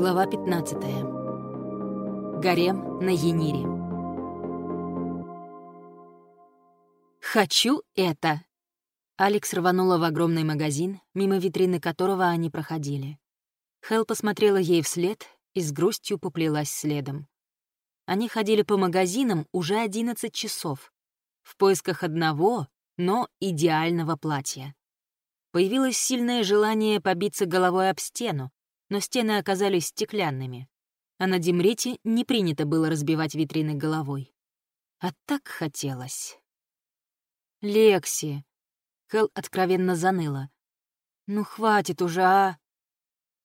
Глава 15. Гарем на Енире. «Хочу это!» Алекс рванула в огромный магазин, мимо витрины которого они проходили. Хел посмотрела ей вслед и с грустью поплелась следом. Они ходили по магазинам уже 11 часов, в поисках одного, но идеального платья. Появилось сильное желание побиться головой об стену, но стены оказались стеклянными, а на Демрите не принято было разбивать витрины головой. А так хотелось. «Лекси!» — Хелл откровенно заныла. «Ну хватит уже, а!»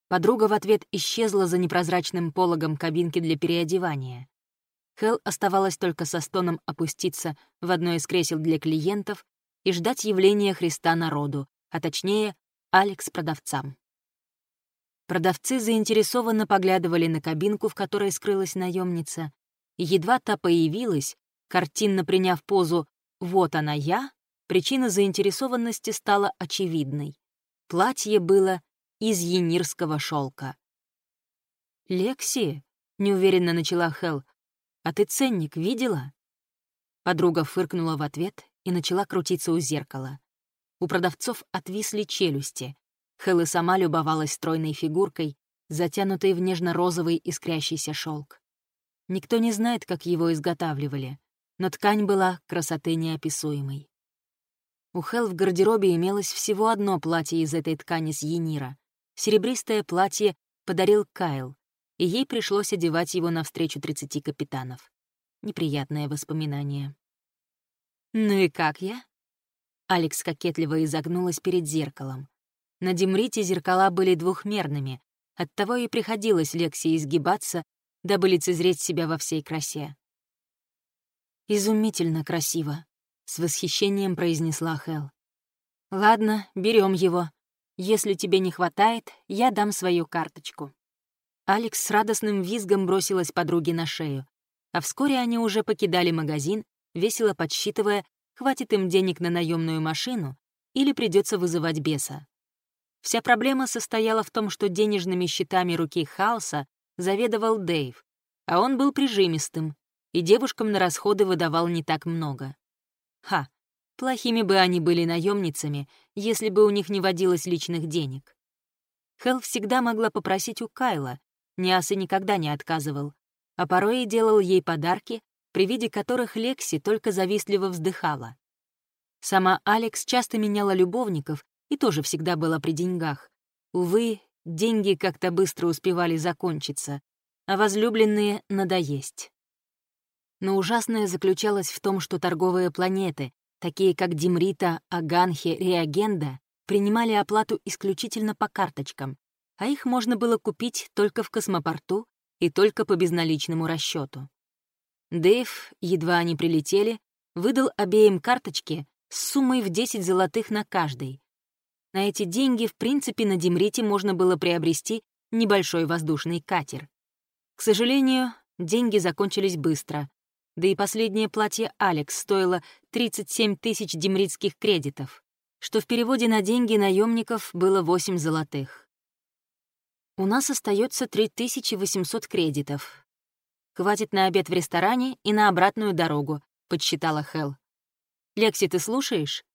Подруга в ответ исчезла за непрозрачным пологом кабинки для переодевания. Хелл оставалось только со стоном опуститься в одно из кресел для клиентов и ждать явления Христа народу, а точнее, Алекс продавцам. Продавцы заинтересованно поглядывали на кабинку, в которой скрылась наемница, едва та появилась, картинно приняв позу «Вот она я», причина заинтересованности стала очевидной. Платье было из янирского шелка. «Лекси», — неуверенно начала Хел, — «а ты ценник видела?» Подруга фыркнула в ответ и начала крутиться у зеркала. У продавцов отвисли челюсти. Хэлла сама любовалась стройной фигуркой, затянутой в нежно-розовый искрящийся шелк. Никто не знает, как его изготавливали, но ткань была красоты неописуемой. У Хел в гардеробе имелось всего одно платье из этой ткани с Енира. Серебристое платье подарил Кайл, и ей пришлось одевать его навстречу 30 капитанов. Неприятное воспоминание. «Ну и как я?» Алекс кокетливо изогнулась перед зеркалом. На Демрите зеркала были двухмерными, оттого и приходилось Лексе изгибаться, дабы лицезреть себя во всей красе. «Изумительно красиво», — с восхищением произнесла Хел. «Ладно, берем его. Если тебе не хватает, я дам свою карточку». Алекс с радостным визгом бросилась подруге на шею, а вскоре они уже покидали магазин, весело подсчитывая, хватит им денег на наемную машину или придется вызывать беса. Вся проблема состояла в том, что денежными счетами руки Хаоса заведовал Дэйв, а он был прижимистым, и девушкам на расходы выдавал не так много. Ха, плохими бы они были наемницами, если бы у них не водилось личных денег. Хелл всегда могла попросить у Кайла, Ниаса никогда не отказывал, а порой и делал ей подарки, при виде которых Лекси только завистливо вздыхала. Сама Алекс часто меняла любовников и тоже всегда была при деньгах. Увы, деньги как-то быстро успевали закончиться, а возлюбленные — надоесть. Но ужасное заключалось в том, что торговые планеты, такие как Димрита, Аганхе, Реагенда, принимали оплату исключительно по карточкам, а их можно было купить только в космопорту и только по безналичному расчету. Дэйв, едва они прилетели, выдал обеим карточки с суммой в 10 золотых на каждой. На эти деньги, в принципе, на Демрите можно было приобрести небольшой воздушный катер. К сожалению, деньги закончились быстро, да и последнее платье Алекс стоило 37 тысяч демритских кредитов, что в переводе на деньги наемников было 8 золотых. У нас остается 3800 кредитов, Хватит на обед в ресторане и на обратную дорогу», — подсчитала Хел. «Лекси, ты слушаешь?»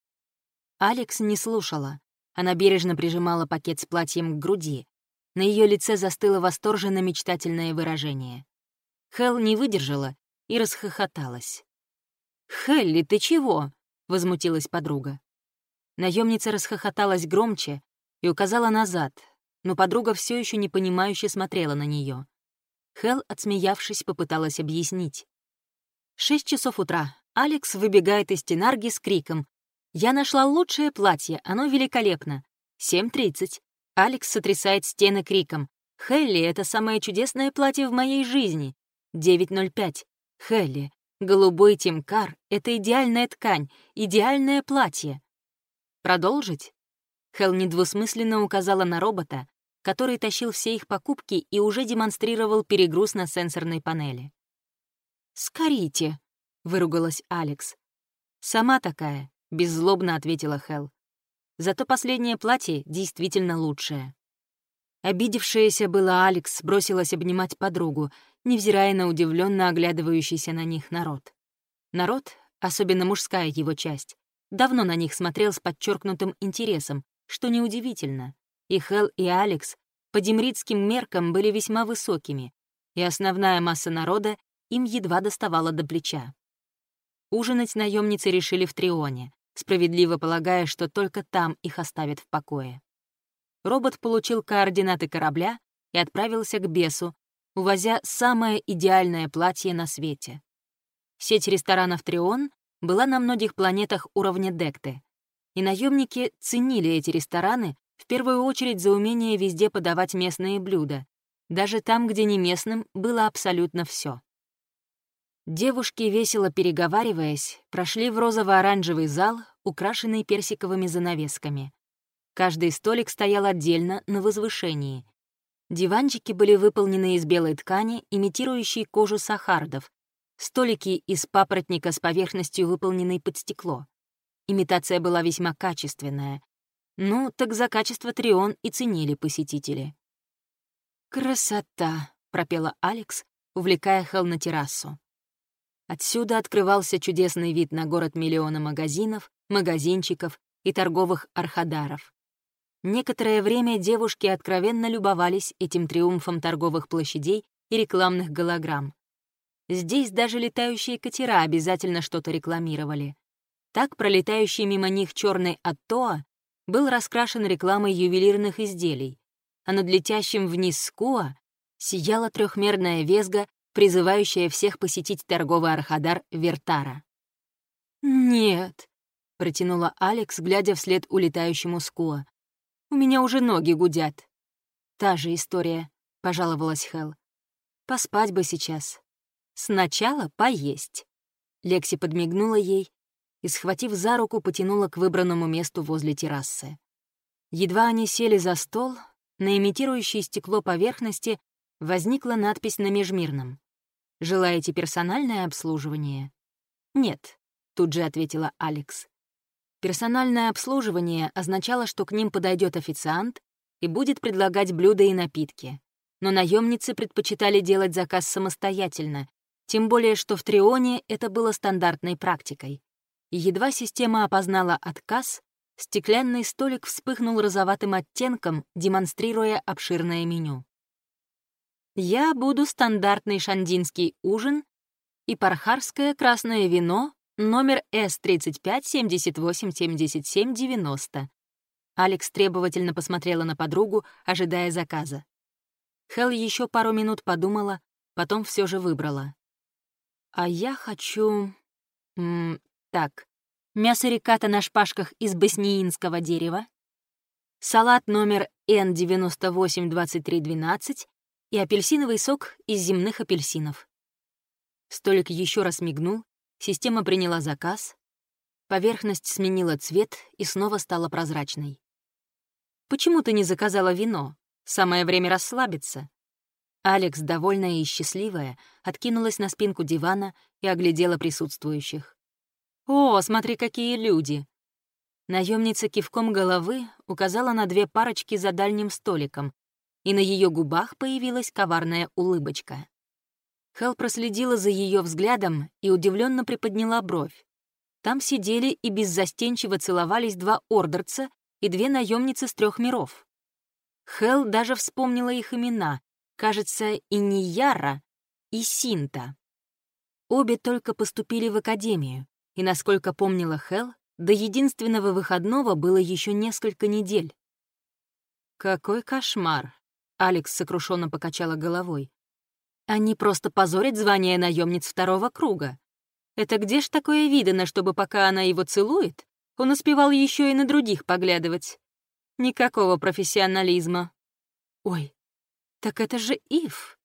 Алекс не слушала. Она бережно прижимала пакет с платьем к груди. На ее лице застыло восторженно-мечтательное выражение. Хел не выдержала и расхохоталась. «Хелли, ты чего?» — возмутилась подруга. Наемница расхохоталась громче и указала назад, но подруга все еще непонимающе смотрела на нее. Хел, отсмеявшись, попыталась объяснить. Шесть часов утра. Алекс выбегает из Тенарги с криком. «Я нашла лучшее платье, оно великолепно». Семь тридцать. Алекс сотрясает стены криком. «Хелли, это самое чудесное платье в моей жизни». Девять ноль пять. «Хелли, голубой тимкар — это идеальная ткань, идеальное платье». «Продолжить?» Хел недвусмысленно указала на робота, который тащил все их покупки и уже демонстрировал перегруз на сенсорной панели. «Скорите!» — выругалась Алекс. «Сама такая», — беззлобно ответила Хел. «Зато последнее платье действительно лучшее». Обидевшаяся была Алекс бросилась обнимать подругу, невзирая на удивленно оглядывающийся на них народ. Народ, особенно мужская его часть, давно на них смотрел с подчеркнутым интересом, что неудивительно. И Хел, и Алекс по демритским меркам были весьма высокими, и основная масса народа им едва доставала до плеча. Ужинать наемницы решили в Трионе, справедливо полагая, что только там их оставят в покое. Робот получил координаты корабля и отправился к бесу, увозя самое идеальное платье на свете. Сеть ресторанов «Трион» была на многих планетах уровня Декты, и наемники ценили эти рестораны в первую очередь за умение везде подавать местные блюда, даже там, где не местным было абсолютно все. Девушки, весело переговариваясь, прошли в розово-оранжевый зал, украшенный персиковыми занавесками. Каждый столик стоял отдельно, на возвышении. Диванчики были выполнены из белой ткани, имитирующей кожу сахардов, столики из папоротника с поверхностью, выполненной под стекло. Имитация была весьма качественная. Ну, так за качество Трион и ценили посетители. «Красота!» — пропела Алекс, увлекая Хел на террасу. Отсюда открывался чудесный вид на город миллиона магазинов, магазинчиков и торговых архадаров. Некоторое время девушки откровенно любовались этим триумфом торговых площадей и рекламных голограмм. Здесь даже летающие катера обязательно что-то рекламировали. Так пролетающий мимо них черный Аттоа был раскрашен рекламой ювелирных изделий, а над летящим вниз Скуа сияла трехмерная везга, призывающая всех посетить торговый архадар Вертара. «Нет», — протянула Алекс, глядя вслед улетающему Скуа. У меня уже ноги гудят». «Та же история», — пожаловалась Хел. «Поспать бы сейчас. Сначала поесть». Лекси подмигнула ей и, схватив за руку, потянула к выбранному месту возле террасы. Едва они сели за стол, на имитирующей стекло поверхности возникла надпись на межмирном. «Желаете персональное обслуживание?» «Нет», — тут же ответила Алекс. Персональное обслуживание означало, что к ним подойдет официант и будет предлагать блюда и напитки. Но наемницы предпочитали делать заказ самостоятельно, тем более что в Трионе это было стандартной практикой. И едва система опознала отказ, стеклянный столик вспыхнул розоватым оттенком, демонстрируя обширное меню. «Я буду стандартный шандинский ужин и пархарское красное вино Номер С-35-78-77-90. Алекс требовательно посмотрела на подругу, ожидая заказа. Хел еще пару минут подумала, потом все же выбрала. «А я хочу... М -м, так, мясо риката на шпажках из боснеинского дерева, салат номер N982312 и апельсиновый сок из земных апельсинов». Столик еще раз мигнул, Система приняла заказ, поверхность сменила цвет и снова стала прозрачной. «Почему ты не заказала вино? Самое время расслабиться». Алекс, довольная и счастливая, откинулась на спинку дивана и оглядела присутствующих. «О, смотри, какие люди!» Наемница кивком головы указала на две парочки за дальним столиком, и на ее губах появилась коварная улыбочка. Хел проследила за ее взглядом и удивленно приподняла бровь. Там сидели и беззастенчиво целовались два ордерца и две наемницы с трех миров. Хел даже вспомнила их имена, кажется, и Нияра, и Синта. Обе только поступили в академию, и, насколько помнила Хел, до единственного выходного было еще несколько недель. «Какой кошмар!» — Алекс сокрушенно покачала головой. Они просто позорят звание наемниц второго круга. Это где ж такое видано, чтобы пока она его целует, он успевал еще и на других поглядывать? Никакого профессионализма. Ой, так это же Ив.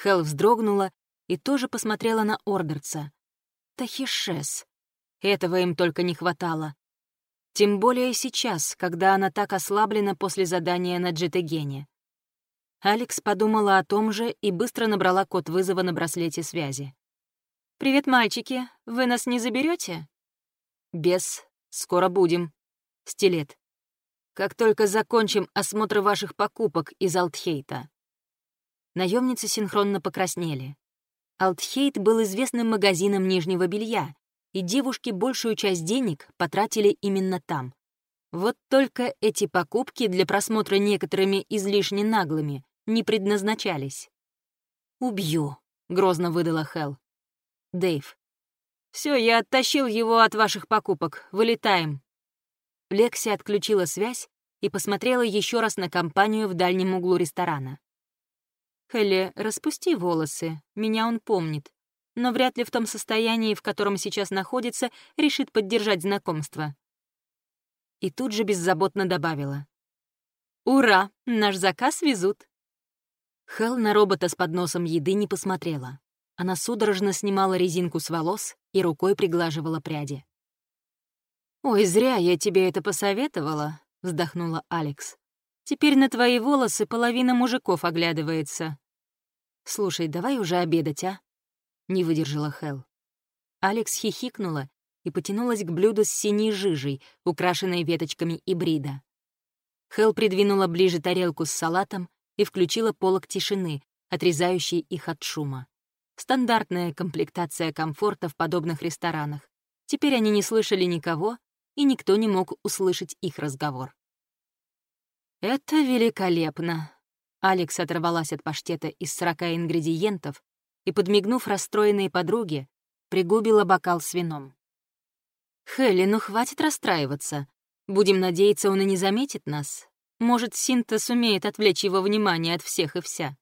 Хел вздрогнула и тоже посмотрела на Ордерца. Тахишес. Этого им только не хватало. Тем более сейчас, когда она так ослаблена после задания на Джетегене. Алекс подумала о том же и быстро набрала код вызова на браслете связи. «Привет, мальчики. Вы нас не заберете? «Без. Скоро будем. Стилет». как только закончим осмотр ваших покупок из Алтхейта». Наемницы синхронно покраснели. Алтхейт был известным магазином нижнего белья, и девушки большую часть денег потратили именно там. Вот только эти покупки для просмотра некоторыми излишне наглыми не предназначались. «Убью», — грозно выдала Хел. Дэйв. Все, я оттащил его от ваших покупок. Вылетаем». Лекси отключила связь и посмотрела еще раз на компанию в дальнем углу ресторана. «Хелли, распусти волосы, меня он помнит, но вряд ли в том состоянии, в котором сейчас находится, решит поддержать знакомство и тут же беззаботно добавила. «Ура! Наш заказ везут!» Хел на робота с подносом еды не посмотрела. Она судорожно снимала резинку с волос и рукой приглаживала пряди. «Ой, зря я тебе это посоветовала», — вздохнула Алекс. «Теперь на твои волосы половина мужиков оглядывается». «Слушай, давай уже обедать, а?» — не выдержала Хел. Алекс хихикнула и потянулась к блюду с синей жижей, украшенной веточками ибрида. Хел придвинула ближе тарелку с салатом и включила полок тишины, отрезающий их от шума. Стандартная комплектация комфорта в подобных ресторанах. Теперь они не слышали никого, и никто не мог услышать их разговор. «Это великолепно!» Алекс оторвалась от паштета из сорока ингредиентов и, подмигнув расстроенной подруге, пригубила бокал с вином. «Хелли, ну хватит расстраиваться. Будем надеяться, он и не заметит нас. Может, Синта сумеет отвлечь его внимание от всех и вся.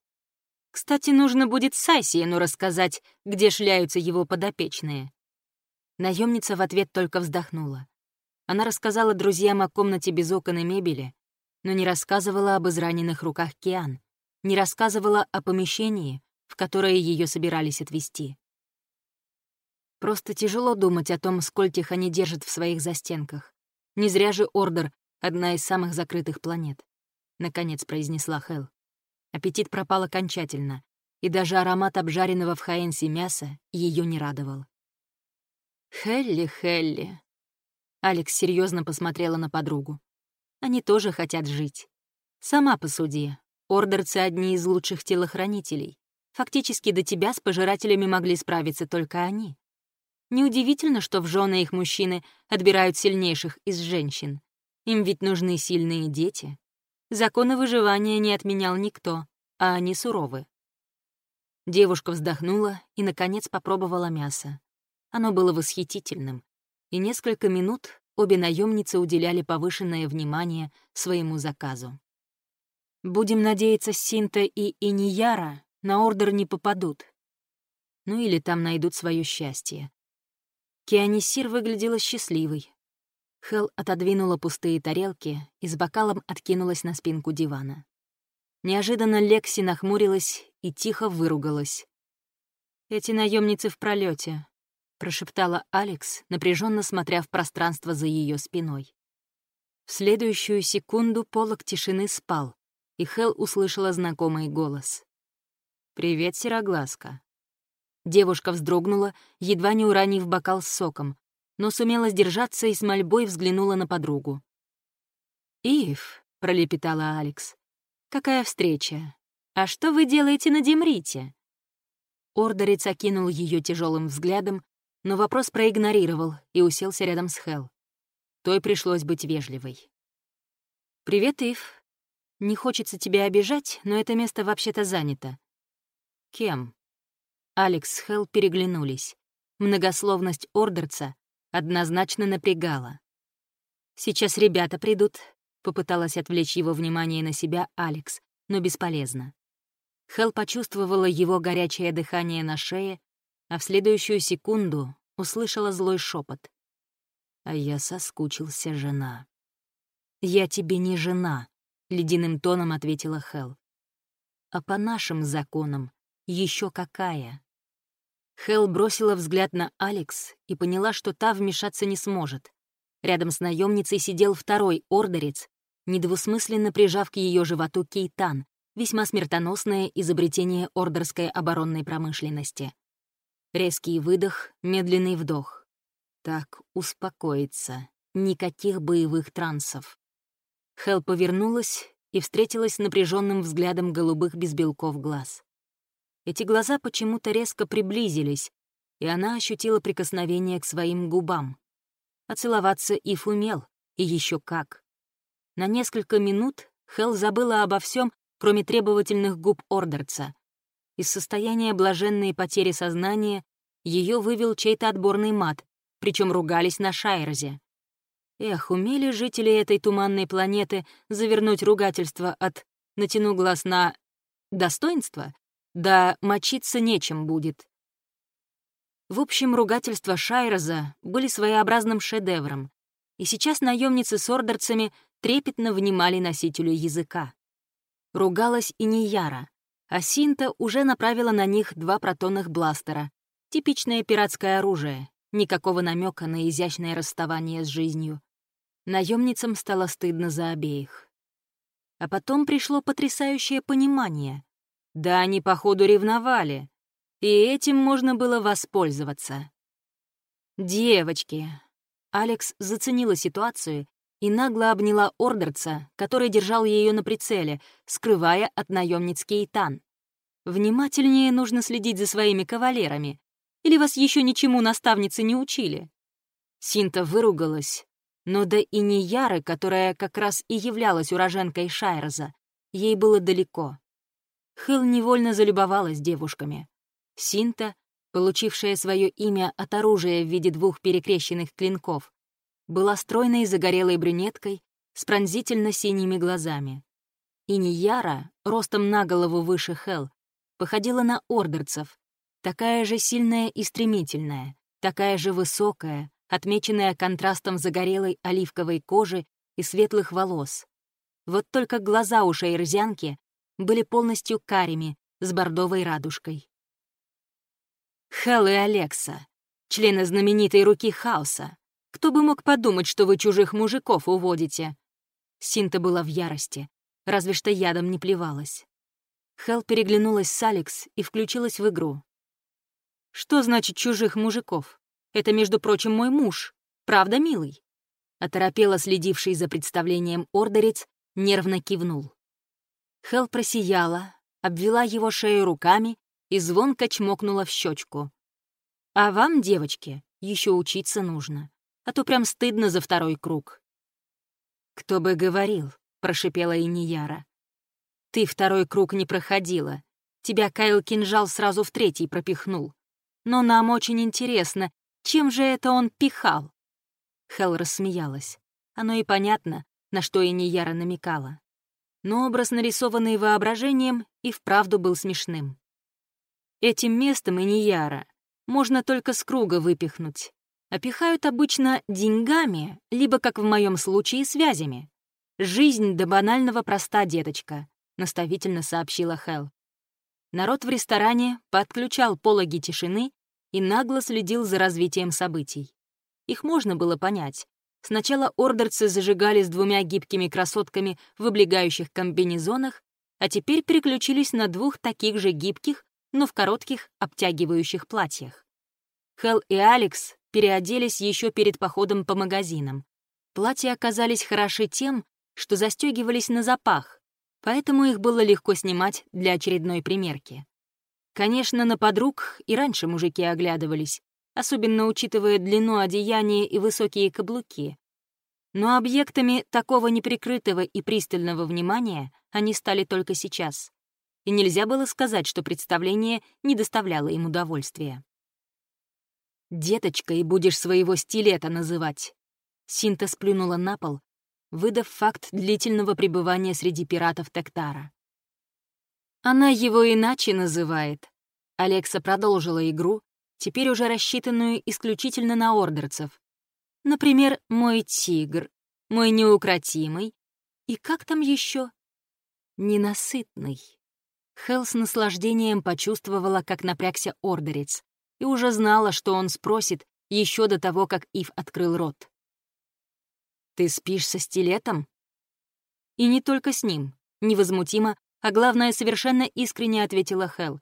Кстати, нужно будет Сайсиену рассказать, где шляются его подопечные». Наемница в ответ только вздохнула. Она рассказала друзьям о комнате без окон и мебели, но не рассказывала об израненных руках Киан, не рассказывала о помещении, в которое ее собирались отвезти. Просто тяжело думать о том, сколько их они держат в своих застенках. Не зря же Ордер — одна из самых закрытых планет. Наконец произнесла Хел. Аппетит пропал окончательно, и даже аромат обжаренного в Хаэнсе мяса ее не радовал. «Хелли, Хелли!» Алекс серьезно посмотрела на подругу. «Они тоже хотят жить. Сама посуди. Ордерцы — одни из лучших телохранителей. Фактически до тебя с пожирателями могли справиться только они. Неудивительно, что в жены их мужчины отбирают сильнейших из женщин. Им ведь нужны сильные дети. Законы выживания не отменял никто, а они суровы. Девушка вздохнула и, наконец, попробовала мясо. Оно было восхитительным, и несколько минут обе наемницы уделяли повышенное внимание своему заказу. Будем надеяться, Синта и Инияра на ордер не попадут. Ну или там найдут свое счастье. Кианисир выглядела счастливой. Хел отодвинула пустые тарелки и с бокалом откинулась на спинку дивана. Неожиданно Лекси нахмурилась и тихо выругалась. «Эти наемницы в пролете, прошептала Алекс, напряженно смотря в пространство за ее спиной. В следующую секунду полок тишины спал, и Хел услышала знакомый голос. «Привет, Сероглазка». Девушка вздрогнула, едва не уронив бокал с соком, но сумела сдержаться и с мольбой взглянула на подругу. «Ив», — пролепетала Алекс, — «какая встреча? А что вы делаете на Демрите?» Ордерец окинул ее тяжелым взглядом, но вопрос проигнорировал и уселся рядом с Хел. Той пришлось быть вежливой. «Привет, Ив. Не хочется тебя обижать, но это место вообще-то занято». «Кем?» Алекс с Хелл переглянулись. Многословность Ордерца однозначно напрягала. «Сейчас ребята придут», — попыталась отвлечь его внимание на себя Алекс, но бесполезно. Хелл почувствовала его горячее дыхание на шее, а в следующую секунду услышала злой шепот. «А я соскучился, жена». «Я тебе не жена», — ледяным тоном ответила Хелл. «А по нашим законам еще какая?» Хел бросила взгляд на Алекс и поняла, что та вмешаться не сможет. Рядом с наемницей сидел второй ордерец, недвусмысленно прижав к ее животу кейтан, весьма смертоносное изобретение ордерской оборонной промышленности. Резкий выдох, медленный вдох. Так, успокоиться. Никаких боевых трансов. Хел повернулась и встретилась с напряженным взглядом голубых без белков глаз. Эти глаза почему-то резко приблизились, и она ощутила прикосновение к своим губам. А целоваться Ив умел, и еще как. На несколько минут Хел забыла обо всем, кроме требовательных губ Ордерца. Из состояния блаженной потери сознания ее вывел чей-то отборный мат, причем ругались на Шайрзе. Эх, умели жители этой туманной планеты завернуть ругательство от «натяну глаз на достоинство», да мочиться нечем будет. В общем, ругательства Шайроза были своеобразным шедевром, и сейчас наемницы с ордерцами трепетно внимали носителю языка. Ругалась и не Яра, а Синта уже направила на них два протонных бластера. Типичное пиратское оружие, никакого намека на изящное расставание с жизнью. Наемницам стало стыдно за обеих. А потом пришло потрясающее понимание. Да, они, походу, ревновали, и этим можно было воспользоваться. «Девочки!» Алекс заценила ситуацию и нагло обняла Ордерца, который держал ее на прицеле, скрывая от наемниц Кейтан. «Внимательнее нужно следить за своими кавалерами. Или вас еще ничему наставницы не учили?» Синта выругалась, но да и не Яры, которая как раз и являлась уроженкой Шайрза, ей было далеко. Хэл невольно залюбовалась девушками. Синта, получившая свое имя от оружия в виде двух перекрещенных клинков, была стройной загорелой брюнеткой с пронзительно-синими глазами. И Нияра, ростом на голову выше Хел, походила на ордерцев, такая же сильная и стремительная, такая же высокая, отмеченная контрастом загорелой оливковой кожи и светлых волос. Вот только глаза у шейрзянки были полностью карими, с бордовой радужкой. Хелл и Алекса, члены знаменитой руки хаоса. Кто бы мог подумать, что вы чужих мужиков уводите? Синта была в ярости, разве что ядом не плевалась. Хелл переглянулась с Алекс и включилась в игру. «Что значит чужих мужиков? Это, между прочим, мой муж. Правда, милый?» Оторопела следивший за представлением ордерец, нервно кивнул. Хел просияла, обвела его шею руками и звонко чмокнула в щечку. «А вам, девочки, еще учиться нужно, а то прям стыдно за второй круг». «Кто бы говорил», — прошипела Инияра. «Ты второй круг не проходила. Тебя Кайл Кинжал сразу в третий пропихнул. Но нам очень интересно, чем же это он пихал?» Хел рассмеялась. Оно и понятно, на что и Нияра намекала. Но образ, нарисованный воображением, и вправду был смешным. Этим местом и Нияра можно только с круга выпихнуть. Опихают обычно деньгами, либо, как в моем случае, связями. «Жизнь до банального проста, деточка», — наставительно сообщила Хел. Народ в ресторане подключал пологи тишины и нагло следил за развитием событий. Их можно было понять. Сначала ордерцы зажигали с двумя гибкими красотками в облегающих комбинезонах, а теперь переключились на двух таких же гибких, но в коротких обтягивающих платьях. Хел и Алекс переоделись еще перед походом по магазинам. Платья оказались хороши тем, что застегивались на запах, поэтому их было легко снимать для очередной примерки. Конечно, на подруг и раньше мужики оглядывались, особенно учитывая длину одеяния и высокие каблуки. Но объектами такого неприкрытого и пристального внимания они стали только сейчас. И нельзя было сказать, что представление не доставляло им удовольствия. «Деточкой будешь своего стилета называть», — Синта сплюнула на пол, выдав факт длительного пребывания среди пиратов Тектара. Она его иначе называет. Алекса продолжила игру, теперь уже рассчитанную исключительно на ордерцев. Например, «Мой тигр», «Мой неукротимый» и как там еще? «Ненасытный». Хелл с наслаждением почувствовала, как напрягся ордерец, и уже знала, что он спросит еще до того, как Ив открыл рот. «Ты спишь со стилетом?» И не только с ним, невозмутимо а главное, совершенно искренне ответила Хел.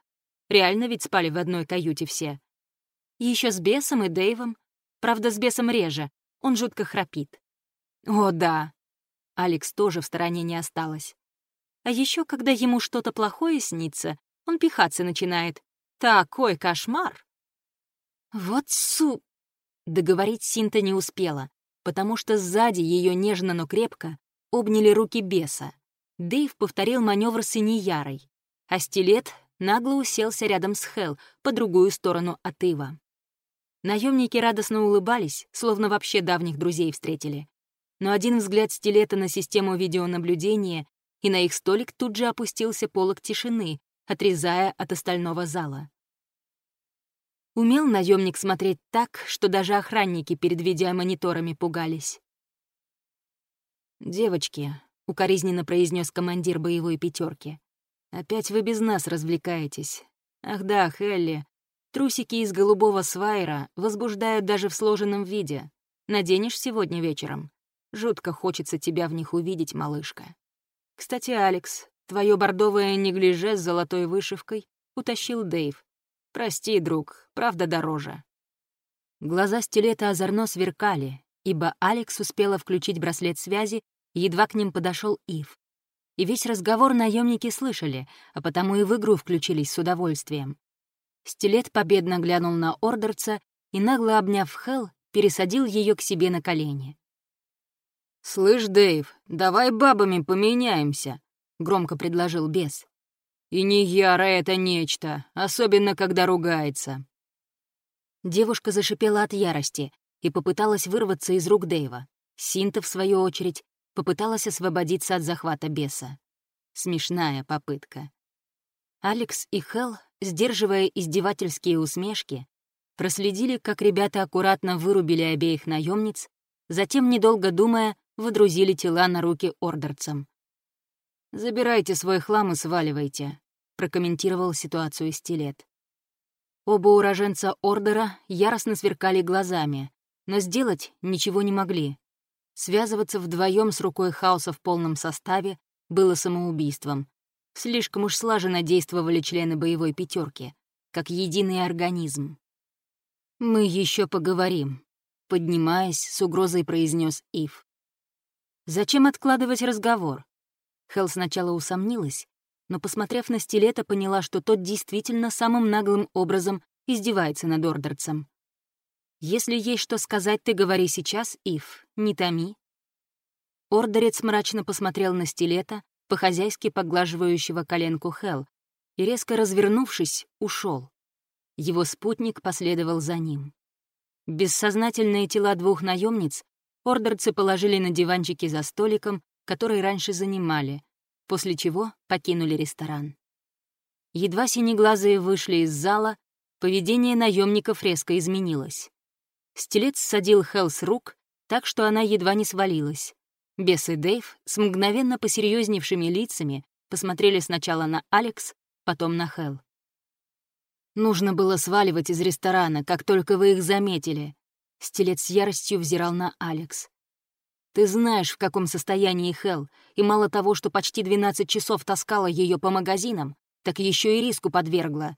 Реально ведь спали в одной каюте все. Еще с бесом и Дэйвом. Правда, с бесом реже. Он жутко храпит. О, да. Алекс тоже в стороне не осталась. А еще, когда ему что-то плохое снится, он пихаться начинает. Такой кошмар! Вот су... Договорить Синта не успела, потому что сзади ее нежно, но крепко обняли руки беса. Дэйв повторил маневр с Иньярой, а стилет нагло уселся рядом с Хел по другую сторону от Ива. Наемники радостно улыбались, словно вообще давних друзей встретили. Но один взгляд стилета на систему видеонаблюдения, и на их столик тут же опустился полог тишины, отрезая от остального зала. Умел наемник смотреть так, что даже охранники перед видеомониторами пугались. «Девочки», — укоризненно произнес командир боевой пятерки, «опять вы без нас развлекаетесь. Ах да, Хелли, трусики из голубого свайра возбуждают даже в сложенном виде. Наденешь сегодня вечером? Жутко хочется тебя в них увидеть, малышка. Кстати, Алекс, твое бордовое неглиже с золотой вышивкой утащил Дэйв. Прости, друг, правда дороже». Глаза стилета озорно сверкали, ибо Алекс успела включить браслет связи, едва к ним подошел Ив. И весь разговор наемники слышали, а потому и в игру включились с удовольствием. Стилет победно глянул на Ордерца и, нагло обняв Хел, пересадил ее к себе на колени. «Слышь, Дэйв, давай бабами поменяемся», — громко предложил бес. И не яра это нечто, особенно когда ругается. Девушка зашипела от ярости и попыталась вырваться из рук Дэйва. Синта, в свою очередь, попыталась освободиться от захвата беса. Смешная попытка. Алекс и Хел, сдерживая издевательские усмешки, проследили, как ребята аккуратно вырубили обеих наемниц, затем, недолго думая, водрузили тела на руки ордерцам. «Забирайте свой хлам и сваливайте», — прокомментировал ситуацию Стилет. Оба уроженца Ордера яростно сверкали глазами, но сделать ничего не могли. Связываться вдвоем с рукой хаоса в полном составе было самоубийством. Слишком уж слаженно действовали члены боевой пятерки, как единый организм. «Мы еще поговорим», — поднимаясь, с угрозой произнес Ив. «Зачем откладывать разговор? Хелл сначала усомнилась, но, посмотрев на стилета, поняла, что тот действительно самым наглым образом издевается над Ордерцем. «Если есть что сказать, ты говори сейчас, Ив, не томи». Ордерец мрачно посмотрел на стилета, по-хозяйски поглаживающего коленку Хел, и, резко развернувшись, ушел. Его спутник последовал за ним. Бессознательные тела двух наемниц ордерцы положили на диванчики за столиком, который раньше занимали, после чего покинули ресторан. Едва синеглазые вышли из зала, поведение наемников резко изменилось. Стилец садил Хелл с рук, так что она едва не свалилась. Бес и Дэйв с мгновенно посерьезневшими лицами посмотрели сначала на Алекс, потом на Хелл. «Нужно было сваливать из ресторана, как только вы их заметили». Стилец с яростью взирал на Алекс. Ты знаешь, в каком состоянии Хел, и мало того, что почти 12 часов таскала ее по магазинам, так еще и риску подвергла.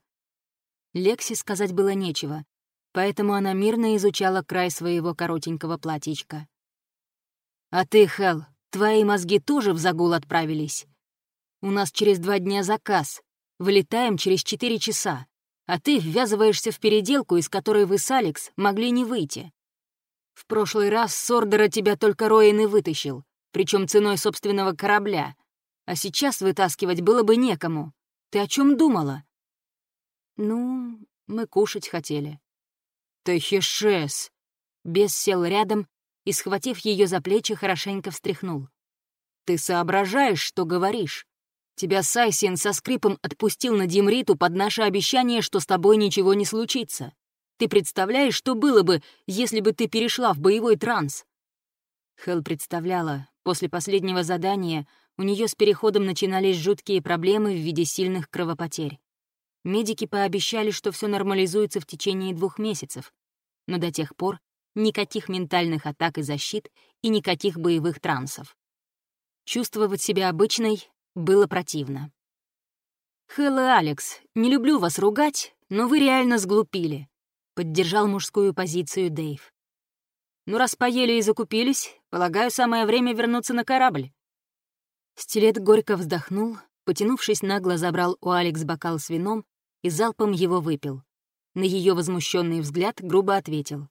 Лекси сказать было нечего, поэтому она мирно изучала край своего коротенького платьичка. «А ты, Хел, твои мозги тоже в загул отправились? У нас через два дня заказ, вылетаем через четыре часа, а ты ввязываешься в переделку, из которой вы с Алекс могли не выйти. В прошлый раз с Ордера тебя только Роин и вытащил, причем ценой собственного корабля. А сейчас вытаскивать было бы некому. Ты о чем думала? Ну, мы кушать хотели. Тахишес. Бес сел рядом и, схватив ее за плечи, хорошенько встряхнул. Ты соображаешь, что говоришь? Тебя Сайсин со скрипом отпустил на Димриту под наше обещание, что с тобой ничего не случится. Ты представляешь, что было бы, если бы ты перешла в боевой транс?» Хелл представляла, после последнего задания у нее с переходом начинались жуткие проблемы в виде сильных кровопотерь. Медики пообещали, что все нормализуется в течение двух месяцев, но до тех пор никаких ментальных атак и защит и никаких боевых трансов. Чувствовать себя обычной было противно. «Хелл и Алекс, не люблю вас ругать, но вы реально сглупили. Поддержал мужскую позицию Дэйв. «Ну, раз поели и закупились, Полагаю, самое время вернуться на корабль». Стилет горько вздохнул, потянувшись нагло, забрал у Алекс бокал с вином и залпом его выпил. На ее возмущенный взгляд грубо ответил.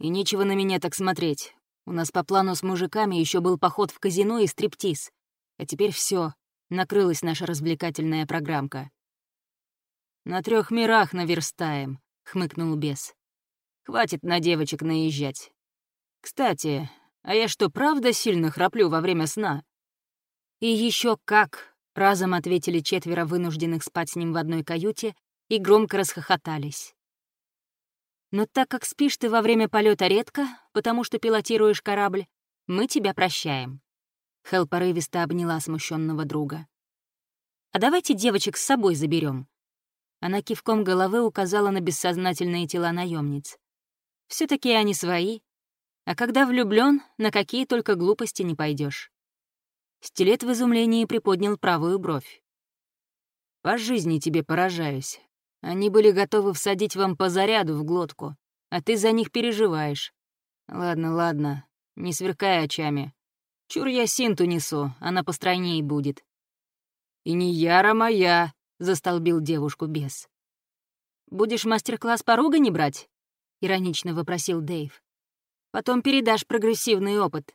«И нечего на меня так смотреть. У нас по плану с мужиками еще был поход в казино и стриптиз. А теперь все, накрылась наша развлекательная программка. «На трех мирах наверстаем», — хмыкнул бес. «Хватит на девочек наезжать. Кстати, а я что, правда сильно храплю во время сна?» «И еще как!» — разом ответили четверо вынужденных спать с ним в одной каюте и громко расхохотались. Но так как спишь ты во время полета редко, потому что пилотируешь корабль, мы тебя прощаем». Хел порывисто обняла смущенного друга. «А давайте девочек с собой заберем. Она кивком головы указала на бессознательные тела наемниц. все таки они свои, а когда влюблен, на какие только глупости не пойдешь. Стилет в изумлении приподнял правую бровь. «По жизни тебе поражаюсь. Они были готовы всадить вам по заряду в глотку, а ты за них переживаешь. Ладно, ладно, не сверкай очами. Чур я синту несу, она постройней будет. И не яра моя, застолбил девушку бес. Будешь мастер-класс по ругани брать? Иронично вопросил Дэйв. Потом передашь прогрессивный опыт.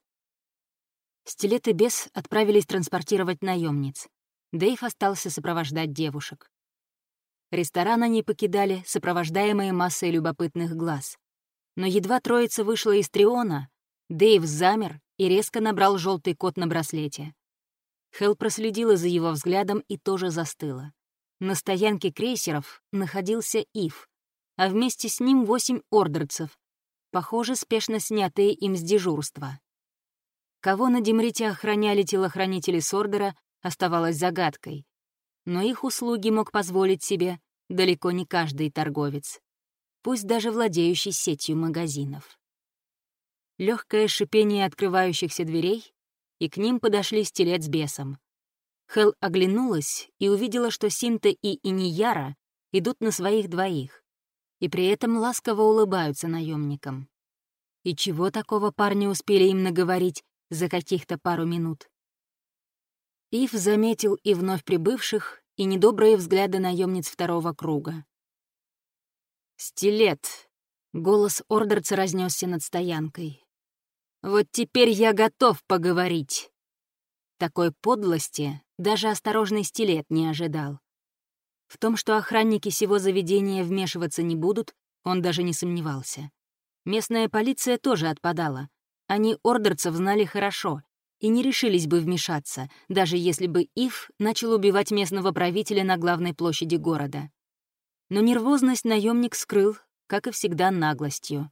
Стилет и бес отправились транспортировать наемниц. Дэйв остался сопровождать девушек. Ресторан они покидали, сопровождаемые массой любопытных глаз. Но едва троица вышла из Триона, Дэйв замер и резко набрал желтый код на браслете. Хелл проследила за его взглядом и тоже застыла. На стоянке крейсеров находился Ив, а вместе с ним восемь ордерцев, похоже, спешно снятые им с дежурства. Кого на Демрите охраняли телохранители Сордера, оставалось загадкой, но их услуги мог позволить себе далеко не каждый торговец, пусть даже владеющий сетью магазинов. Легкое шипение открывающихся дверей, и к ним подошли стилет с бесом. Хел оглянулась и увидела, что Синта и Инияра идут на своих двоих, и при этом ласково улыбаются наемникам. И чего такого парни успели им наговорить за каких-то пару минут? Ив заметил и вновь прибывших, и недобрые взгляды наемниц второго круга. «Стилет!» — голос Ордерца разнесся над стоянкой. «Вот теперь я готов поговорить!» Такой подлости даже осторожный стилет не ожидал. В том, что охранники сего заведения вмешиваться не будут, он даже не сомневался. Местная полиция тоже отпадала. Они ордерцев знали хорошо и не решились бы вмешаться, даже если бы Ив начал убивать местного правителя на главной площади города. Но нервозность наемник скрыл, как и всегда, наглостью.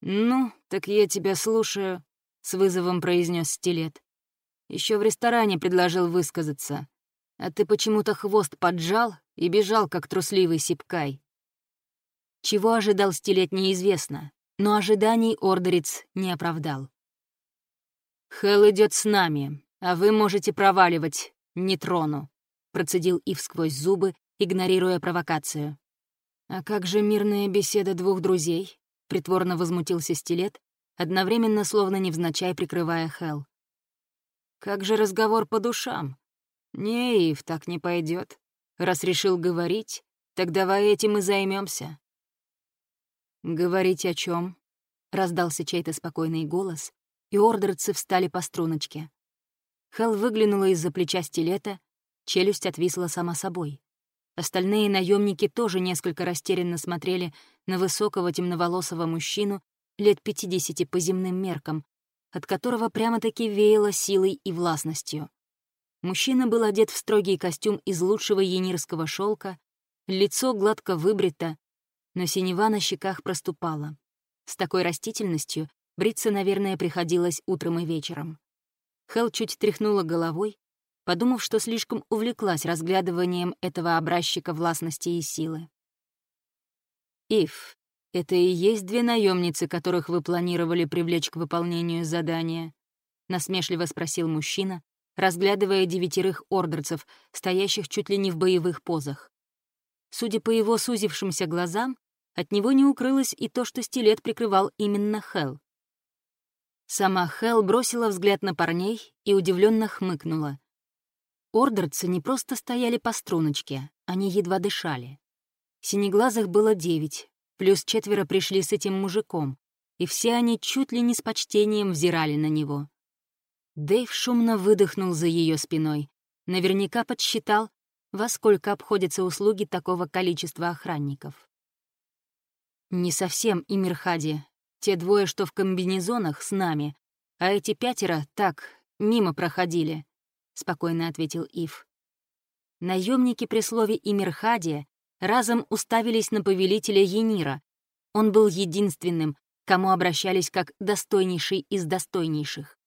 «Ну, так я тебя слушаю», — с вызовом произнес стилет. Еще в ресторане предложил высказаться, а ты почему-то хвост поджал и бежал, как трусливый сипкай. Чего ожидал стилет, неизвестно, но ожиданий ордерец не оправдал. «Хелл идет с нами, а вы можете проваливать, не трону», процедил Ив сквозь зубы, игнорируя провокацию. «А как же мирная беседа двух друзей?» — притворно возмутился Стилет, одновременно словно невзначай прикрывая Хелл. «Как же разговор по душам?» «Не, Ив, так не пойдет. Раз решил говорить, так давай этим и займемся. «Говорить о чем? раздался чей-то спокойный голос, и ордерцы встали по струночке. Хел выглянула из-за плеча стилета, челюсть отвисла сама собой. Остальные наемники тоже несколько растерянно смотрели на высокого темноволосого мужчину лет пятидесяти по земным меркам, от которого прямо-таки веяло силой и властностью. Мужчина был одет в строгий костюм из лучшего янирского шелка, лицо гладко выбрито, но синева на щеках проступала. С такой растительностью Бриться, наверное, приходилось утром и вечером. Хел чуть тряхнула головой, подумав, что слишком увлеклась разглядыванием этого образчика властности и силы. «Ив, это и есть две наемницы, которых вы планировали привлечь к выполнению задания?» — насмешливо спросил мужчина, разглядывая девятерых ордерцев, стоящих чуть ли не в боевых позах. Судя по его сузившимся глазам, от него не укрылось и то, что стилет прикрывал именно Хел. Сама Хел бросила взгляд на парней и удивленно хмыкнула. Ордерцы не просто стояли по струночке, они едва дышали. Синеглазых было девять, плюс четверо пришли с этим мужиком, и все они чуть ли не с почтением взирали на него. Дэйв шумно выдохнул за ее спиной, наверняка подсчитал, во сколько обходятся услуги такого количества охранников. Не совсем и Мирхади. Те двое, что в комбинезонах, с нами, а эти пятеро так, мимо проходили, — спокойно ответил Ив. Наемники при слове «Имирхадия» разом уставились на повелителя Енира. Он был единственным, кому обращались как достойнейший из достойнейших.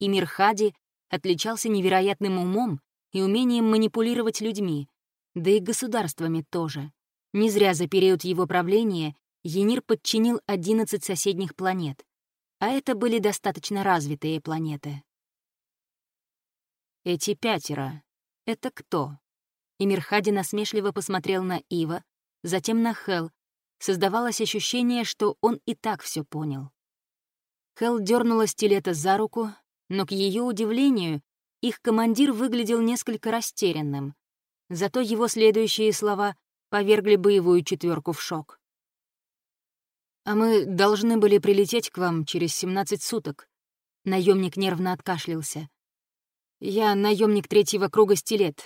Имирхади отличался невероятным умом и умением манипулировать людьми, да и государствами тоже. Не зря за период его правления Енир подчинил 11 соседних планет, а это были достаточно развитые планеты. «Эти пятеро — это кто?» И Мирхади насмешливо посмотрел на Ива, затем на Хел. Создавалось ощущение, что он и так все понял. Хел дернула стилета за руку, но, к ее удивлению, их командир выглядел несколько растерянным. Зато его следующие слова повергли боевую четверку в шок. «А мы должны были прилететь к вам через 17 суток». Наемник нервно откашлялся. «Я наемник третьего круга стилет.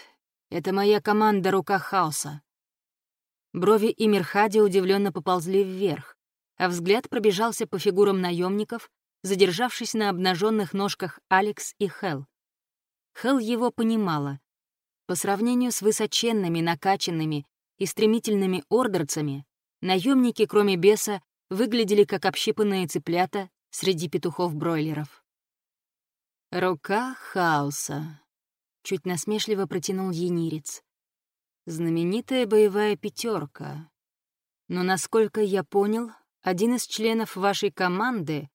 Это моя команда «Рука хаоса». Брови и удивленно поползли вверх, а взгляд пробежался по фигурам наемников, задержавшись на обнаженных ножках Алекс и Хел. Хел его понимала. По сравнению с высоченными, накачанными и стремительными ордерцами, наемники, кроме беса, выглядели как общипанные цыплята среди петухов-бройлеров. «Рука хаоса», — чуть насмешливо протянул енирец. «Знаменитая боевая пятерка. Но, насколько я понял, один из членов вашей команды,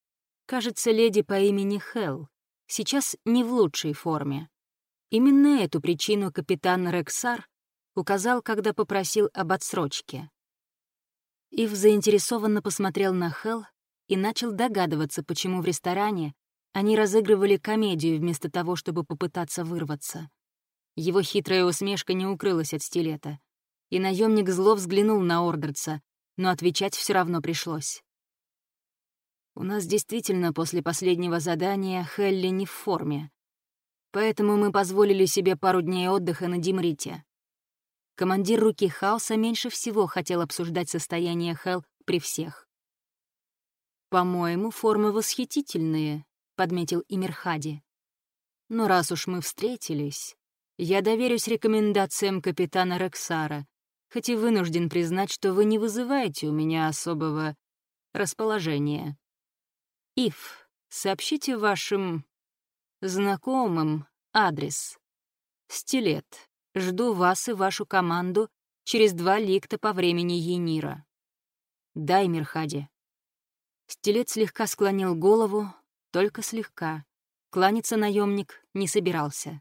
кажется, леди по имени Хелл, сейчас не в лучшей форме. Именно эту причину капитан Рексар указал, когда попросил об отсрочке. Ив заинтересованно посмотрел на Хел и начал догадываться, почему в ресторане они разыгрывали комедию вместо того, чтобы попытаться вырваться. Его хитрая усмешка не укрылась от стилета, и наемник зло взглянул на Ордерца, но отвечать все равно пришлось. «У нас действительно после последнего задания Хелли не в форме, поэтому мы позволили себе пару дней отдыха на Димрите. Командир руки хаоса меньше всего хотел обсуждать состояние Хел при всех. «По-моему, формы восхитительные», — подметил Имирхади. «Но раз уж мы встретились, я доверюсь рекомендациям капитана Рексара, хоть и вынужден признать, что вы не вызываете у меня особого расположения. Ив, сообщите вашим знакомым адрес. Стилет. Жду вас и вашу команду через два ликта по времени Енира. Дай, Мирхади. Стилет слегка склонил голову, только слегка. Кланяться наемник не собирался.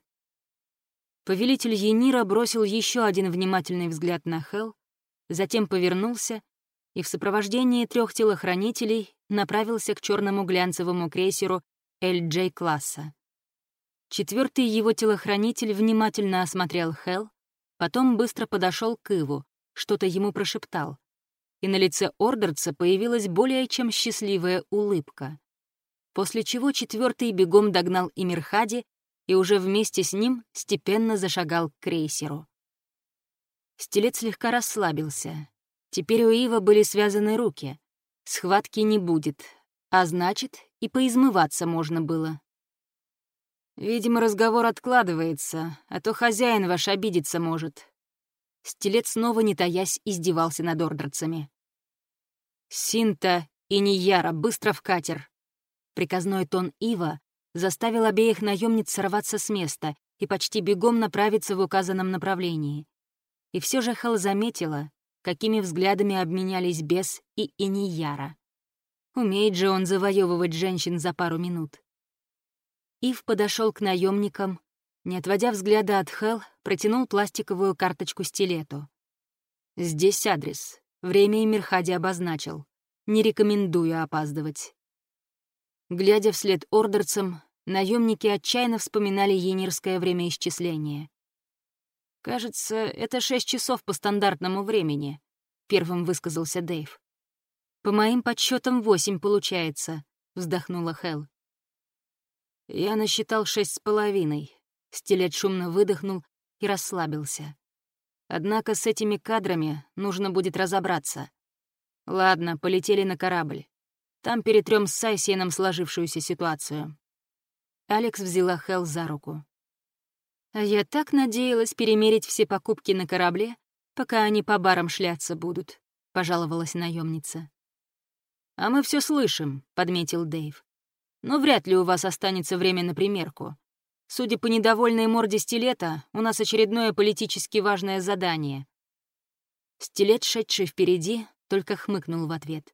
Повелитель Енира бросил еще один внимательный взгляд на Хел, затем повернулся и в сопровождении трех телохранителей направился к черному глянцевому крейсеру LJ-класса. Четвертый его телохранитель внимательно осмотрел Хел, потом быстро подошел к Иву, что-то ему прошептал. И на лице Ордерца появилась более чем счастливая улыбка. После чего четвертый бегом догнал Имирхади и уже вместе с ним степенно зашагал к крейсеру. Стилет слегка расслабился. Теперь у Ива были связаны руки. Схватки не будет, а значит, и поизмываться можно было. Видимо, разговор откладывается, а то хозяин ваш обидеться может. Стилет снова, не таясь, издевался над ордерцами. «Синта и Нияра, быстро в катер!» Приказной тон Ива заставил обеих наемниц сорваться с места и почти бегом направиться в указанном направлении. И все же Хал заметила, какими взглядами обменялись Бес и Инияра. Умеет же он завоевывать женщин за пару минут. Ив подошел к наемникам, не отводя взгляда от Хел, протянул пластиковую карточку стилету. «Здесь адрес. Время и Мирхади обозначил. Не рекомендую опаздывать». Глядя вслед ордерцам, наемники отчаянно вспоминали енирское времяисчисление. «Кажется, это шесть часов по стандартному времени», — первым высказался Дэйв. «По моим подсчетам восемь получается», — вздохнула Хел. Я насчитал шесть с половиной. Стилет шумно выдохнул и расслабился. Однако с этими кадрами нужно будет разобраться. Ладно, полетели на корабль. Там перетрем с Сайсиеном сложившуюся ситуацию. Алекс взяла Хел за руку. А я так надеялась перемерить все покупки на корабле, пока они по барам шляться будут, — пожаловалась наемница. «А мы все слышим», — подметил Дэйв. «Но вряд ли у вас останется время на примерку. Судя по недовольной морде стилета, у нас очередное политически важное задание». Стилет, шедший впереди, только хмыкнул в ответ.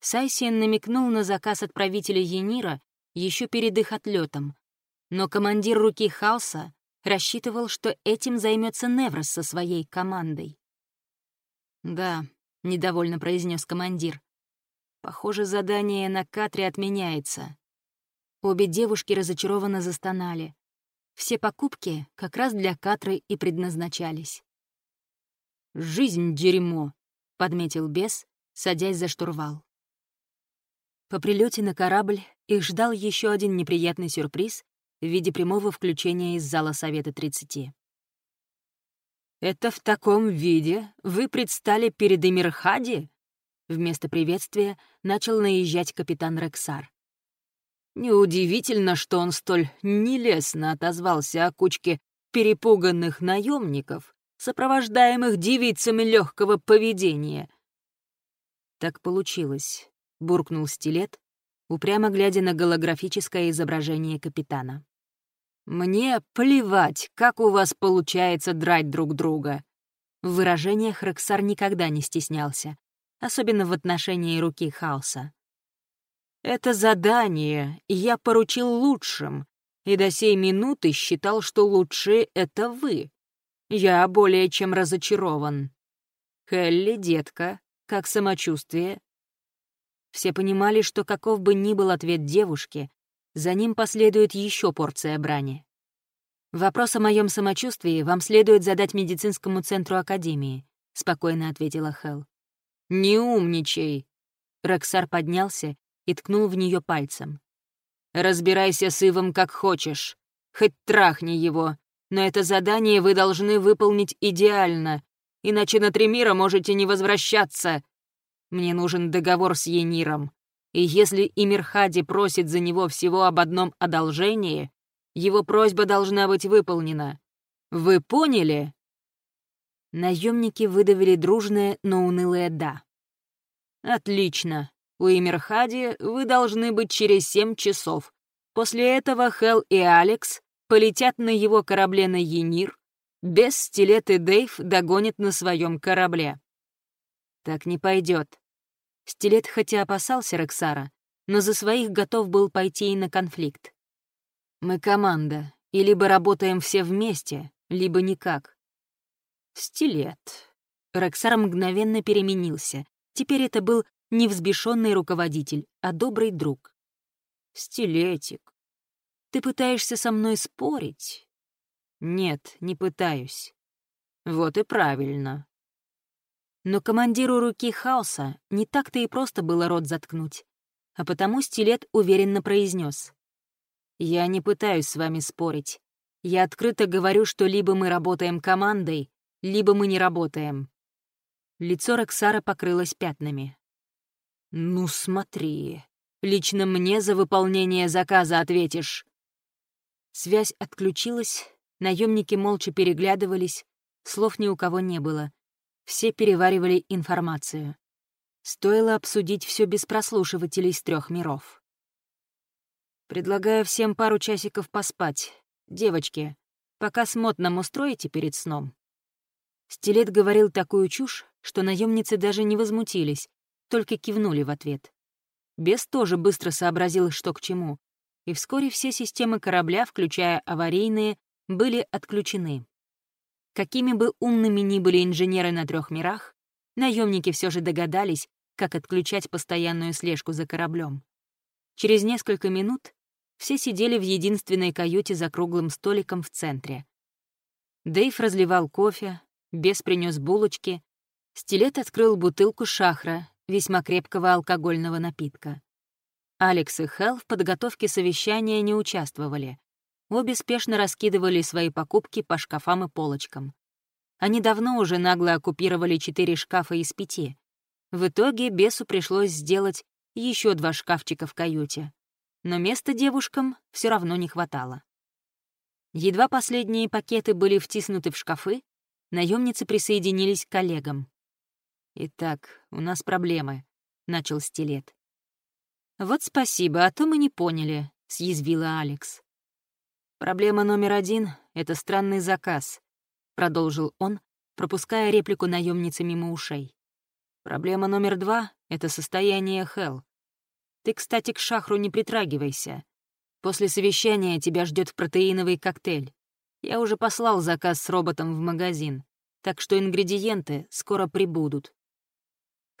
Сайсиен намекнул на заказ отправителя Енира еще перед их отлетом, но командир руки хаоса рассчитывал, что этим займется Неврос со своей командой. «Да», — недовольно произнес командир, Похоже, задание на Катре отменяется. Обе девушки разочарованно застонали. Все покупки как раз для Катры и предназначались. «Жизнь — дерьмо», — подметил бес, садясь за штурвал. По прилете на корабль их ждал еще один неприятный сюрприз в виде прямого включения из зала Совета 30. «Это в таком виде вы предстали перед Эмирхади?» Вместо приветствия начал наезжать капитан Рексар. Неудивительно, что он столь нелестно отозвался о кучке перепуганных наемников, сопровождаемых девицами легкого поведения. Так получилось, буркнул стилет, упрямо глядя на голографическое изображение капитана. «Мне плевать, как у вас получается драть друг друга». В выражениях Рексар никогда не стеснялся, особенно в отношении руки хаоса. Это задание я поручил лучшим, и до сей минуты считал, что лучшие — это вы. Я более чем разочарован. Хелли, детка, как самочувствие? Все понимали, что каков бы ни был ответ девушки, за ним последует еще порция брани. «Вопрос о моем самочувствии вам следует задать медицинскому центру Академии», — спокойно ответила Хелл. «Не умничай!» Роксар поднялся и ткнул в нее пальцем. «Разбирайся с Ивом как хочешь. Хоть трахни его. Но это задание вы должны выполнить идеально, иначе на Тремира можете не возвращаться. Мне нужен договор с Ениром. И если Имирхади просит за него всего об одном одолжении, его просьба должна быть выполнена. Вы поняли?» Наемники выдавили дружное, но унылое «да». «Отлично. У Эмирхади вы должны быть через семь часов. После этого Хел и Алекс полетят на его корабле на Енир. Без стилеты Дейв догонит на своем корабле». «Так не пойдет. Стилет хотя опасался Рексара, но за своих готов был пойти и на конфликт. «Мы команда, и либо работаем все вместе, либо никак. Стилет. Роксар мгновенно переменился. Теперь это был не взбешенный руководитель, а добрый друг. Стилетик. Ты пытаешься со мной спорить? Нет, не пытаюсь. Вот и правильно. Но командиру руки хаоса не так-то и просто было рот заткнуть, а потому стилет уверенно произнес: «Я не пытаюсь с вами спорить. Я открыто говорю, что либо мы работаем командой, либо мы не работаем». Лицо Роксара покрылось пятнами. «Ну смотри, лично мне за выполнение заказа ответишь». Связь отключилась, наемники молча переглядывались, слов ни у кого не было. Все переваривали информацию. Стоило обсудить все без прослушивателей с трех миров. «Предлагаю всем пару часиков поспать. Девочки, пока смот нам устроите перед сном?» Стилет говорил такую чушь, что наемницы даже не возмутились, только кивнули в ответ. Бес тоже быстро сообразил, что к чему, и вскоре все системы корабля, включая аварийные, были отключены. Какими бы умными ни были инженеры на трех мирах, наемники все же догадались, как отключать постоянную слежку за кораблем. Через несколько минут все сидели в единственной каюте за круглым столиком в центре. Дэйв разливал кофе, Бес принес булочки, Стилет открыл бутылку шахра, весьма крепкого алкогольного напитка. Алекс и Хелл в подготовке совещания не участвовали. Обе спешно раскидывали свои покупки по шкафам и полочкам. Они давно уже нагло оккупировали четыре шкафа из пяти. В итоге бесу пришлось сделать еще два шкафчика в каюте. Но места девушкам все равно не хватало. Едва последние пакеты были втиснуты в шкафы, наемницы присоединились к коллегам. «Итак, у нас проблемы», — начал Стилет. «Вот спасибо, а то мы не поняли», — съязвила Алекс. «Проблема номер один — это странный заказ», — продолжил он, пропуская реплику наемницы мимо ушей. «Проблема номер два — это состояние Хел. Ты, кстати, к шахру не притрагивайся. После совещания тебя ждет протеиновый коктейль. Я уже послал заказ с роботом в магазин, так что ингредиенты скоро прибудут».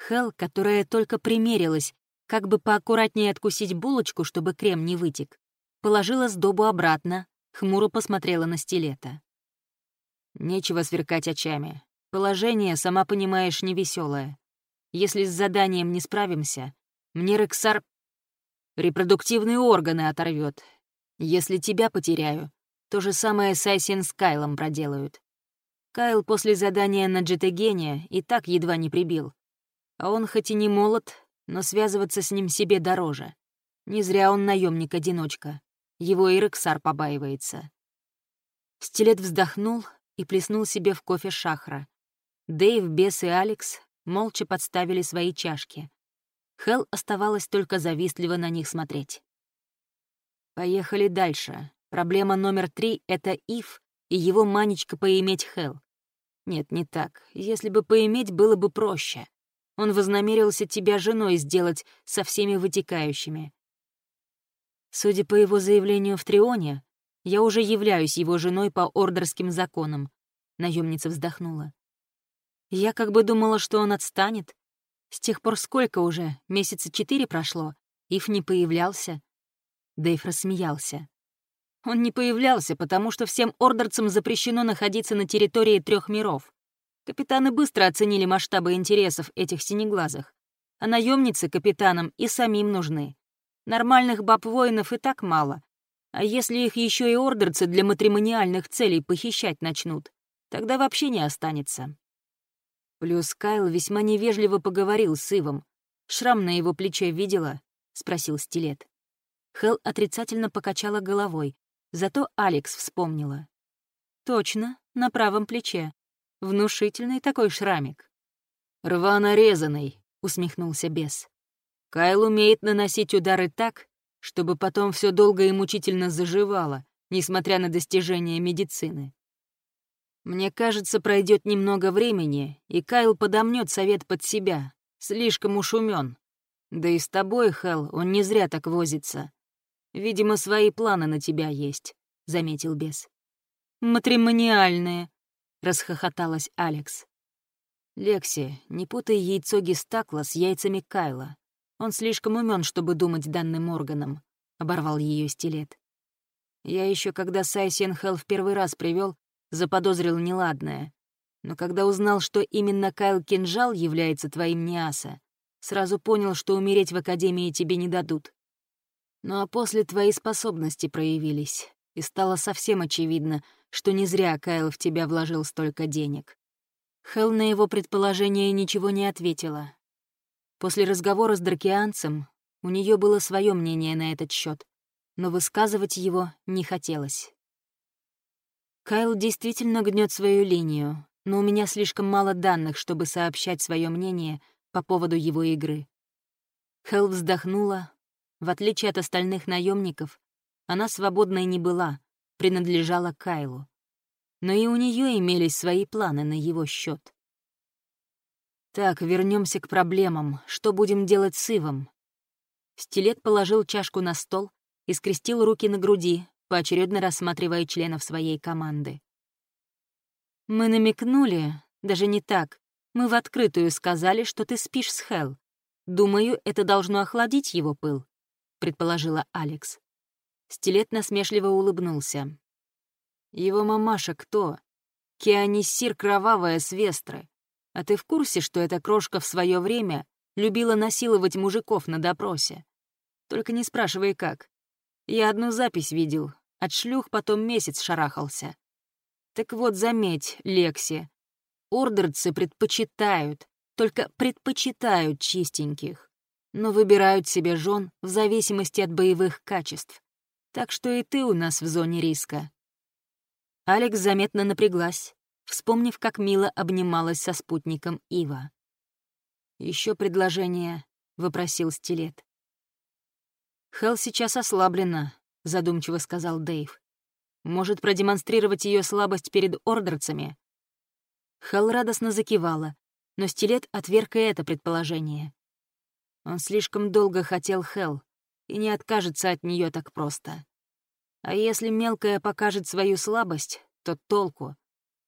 Хел, которая только примерилась, как бы поаккуратнее откусить булочку, чтобы крем не вытек, положила сдобу обратно, хмуро посмотрела на стилета. «Нечего сверкать очами. Положение, сама понимаешь, невеселое. Если с заданием не справимся, мне Рексар репродуктивные органы оторвет. Если тебя потеряю, то же самое с с Кайлом проделают. Кайл после задания на Джетегене и так едва не прибил. А он хоть и не молод, но связываться с ним себе дороже. Не зря он наемник одиночка Его и Рексар побаивается. Стилет вздохнул и плеснул себе в кофе шахра. Дэйв, Бес и Алекс молча подставили свои чашки. Хел оставалось только завистливо на них смотреть. Поехали дальше. Проблема номер три — это Ив и его манечка поиметь Хел. Нет, не так. Если бы поиметь, было бы проще. Он вознамерился тебя женой сделать со всеми вытекающими. Судя по его заявлению в Трионе, я уже являюсь его женой по ордерским законам. Наемница вздохнула. Я как бы думала, что он отстанет. С тех пор сколько уже? Месяца четыре прошло. Ив не появлялся. Дэйв рассмеялся. Он не появлялся, потому что всем ордерцам запрещено находиться на территории трех миров. Капитаны быстро оценили масштабы интересов этих синеглазых, а наемницы капитанам и самим нужны. Нормальных баб-воинов и так мало, а если их еще и ордерцы для матримониальных целей похищать начнут, тогда вообще не останется. Плюс Кайл весьма невежливо поговорил с Ивом. «Шрам на его плече видела?» — спросил Стилет. Хел отрицательно покачала головой, зато Алекс вспомнила. «Точно, на правом плече. Внушительный такой шрамик. «Рвано резанный», — усмехнулся бес. «Кайл умеет наносить удары так, чтобы потом все долго и мучительно заживало, несмотря на достижения медицины. Мне кажется, пройдет немного времени, и Кайл подомнет совет под себя. Слишком уж умен. Да и с тобой, Хел, он не зря так возится. Видимо, свои планы на тебя есть», — заметил бес. «Матримониальные», — расхохоталась Алекс. «Лекси, не путай яйцо Гестакла с яйцами Кайла. Он слишком умен, чтобы думать данным органом», — оборвал ее стилет. «Я еще, когда Сай Сенхел в первый раз привел, заподозрил неладное. Но когда узнал, что именно Кайл Кинжал является твоим Ниаса, сразу понял, что умереть в Академии тебе не дадут. Ну а после твои способности проявились, и стало совсем очевидно, что не зря Кайл в тебя вложил столько денег. Хел на его предположение ничего не ответила. После разговора с дракианцем у нее было свое мнение на этот счет, но высказывать его не хотелось. Кайл действительно гнет свою линию, но у меня слишком мало данных, чтобы сообщать свое мнение по поводу его игры. Хел вздохнула. В отличие от остальных наемников, она свободной не была, принадлежала Кайлу. Но и у нее имелись свои планы на его счет. Так, вернемся к проблемам. Что будем делать с Ивом? Стилет положил чашку на стол и скрестил руки на груди, поочередно рассматривая членов своей команды. Мы намекнули, даже не так. Мы в открытую сказали, что ты спишь с Хел. Думаю, это должно охладить его пыл. Предположила Алекс. Стилет насмешливо улыбнулся. «Его мамаша кто? Кианисир Кровавая с Вестры. А ты в курсе, что эта крошка в свое время любила насиловать мужиков на допросе? Только не спрашивай, как. Я одну запись видел. От шлюх потом месяц шарахался. Так вот, заметь, Лекси, ордерцы предпочитают, только предпочитают чистеньких, но выбирают себе жен в зависимости от боевых качеств. Так что и ты у нас в зоне риска. Алекс заметно напряглась, вспомнив, как мило обнималась со спутником Ива. Еще предложение», — вопросил Стилет. «Хелл сейчас ослаблена», — задумчиво сказал Дэйв. «Может продемонстрировать ее слабость перед ордерцами?» Хелл радостно закивала, но Стилет отверг и это предположение. Он слишком долго хотел Хелл и не откажется от нее так просто. А если мелкая покажет свою слабость, то толку.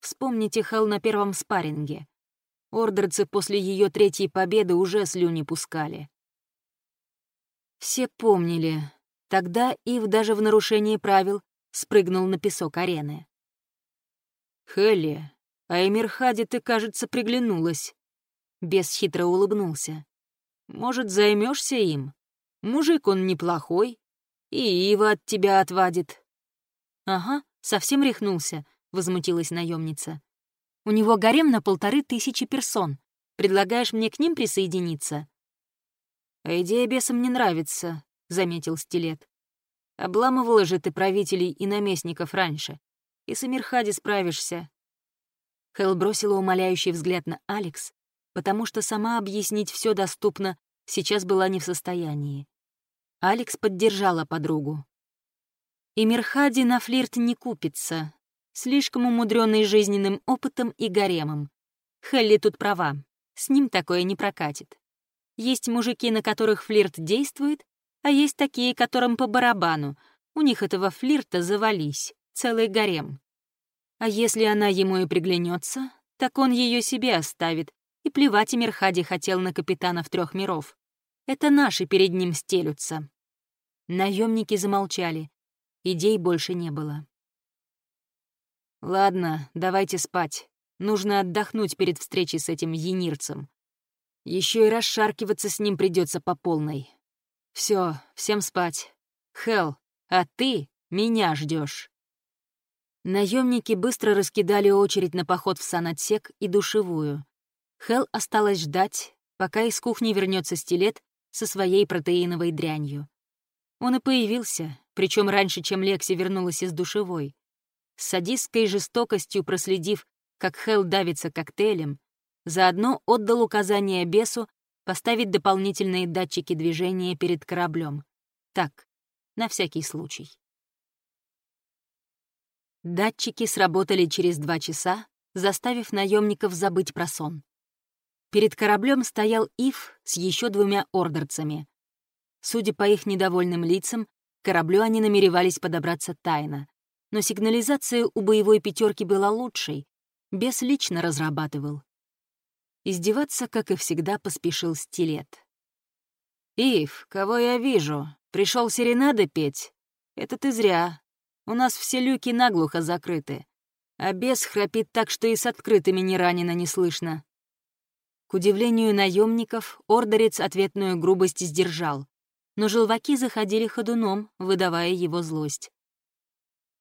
Вспомните Хелл на первом спарринге. Ордерцы после ее третьей победы уже слюни пускали. Все помнили. Тогда Ив даже в нарушении правил спрыгнул на песок арены. «Хелли, а Эмирхаде ты, кажется, приглянулась». Бес хитро улыбнулся. «Может, займешься им? Мужик он неплохой, и Ива от тебя отвадит». «Ага, совсем рехнулся», — возмутилась наемница. «У него гарем на полторы тысячи персон. Предлагаешь мне к ним присоединиться?» «А идея бесам не нравится», — заметил Стилет. «Обламывала же ты правителей и наместников раньше, и с Эмирхади справишься». Хелл бросила умоляющий взгляд на Алекс, потому что сама объяснить все доступно сейчас была не в состоянии. Алекс поддержала подругу. Эмирхади на флирт не купится, слишком умудренный жизненным опытом и гаремом. Хелли тут права, с ним такое не прокатит. Есть мужики, на которых флирт действует, а есть такие, которым по барабану. У них этого флирта завались, целый гарем. А если она ему и приглянется, так он ее себе оставит, и плевать Эмирхади хотел на капитанов трех миров. Это наши перед ним стелются. Наемники замолчали. Идей больше не было. «Ладно, давайте спать. Нужно отдохнуть перед встречей с этим енирцем. Еще и расшаркиваться с ним придется по полной. Все, всем спать. Хел, а ты меня ждешь. Наемники быстро раскидали очередь на поход в санотсек и душевую. Хел осталось ждать, пока из кухни вернется стилет со своей протеиновой дрянью. Он и появился, причем раньше, чем Лекси вернулась из душевой. С садистской жестокостью проследив, как Хел давится коктейлем, Заодно отдал указание бесу поставить дополнительные датчики движения перед кораблем. Так, на всякий случай. Датчики сработали через два часа, заставив наемников забыть про сон. Перед кораблем стоял Ив с еще двумя ордерцами. Судя по их недовольным лицам, к кораблю они намеревались подобраться тайно. Но сигнализация у боевой пятерки была лучшей. Бес лично разрабатывал. Издеваться, как и всегда, поспешил стилет. «Ив, кого я вижу? Пришел серенады петь? Это ты зря. У нас все люки наглухо закрыты. А бес храпит так, что и с открытыми ни ранено не слышно». Удивлению наемников, ордерец ответную грубость сдержал, но желваки заходили ходуном, выдавая его злость.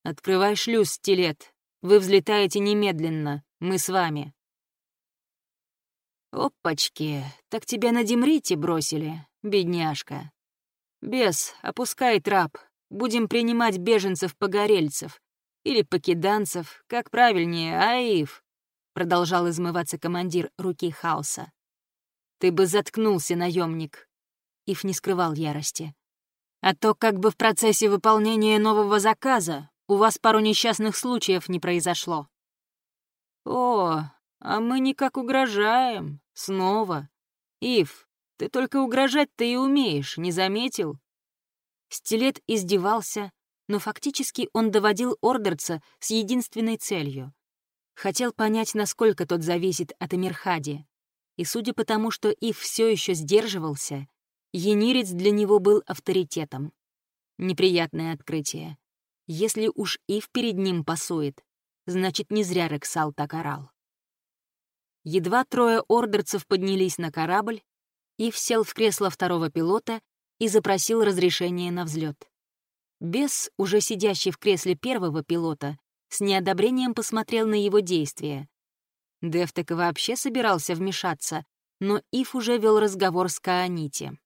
«Открывай шлюз, стилет. Вы взлетаете немедленно. Мы с вами». «Опачки, так тебя на Демрите бросили, бедняжка. Бес, опускай трап, будем принимать беженцев-погорельцев. Или покиданцев, как правильнее, аив», — продолжал измываться командир руки хаоса. «Ты бы заткнулся, наемник. Ив не скрывал ярости. «А то как бы в процессе выполнения нового заказа у вас пару несчастных случаев не произошло». «О, а мы никак угрожаем. Снова. Ив, ты только угрожать-то и умеешь, не заметил? Стилет издевался, но фактически он доводил Ордерца с единственной целью. Хотел понять, насколько тот зависит от Эмирхади. И судя по тому, что Ив все еще сдерживался, Енирец для него был авторитетом. Неприятное открытие. Если уж Ив перед ним пасует, значит, не зря Рексал так орал. Едва трое ордерцев поднялись на корабль, Ив сел в кресло второго пилота и запросил разрешение на взлет. Бес, уже сидящий в кресле первого пилота, с неодобрением посмотрел на его действия. Дефтек вообще собирался вмешаться, но Ив уже вел разговор с Кааните.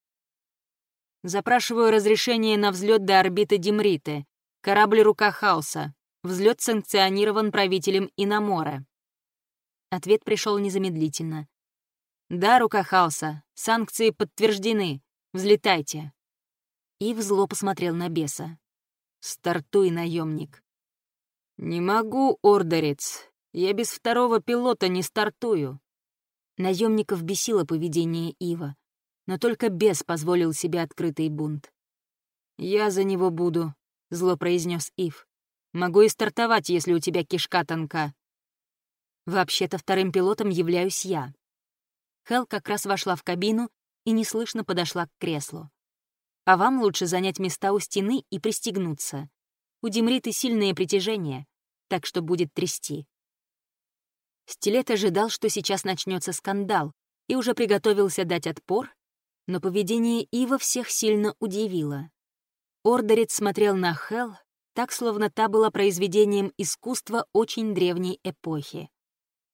«Запрашиваю разрешение на взлет до орбиты Демриты. Корабль «Рука Хаоса». Взлет санкционирован правителем Иномора». Ответ пришел незамедлительно. «Да, Рука Хаоса, санкции подтверждены. Взлетайте». Ив зло посмотрел на беса. «Стартуй, наемник». «Не могу, ордерец. Я без второго пилота не стартую». Наемников бесило поведение Ива, но только бес позволил себе открытый бунт. «Я за него буду», — зло произнес Ив. «Могу и стартовать, если у тебя кишка тонка». «Вообще-то вторым пилотом являюсь я». Хел как раз вошла в кабину и неслышно подошла к креслу. «А вам лучше занять места у стены и пристегнуться. У Демриты сильное притяжение, так что будет трясти. Стилет ожидал, что сейчас начнется скандал, и уже приготовился дать отпор, но поведение Ива всех сильно удивило. Ордерец смотрел на Хел, так, словно та была произведением искусства очень древней эпохи.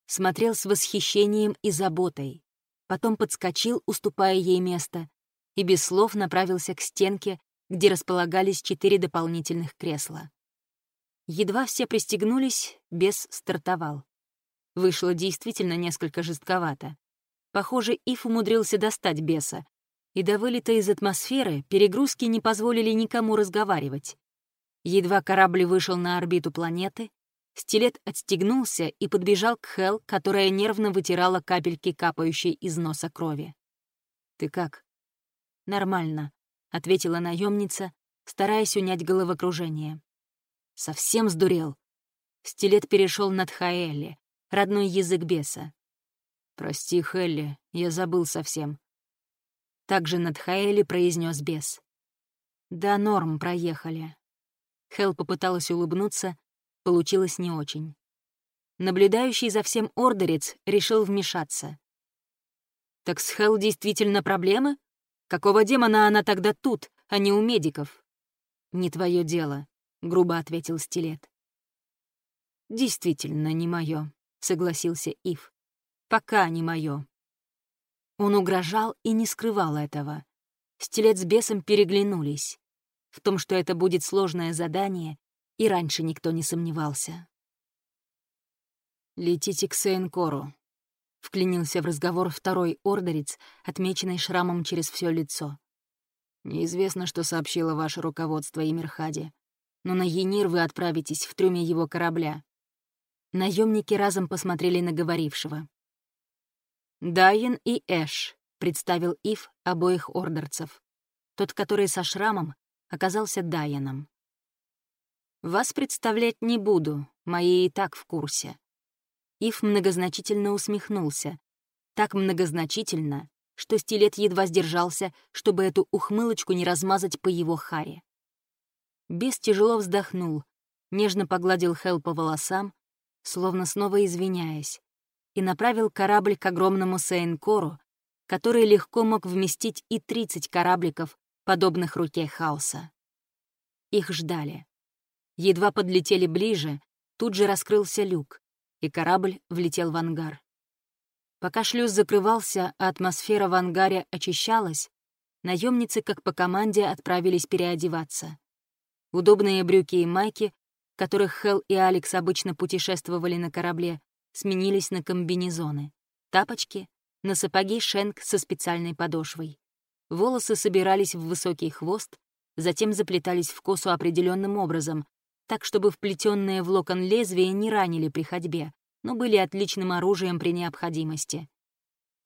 Смотрел с восхищением и заботой, потом подскочил, уступая ей место, и без слов направился к стенке, где располагались четыре дополнительных кресла. Едва все пристегнулись, бес стартовал. Вышло действительно несколько жестковато. Похоже, Ив умудрился достать беса, и до вылета из атмосферы перегрузки не позволили никому разговаривать. Едва корабль вышел на орбиту планеты, стилет отстегнулся и подбежал к Хел, которая нервно вытирала капельки, капающей из носа крови. «Ты как?» «Нормально», — ответила наемница, стараясь унять головокружение. Совсем сдурел. Стилет перешел над Хаэлли, родной язык беса. «Прости, Хелли, я забыл совсем». Также над Хаэли произнес бес. «Да, норм, проехали». Хел попыталась улыбнуться, получилось не очень. Наблюдающий за всем ордерец решил вмешаться. «Так с Хел действительно проблемы? Какого демона она тогда тут, а не у медиков?» «Не твое дело», грубо ответил Стилет. Действительно, не мое, согласился Ив. Пока не мое. Он угрожал и не скрывал этого. Стилет с бесом переглянулись. В том, что это будет сложное задание, и раньше никто не сомневался. «Летите к Сейнкору», — вклинился в разговор второй ордерец, отмеченный шрамом через все лицо. «Неизвестно, что сообщило ваше руководство Эмирхаде но на Енир вы отправитесь в трюме его корабля». Наемники разом посмотрели на говорившего. «Дайен и Эш», — представил Ив обоих ордерцев. Тот, который со шрамом, оказался Дайеном. «Вас представлять не буду, мои и так в курсе». Ив многозначительно усмехнулся. Так многозначительно, что стилет едва сдержался, чтобы эту ухмылочку не размазать по его харе. Бес тяжело вздохнул, нежно погладил Хел по волосам, словно снова извиняясь, и направил корабль к огромному Сейнкору, который легко мог вместить и 30 корабликов, подобных руке хаоса. Их ждали. Едва подлетели ближе, тут же раскрылся люк, и корабль влетел в ангар. Пока шлюз закрывался, а атмосфера в ангаре очищалась, наемницы, как по команде, отправились переодеваться. Удобные брюки и майки, в которых Хел и Алекс обычно путешествовали на корабле, сменились на комбинезоны, тапочки, на сапоги шенк со специальной подошвой. Волосы собирались в высокий хвост, затем заплетались в косу определенным образом, так чтобы вплетенные в локон лезвия не ранили при ходьбе, но были отличным оружием при необходимости.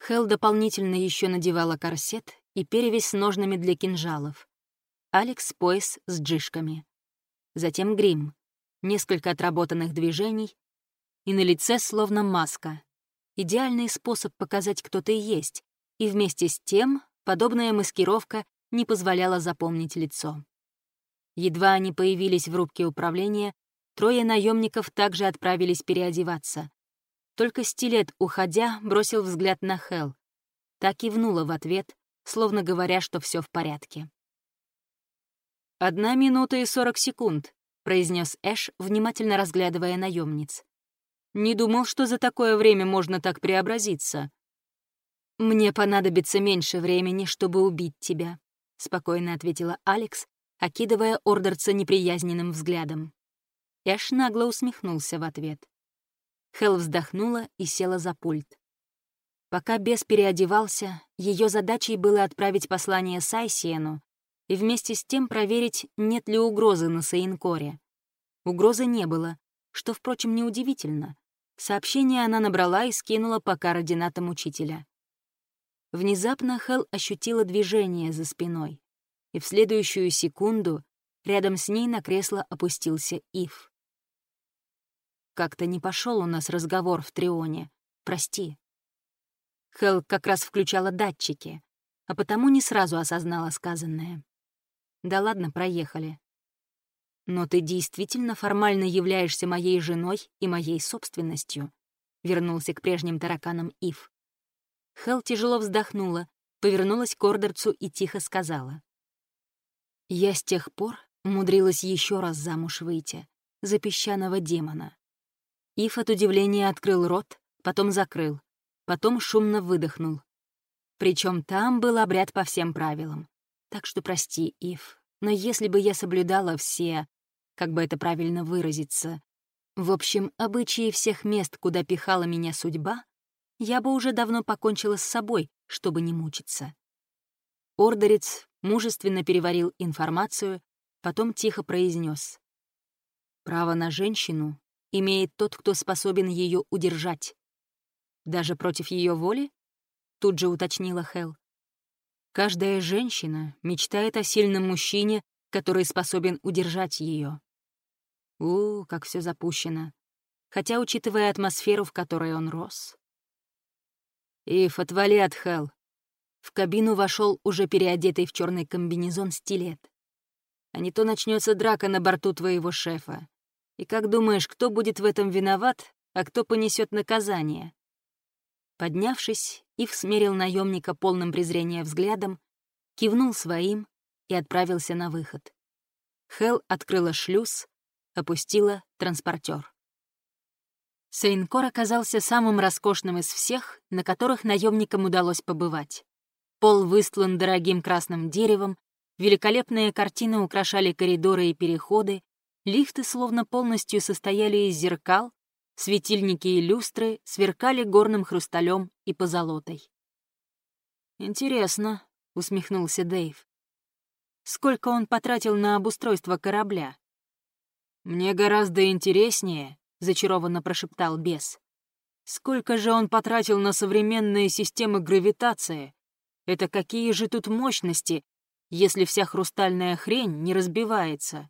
Хел дополнительно еще надевала корсет и перевязь с ножными для кинжалов. Алекс пояс с джишками. Затем грим, несколько отработанных движений, и на лице словно маска. Идеальный способ показать, кто ты есть, и вместе с тем подобная маскировка не позволяла запомнить лицо. Едва они появились в рубке управления, трое наемников также отправились переодеваться. Только стилет, уходя, бросил взгляд на Хел. Так и внула в ответ, словно говоря, что все в порядке. «Одна минута и сорок секунд», — произнес Эш, внимательно разглядывая наемниц. «Не думал, что за такое время можно так преобразиться». «Мне понадобится меньше времени, чтобы убить тебя», — спокойно ответила Алекс, окидывая Ордерца неприязненным взглядом. Эш нагло усмехнулся в ответ. Хел вздохнула и села за пульт. Пока бес переодевался, ее задачей было отправить послание Сайсиену и вместе с тем проверить, нет ли угрозы на Саинкоре. Угрозы не было, что, впрочем, неудивительно. Сообщение она набрала и скинула по координатам учителя. Внезапно Хел ощутила движение за спиной, и в следующую секунду рядом с ней на кресло опустился Ив. «Как-то не пошел у нас разговор в Трионе. Прости», Хел как раз включала датчики, а потому не сразу осознала сказанное. Да ладно, проехали. Но ты действительно формально являешься моей женой и моей собственностью, вернулся к прежним тараканам Ив. Хел тяжело вздохнула, повернулась к Ордерцу и тихо сказала. «Я с тех пор умудрилась еще раз замуж выйти, за песчаного демона». Ив от удивления открыл рот, потом закрыл, потом шумно выдохнул. Причем там был обряд по всем правилам. Так что прости, Ив, но если бы я соблюдала все, как бы это правильно выразиться, в общем, обычаи всех мест, куда пихала меня судьба, я бы уже давно покончила с собой, чтобы не мучиться. Ордерец мужественно переварил информацию, потом тихо произнес: «Право на женщину имеет тот, кто способен ее удержать. Даже против ее воли? Тут же уточнила Хел. Каждая женщина мечтает о сильном мужчине, который способен удержать ее. У, как все запущено. Хотя, учитывая атмосферу, в которой он рос. Ив, отвали от Хел. В кабину вошел уже переодетый в черный комбинезон стилет. А не то начнется драка на борту твоего шефа. И как думаешь, кто будет в этом виноват, а кто понесет наказание? Поднявшись, Ив смерил наемника полным презрения взглядом, кивнул своим и отправился на выход. Хел открыла шлюз, опустила транспортер. Сейнкор оказался самым роскошным из всех, на которых наемникам удалось побывать. Пол выстлан дорогим красным деревом, великолепные картины украшали коридоры и переходы, лифты словно полностью состояли из зеркал, Светильники и люстры сверкали горным хрусталем и позолотой. «Интересно», — усмехнулся Дэйв. «Сколько он потратил на обустройство корабля?» «Мне гораздо интереснее», — зачарованно прошептал бес. «Сколько же он потратил на современные системы гравитации? Это какие же тут мощности, если вся хрустальная хрень не разбивается?»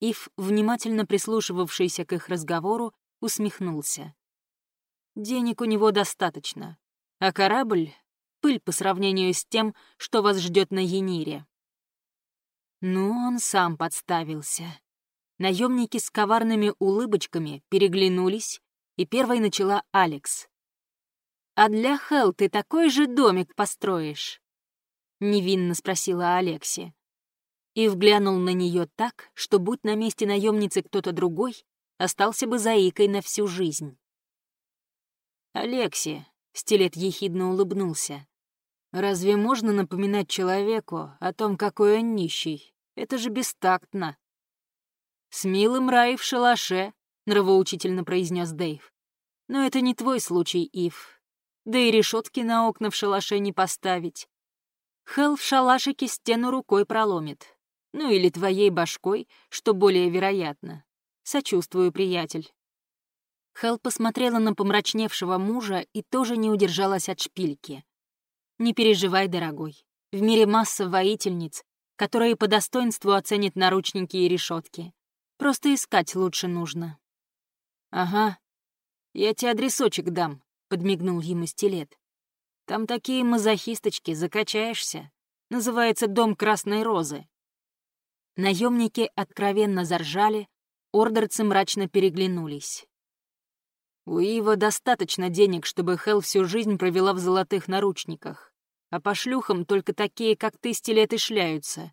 Ив, внимательно прислушивавшийся к их разговору, усмехнулся. «Денег у него достаточно, а корабль — пыль по сравнению с тем, что вас ждет на Енире». Ну, он сам подставился. Наемники с коварными улыбочками переглянулись, и первой начала Алекс. «А для Хел ты такой же домик построишь?» — невинно спросила Алекси. И вглянул на нее так, что, будь на месте наемницы кто-то другой, остался бы заикой на всю жизнь. «Алекси», — Стилет ехидно улыбнулся, «разве можно напоминать человеку о том, какой он нищий? Это же бестактно». «С милым рай в шалаше», — нравоучительно произнес Дэйв. «Но это не твой случай, Ив. Да и решетки на окна в шалаше не поставить. Хелл в шалашике стену рукой проломит. Ну или твоей башкой, что более вероятно. Сочувствую, приятель». Хел посмотрела на помрачневшего мужа и тоже не удержалась от шпильки. «Не переживай, дорогой. В мире масса воительниц, которые по достоинству оценят наручники и решетки. Просто искать лучше нужно». «Ага. Я тебе адресочек дам», — подмигнул ему стилет. Там такие мазохисточки, закачаешься. Называется «Дом Красной Розы». Наемники откровенно заржали, ордерцы мрачно переглянулись. У Ива достаточно денег, чтобы Хел всю жизнь провела в золотых наручниках. А по шлюхам только такие, как ты, стилеты шляются.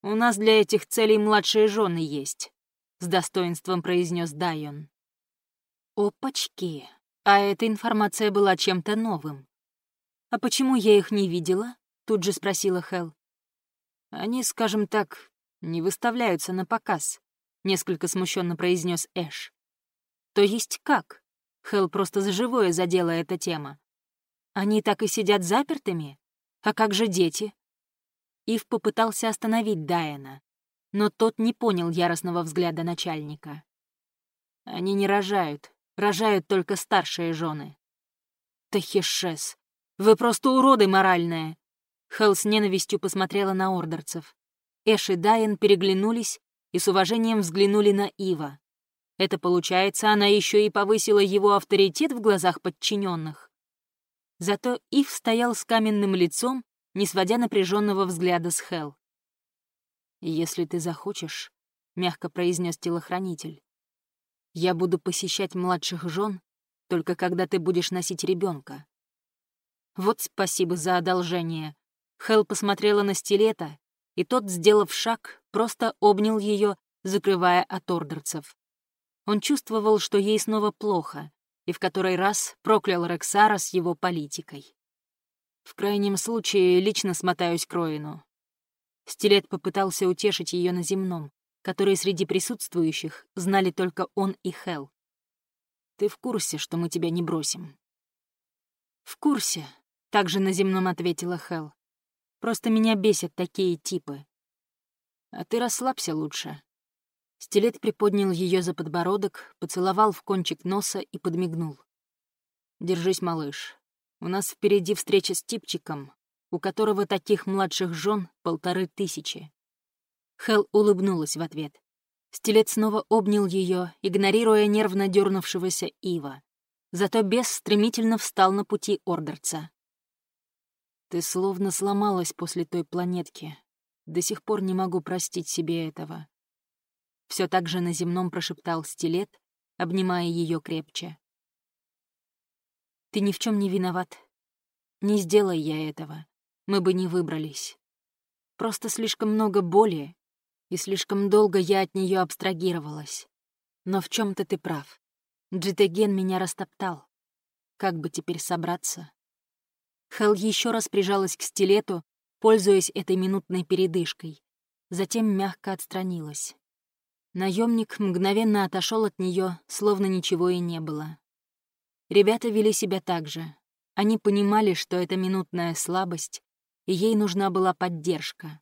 У нас для этих целей младшие жены есть», — с достоинством произнес Дайон. «Опачки! А эта информация была чем-то новым. А почему я их не видела?» — тут же спросила Хел. «Они, скажем так, не выставляются на показ», — несколько смущенно произнес Эш. «То есть как?» Хел просто за живое задела эта тема. Они так и сидят запертыми? А как же дети? Ив попытался остановить Дайана, но тот не понял яростного взгляда начальника. Они не рожают, рожают только старшие жены. Тахишес, вы просто уроды моральные. Хел с ненавистью посмотрела на ордерцев. Эш и Дайан переглянулись и с уважением взглянули на Ива. Это получается, она еще и повысила его авторитет в глазах подчиненных. Зато Ив стоял с каменным лицом, не сводя напряженного взгляда с Хел. «Если ты захочешь», — мягко произнес телохранитель, «я буду посещать младших жен только когда ты будешь носить ребенка. Вот спасибо за одолжение. Хел посмотрела на стилета, и тот, сделав шаг, просто обнял ее, закрывая от ордерцев. Он чувствовал, что ей снова плохо, и в который раз проклял Рексара с его политикой. В крайнем случае, лично смотаюсь к Роину. Стилет попытался утешить ее на земном, который среди присутствующих знали только он и Хел. «Ты в курсе, что мы тебя не бросим?» «В курсе», — также на земном ответила Хел. «Просто меня бесят такие типы». «А ты расслабься лучше. Стилет приподнял ее за подбородок, поцеловал в кончик носа и подмигнул. «Держись, малыш. У нас впереди встреча с типчиком, у которого таких младших жен полторы тысячи». Хел улыбнулась в ответ. Стилет снова обнял ее, игнорируя нервно дернувшегося Ива. Зато бес стремительно встал на пути Ордерца. «Ты словно сломалась после той планетки. До сих пор не могу простить себе этого. Все так же на земном прошептал стилет, обнимая ее крепче. «Ты ни в чем не виноват. Не сделай я этого. Мы бы не выбрались. Просто слишком много боли, и слишком долго я от нее абстрагировалась. Но в чем то ты прав. Джитеген меня растоптал. Как бы теперь собраться?» Хел еще раз прижалась к стилету, пользуясь этой минутной передышкой. Затем мягко отстранилась. Наемник мгновенно отошел от нее, словно ничего и не было. Ребята вели себя так же. Они понимали, что это минутная слабость, и ей нужна была поддержка.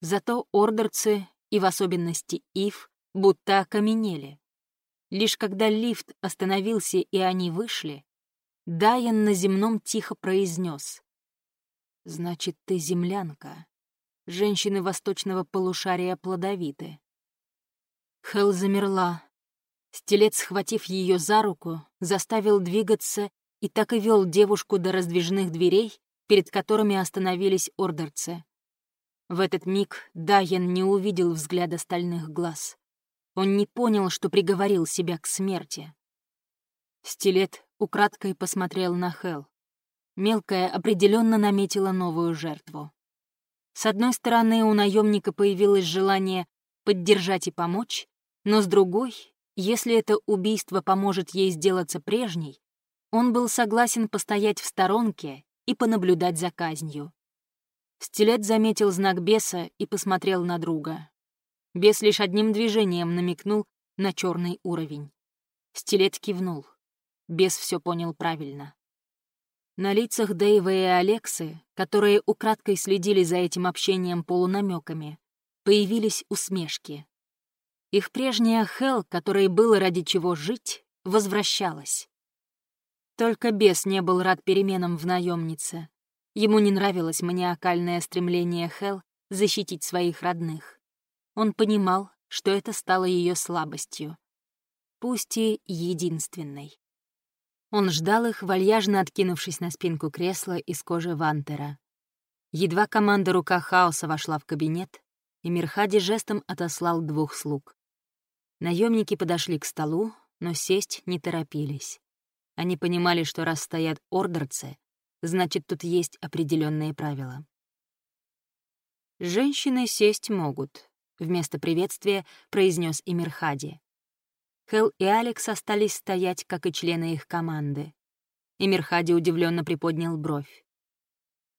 Зато ордерцы, и в особенности Ив, будто окаменели. Лишь когда лифт остановился и они вышли, Дайан на земном тихо произнес: «Значит, ты землянка. Женщины восточного полушария плодовиты. Хел замерла. Стилет, схватив ее за руку, заставил двигаться и так и вел девушку до раздвижных дверей, перед которыми остановились ордерцы. В этот миг Дайен не увидел взгляда стальных глаз. Он не понял, что приговорил себя к смерти. Стилет украдкой посмотрел на Хел. Мелкая определенно наметила новую жертву. С одной стороны, у наемника появилось желание поддержать и помочь, но с другой, если это убийство поможет ей сделаться прежней, он был согласен постоять в сторонке и понаблюдать за казнью. Стилет заметил знак беса и посмотрел на друга. Бес лишь одним движением намекнул на черный уровень. Стилет кивнул. Бес все понял правильно. На лицах Дэйва и Алексы, которые украдкой следили за этим общением полунамеками, появились усмешки. Их прежняя Хел, которой было ради чего жить, возвращалась. Только бес не был рад переменам в наемнице. Ему не нравилось маниакальное стремление Хел защитить своих родных. Он понимал, что это стало ее слабостью. Пусть и единственной. Он ждал их, вальяжно откинувшись на спинку кресла из кожи вантера. Едва команда «Рука хаоса» вошла в кабинет, и Мирхади жестом отослал двух слуг. Наемники подошли к столу, но сесть не торопились. Они понимали, что раз стоят ордерцы, значит, тут есть определенные правила. «Женщины сесть могут», — вместо приветствия произнес Эмирхади. Хел и Алекс остались стоять, как и члены их команды. Эмирхади удивленно приподнял бровь.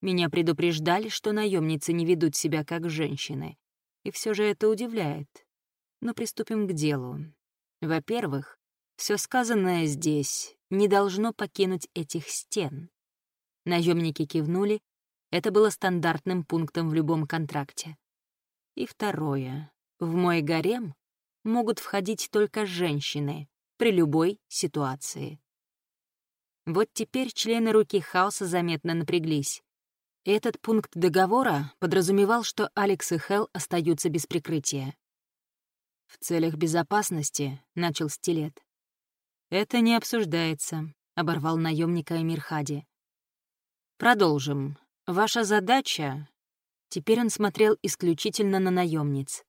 Меня предупреждали, что наемницы не ведут себя как женщины. И все же это удивляет. Но приступим к делу. Во-первых, все сказанное здесь не должно покинуть этих стен. Наемники кивнули. Это было стандартным пунктом в любом контракте. И второе. В мой гарем могут входить только женщины при любой ситуации. Вот теперь члены руки хаоса заметно напряглись. Этот пункт договора подразумевал, что Алекс и Хелл остаются без прикрытия. «В целях безопасности», — начал Стилет. «Это не обсуждается», — оборвал наемника Эмирхади. «Продолжим. Ваша задача...» Теперь он смотрел исключительно на наемниц.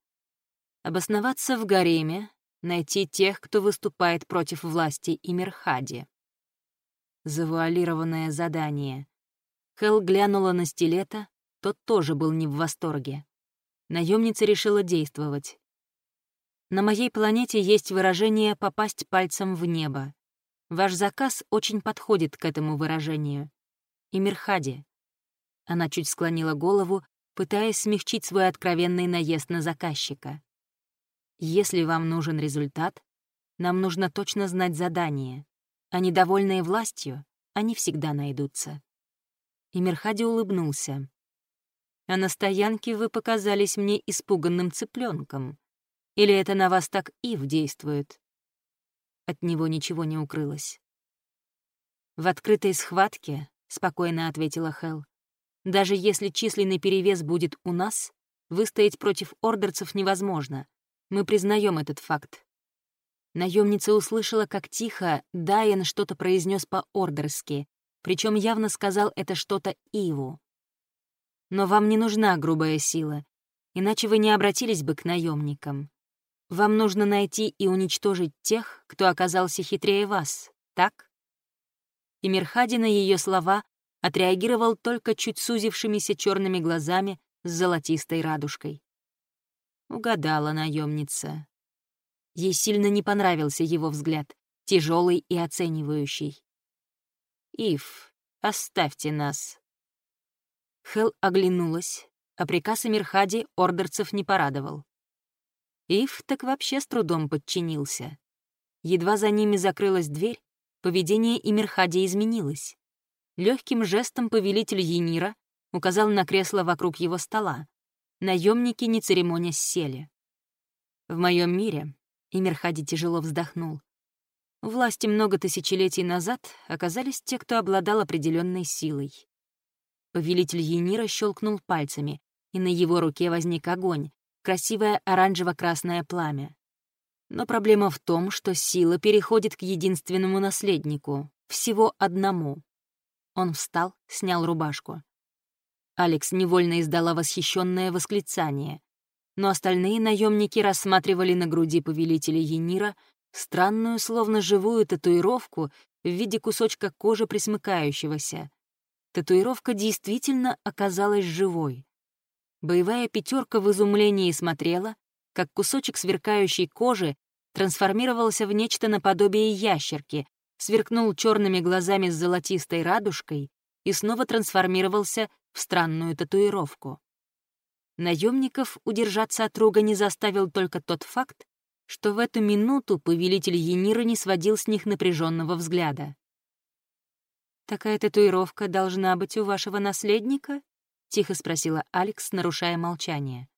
«Обосноваться в гареме, найти тех, кто выступает против власти Эмирхади». Завуалированное задание — Хел глянула на стилета, тот тоже был не в восторге. Наемница решила действовать. На моей планете есть выражение «попасть пальцем в небо». Ваш заказ очень подходит к этому выражению. И Мирхади. Она чуть склонила голову, пытаясь смягчить свой откровенный наезд на заказчика. Если вам нужен результат, нам нужно точно знать задание, а недовольные властью, они всегда найдутся и Мирхади улыбнулся. «А на стоянке вы показались мне испуганным цыпленком. Или это на вас так Ив действует?» От него ничего не укрылось. «В открытой схватке», — спокойно ответила Хел, «даже если численный перевес будет у нас, выстоять против ордерцев невозможно. Мы признаем этот факт». Наемница услышала, как тихо Дайен что-то произнес по-ордерски, причем явно сказал это что-то Иву. Но вам не нужна грубая сила, иначе вы не обратились бы к наемникам. Вам нужно найти и уничтожить тех, кто оказался хитрее вас, так? И Мирхади на ее слова отреагировал только чуть сузившимися черными глазами с золотистой радужкой. Угадала наемница. Ей сильно не понравился его взгляд, тяжелый и оценивающий. «Ив, оставьте нас». Хел оглянулась, а приказ Эмирхади ордерцев не порадовал. Ив так вообще с трудом подчинился. Едва за ними закрылась дверь, поведение Эмирхади изменилось. Легким жестом повелитель Енира указал на кресло вокруг его стола. Наемники, не церемонясь, сели. В моем мире Эмирхади тяжело вздохнул власти много тысячелетий назад оказались те, кто обладал определенной силой. Повелитель Енира щелкнул пальцами, и на его руке возник огонь, красивое оранжево-красное пламя. Но проблема в том, что сила переходит к единственному наследнику, всего одному. Он встал, снял рубашку. Алекс невольно издала восхищенное восклицание, но остальные наемники рассматривали на груди повелителя Енира странную, словно живую татуировку в виде кусочка кожи присмыкающегося. Татуировка действительно оказалась живой. Боевая пятерка в изумлении смотрела, как кусочек сверкающей кожи трансформировался в нечто наподобие ящерки, сверкнул черными глазами с золотистой радужкой и снова трансформировался в странную татуировку. Наемников удержаться от руга не заставил только тот факт, что в эту минуту повелитель Енира не сводил с них напряженного взгляда. «Такая татуировка должна быть у вашего наследника?» — тихо спросила Алекс, нарушая молчание.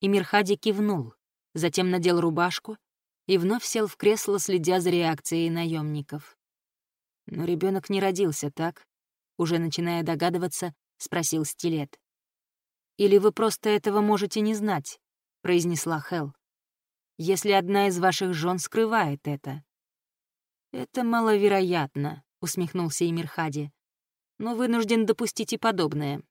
И Мирхади кивнул, затем надел рубашку и вновь сел в кресло, следя за реакцией наемников. «Но ребенок не родился, так?» Уже начиная догадываться, спросил Стилет. «Или вы просто этого можете не знать?» — произнесла Хел если одна из ваших жен скрывает это. «Это маловероятно», — усмехнулся Эмирхади. «Но вынужден допустить и подобное.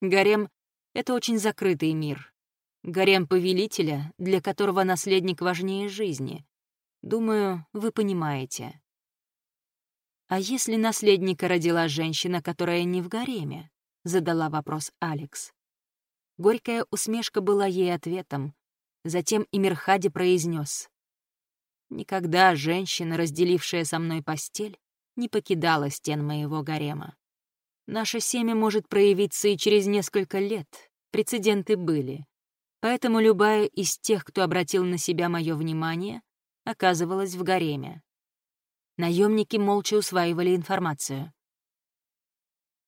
Гарем — это очень закрытый мир. Гарем повелителя, для которого наследник важнее жизни. Думаю, вы понимаете». «А если наследника родила женщина, которая не в гареме?» — задала вопрос Алекс. Горькая усмешка была ей ответом. Затем Имирхади произнес: «Никогда женщина, разделившая со мной постель, не покидала стен моего гарема. Наше семя может проявиться и через несколько лет, прецеденты были. Поэтому любая из тех, кто обратил на себя мое внимание, оказывалась в гареме. Наемники молча усваивали информацию.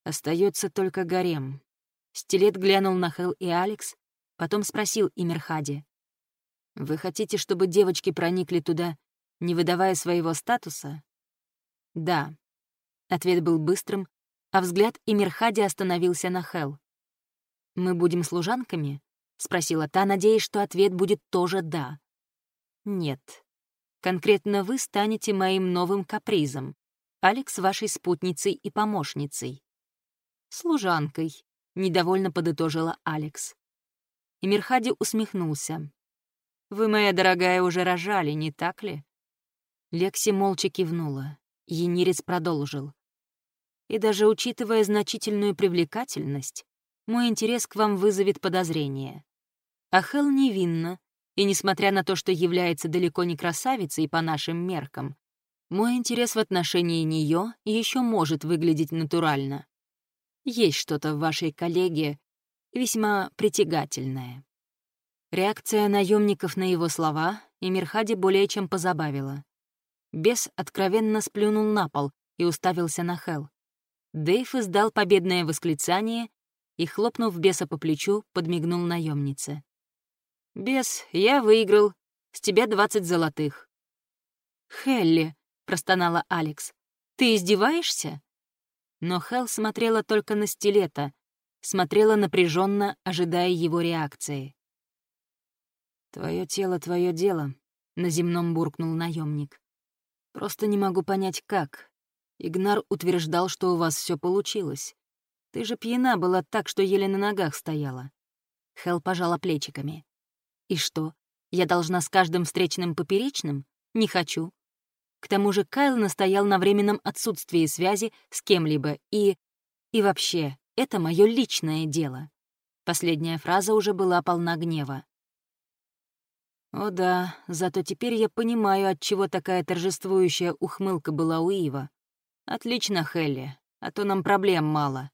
Остается только гарем. Стилет глянул на Хел и Алекс, потом спросил Имерхади. «Вы хотите, чтобы девочки проникли туда, не выдавая своего статуса?» «Да». Ответ был быстрым, а взгляд Имерхади остановился на Хел. «Мы будем служанками?» — спросила та, надеясь, что ответ будет тоже «да». «Нет. Конкретно вы станете моим новым капризом, Алекс — вашей спутницей и помощницей. «Служанкой», — недовольно подытожила Алекс. И Мирхади усмехнулся. «Вы, моя дорогая, уже рожали, не так ли?» Лекси молча кивнула. Енирец продолжил. «И даже учитывая значительную привлекательность, мой интерес к вам вызовет подозрение. Ахел невинна, и несмотря на то, что является далеко не красавицей по нашим меркам, мой интерес в отношении нее еще может выглядеть натурально. Есть что-то в вашей коллеге весьма притягательное». Реакция наемников на его слова и Мирхади более чем позабавила. Бес откровенно сплюнул на пол и уставился на Хел. Дэйв издал победное восклицание и, хлопнув беса по плечу, подмигнул наемнице. «Бес, я выиграл. С тебя двадцать золотых». «Хелли», — простонала Алекс, — «ты издеваешься?» Но Хел смотрела только на стилета, смотрела напряженно, ожидая его реакции. Твое тело — твое дело», — на земном буркнул наемник. «Просто не могу понять, как. Игнар утверждал, что у вас все получилось. Ты же пьяна была так, что еле на ногах стояла». Хел пожала плечиками. «И что, я должна с каждым встречным поперечным? Не хочу. К тому же Кайл настоял на временном отсутствии связи с кем-либо и... И вообще, это мое личное дело. Последняя фраза уже была полна гнева. О да, зато теперь я понимаю, от чего такая торжествующая ухмылка была у Ива. Отлично, Хелли, а то нам проблем мало.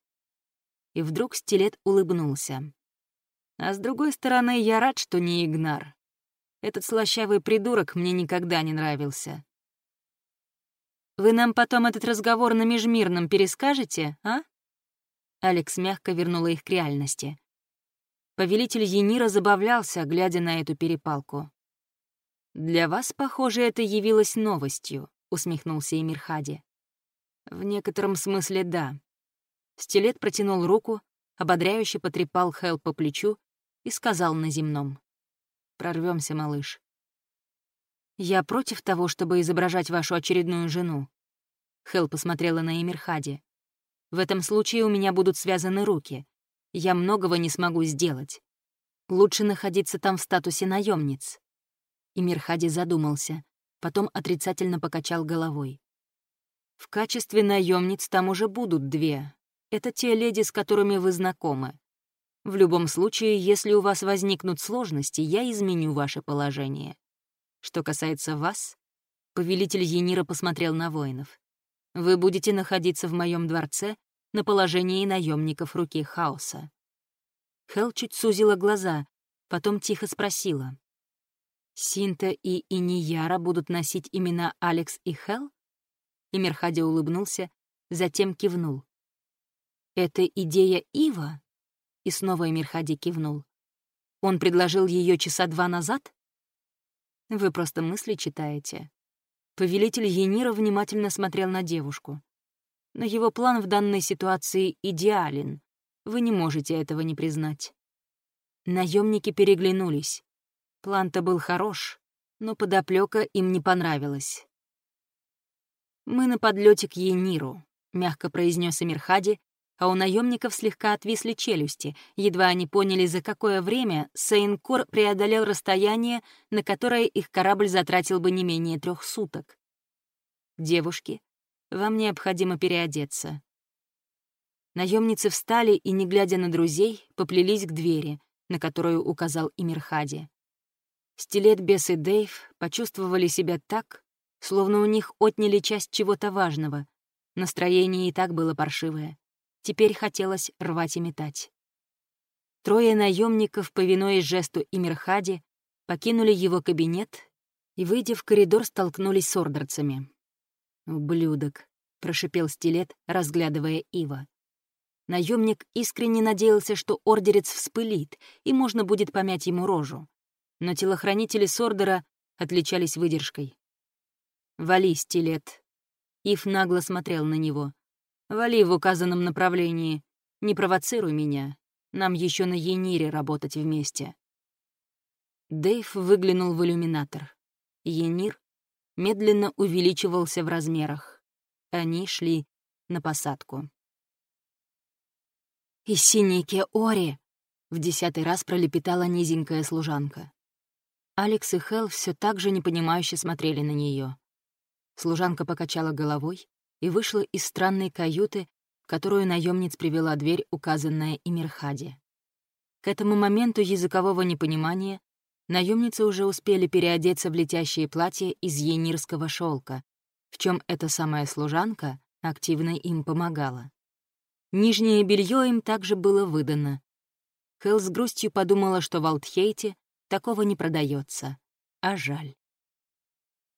И вдруг стилет улыбнулся. А с другой стороны, я рад, что не Игнар. Этот слащавый придурок мне никогда не нравился. Вы нам потом этот разговор на Межмирном перескажете, а?» Алекс мягко вернула их к реальности. Повелитель Енира забавлялся, глядя на эту перепалку. «Для вас, похоже, это явилось новостью», — усмехнулся Эмирхади. «В некотором смысле да». Стилет протянул руку, ободряюще потрепал Хэл по плечу и сказал на земном. «Прорвемся, малыш». «Я против того, чтобы изображать вашу очередную жену». Хел посмотрела на Эмирхади. «В этом случае у меня будут связаны руки. Я многого не смогу сделать. Лучше находиться там в статусе наемниц. Эмирхади задумался, потом отрицательно покачал головой. «В качестве наемниц там уже будут две. Это те леди, с которыми вы знакомы. В любом случае, если у вас возникнут сложности, я изменю ваше положение. Что касается вас, повелитель Енира посмотрел на воинов. Вы будете находиться в моем дворце на положении наемников руки хаоса. Хел чуть сузила глаза, потом тихо спросила. «Синта и Инияра будут носить имена Алекс и Хел?» И улыбнулся, затем кивнул. «Это идея Ива?» И снова Эмирхади кивнул. «Он предложил ее часа два назад?» Вы просто мысли читаете. Повелитель Енира внимательно смотрел на девушку. Но его план в данной ситуации идеален. Вы не можете этого не признать. Наемники переглянулись. План-то был хорош, но подоплека им не понравилась. «Мы на подлете к Ениру», — мягко произнес Эмирхади, а у наемников слегка отвисли челюсти, едва они поняли, за какое время Сейнкор преодолел расстояние, на которое их корабль затратил бы не менее трех суток. «Девушки, вам необходимо переодеться». Наемницы встали и, не глядя на друзей, поплелись к двери, на которую указал Имирхади. Стилет, Бес и Дейв почувствовали себя так, словно у них отняли часть чего-то важного. Настроение и так было паршивое. Теперь хотелось рвать и метать. Трое наемников, повинуясь жесту Имирхади, покинули его кабинет и, выйдя в коридор, столкнулись с ордерцами. «Ублюдок», — прошипел стилет, разглядывая Ива. Наемник искренне надеялся, что ордерец вспылит, и можно будет помять ему рожу. Но телохранители Сордера отличались выдержкой. «Вали, стилет». Ив нагло смотрел на него. Вали в указанном направлении. Не провоцируй меня. Нам еще на Енире работать вместе. Дэйв выглянул в иллюминатор. Енир медленно увеличивался в размерах. Они шли на посадку. «И синики Ори!» — в десятый раз пролепетала низенькая служанка. Алекс и Хелл все так же непонимающе смотрели на нее. Служанка покачала головой, и вышла из странной каюты, в которую наемниц привела дверь, указанная Имирхади. К этому моменту языкового непонимания наемницы уже успели переодеться в летящее платье из енирского шелка, в чем эта самая служанка активно им помогала. Нижнее белье им также было выдано. Хелл с грустью подумала, что в Алтхейте такого не продается, а жаль.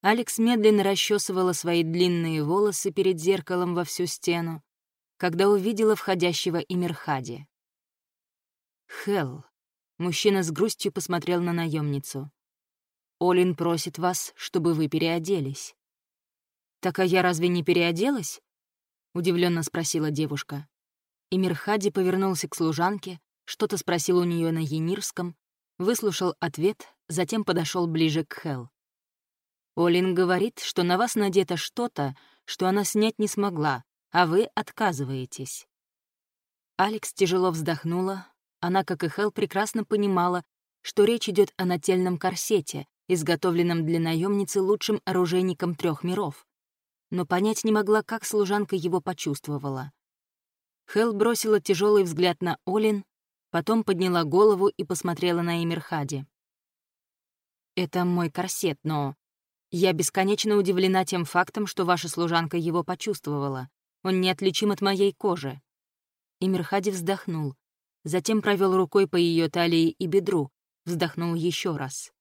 Алекс медленно расчесывала свои длинные волосы перед зеркалом во всю стену, когда увидела входящего Имирхади. «Хелл», — мужчина с грустью посмотрел на наемницу. «Олин просит вас, чтобы вы переоделись». «Так а я разве не переоделась?» — удивленно спросила девушка. Имирхади повернулся к служанке, что-то спросил у нее на енирском, выслушал ответ, затем подошел ближе к Хел. Олин говорит, что на вас надето что-то, что она снять не смогла, а вы отказываетесь. Алекс тяжело вздохнула. Она, как и Хел, прекрасно понимала, что речь идет о нательном корсете, изготовленном для наемницы лучшим оружейником трех миров. Но понять не могла, как служанка его почувствовала. Хел бросила тяжелый взгляд на Олин, потом подняла голову и посмотрела на Эмирхади. «Это мой корсет, но я бесконечно удивлена тем фактом, что ваша служанка его почувствовала. Он неотличим от моей кожи. И Мирхади вздохнул. Затем провел рукой по ее талии и бедру, вздохнул еще раз.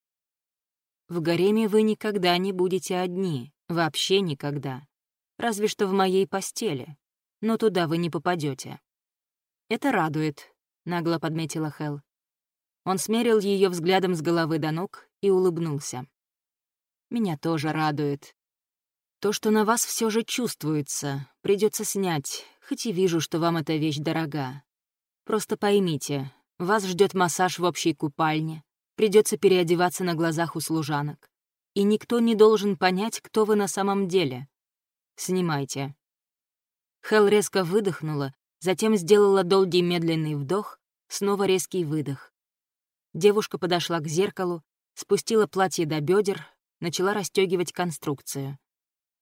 В гареме вы никогда не будете одни, вообще никогда. Разве что в моей постели. Но туда вы не попадете. Это радует, нагло подметила Хел. Он смерил ее взглядом с головы до ног и улыбнулся меня тоже радует. То, что на вас все же чувствуется, придется снять, хоть и вижу, что вам эта вещь дорога. Просто поймите, вас ждет массаж в общей купальне, придется переодеваться на глазах у служанок. И никто не должен понять, кто вы на самом деле. Снимайте. Хел резко выдохнула, затем сделала долгий медленный вдох, снова резкий выдох. Девушка подошла к зеркалу, спустила платье до бедер, начала расстегивать конструкцию.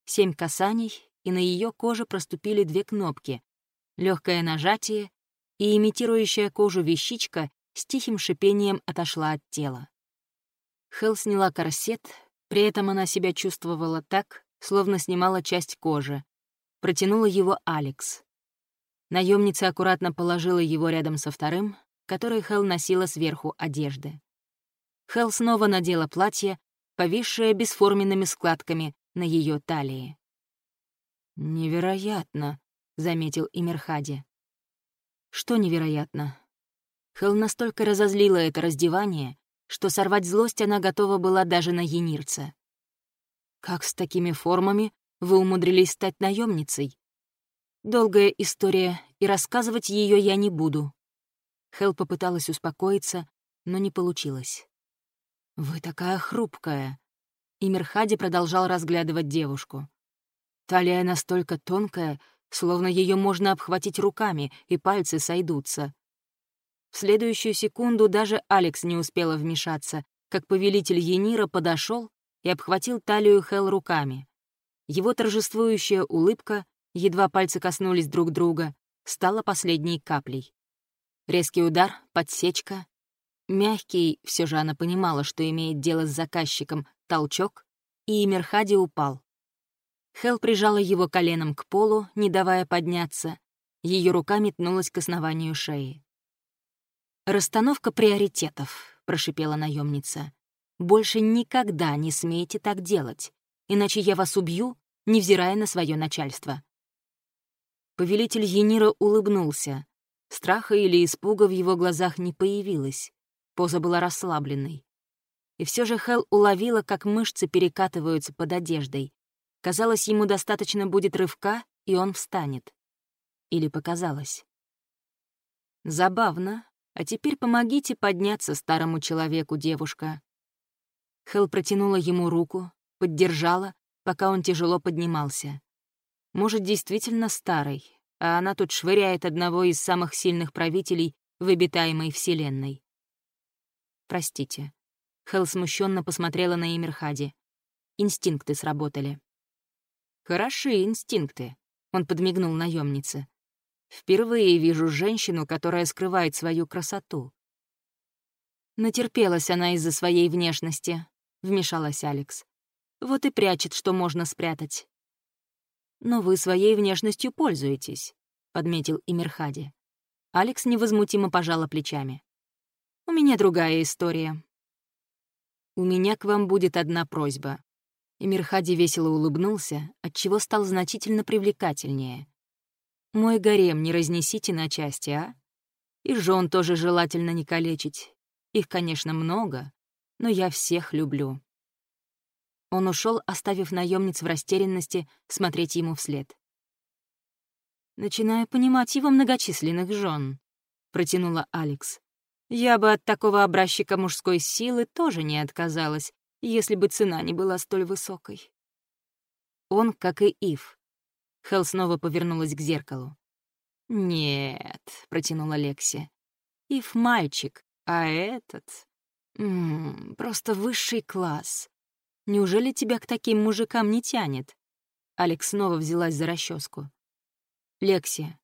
Семь касаний, и на ее коже проступили две кнопки — легкое нажатие и имитирующая кожу вещичка с тихим шипением отошла от тела. Хелл сняла корсет, при этом она себя чувствовала так, словно снимала часть кожи. Протянула его Алекс. Наемница аккуратно положила его рядом со вторым, который Хелл носила сверху одежды. Хелл снова надела платье, повисшая бесформенными складками на ее талии. «Невероятно», — заметил Имерхади. «Что невероятно?» Хел настолько разозлила это раздевание, что сорвать злость она готова была даже на енирце. «Как с такими формами вы умудрились стать наемницей? Долгая история, и рассказывать ее я не буду». Хел попыталась успокоиться, но не получилось. «Вы такая хрупкая». И Мирхади продолжал разглядывать девушку. Талия настолько тонкая, словно ее можно обхватить руками, и пальцы сойдутся. В следующую секунду даже Алекс не успела вмешаться, как повелитель Енира подошел и обхватил талию Хел руками. Его торжествующая улыбка, едва пальцы коснулись друг друга, стала последней каплей. Резкий удар, подсечка. Мягкий, все же она понимала, что имеет дело с заказчиком, толчок, и Эмирхади упал. Хел прижала его коленом к полу, не давая подняться. Ее рука метнулась к основанию шеи. «Расстановка приоритетов», — прошипела наемница. «Больше никогда не смейте так делать, иначе я вас убью, невзирая на свое начальство». Повелитель Енира улыбнулся. Страха или испуга в его глазах не появилось. Поза была расслабленной. И все же Хел уловила, как мышцы перекатываются под одеждой, Казалось, ему достаточно будет рывка, и он встанет. Или показалось. Забавно. А теперь помогите подняться старому человеку, девушка. Хел протянула ему руку, поддержала, пока он тяжело поднимался. Может, действительно старый, а она тут швыряет одного из самых сильных правителей в обитаемой вселенной. Простите. Хел смущенно посмотрела на Эмирхади. Инстинкты сработали. Хороши инстинкты, он подмигнул наемнице. Впервые вижу женщину, которая скрывает свою красоту. Натерпелась она из-за своей внешности, вмешалась Алекс. Вот и прячет, что можно спрятать. Но вы своей внешностью пользуетесь, подметил Имирхади. Алекс невозмутимо пожала плечами. У меня другая история. У меня к вам будет одна просьба. И Мирхади весело улыбнулся, отчего стал значительно привлекательнее. «Мой гарем не разнесите на части, а? И жен тоже желательно не калечить. Их, конечно, много, но я всех люблю». Он ушел, оставив наемниц в растерянности смотреть ему вслед. «Начинаю понимать его многочисленных жен», — протянула Алекс. «Я бы от такого образчика мужской силы тоже не отказалась, если бы цена не была столь высокой. Он, как и Ив. Хел снова повернулась к зеркалу. «Нет», — протянула Лекси. «Ив мальчик, а этот... М -м, просто высший класс. Неужели тебя к таким мужикам не тянет?» Алекс снова взялась за расческу. «Лекси,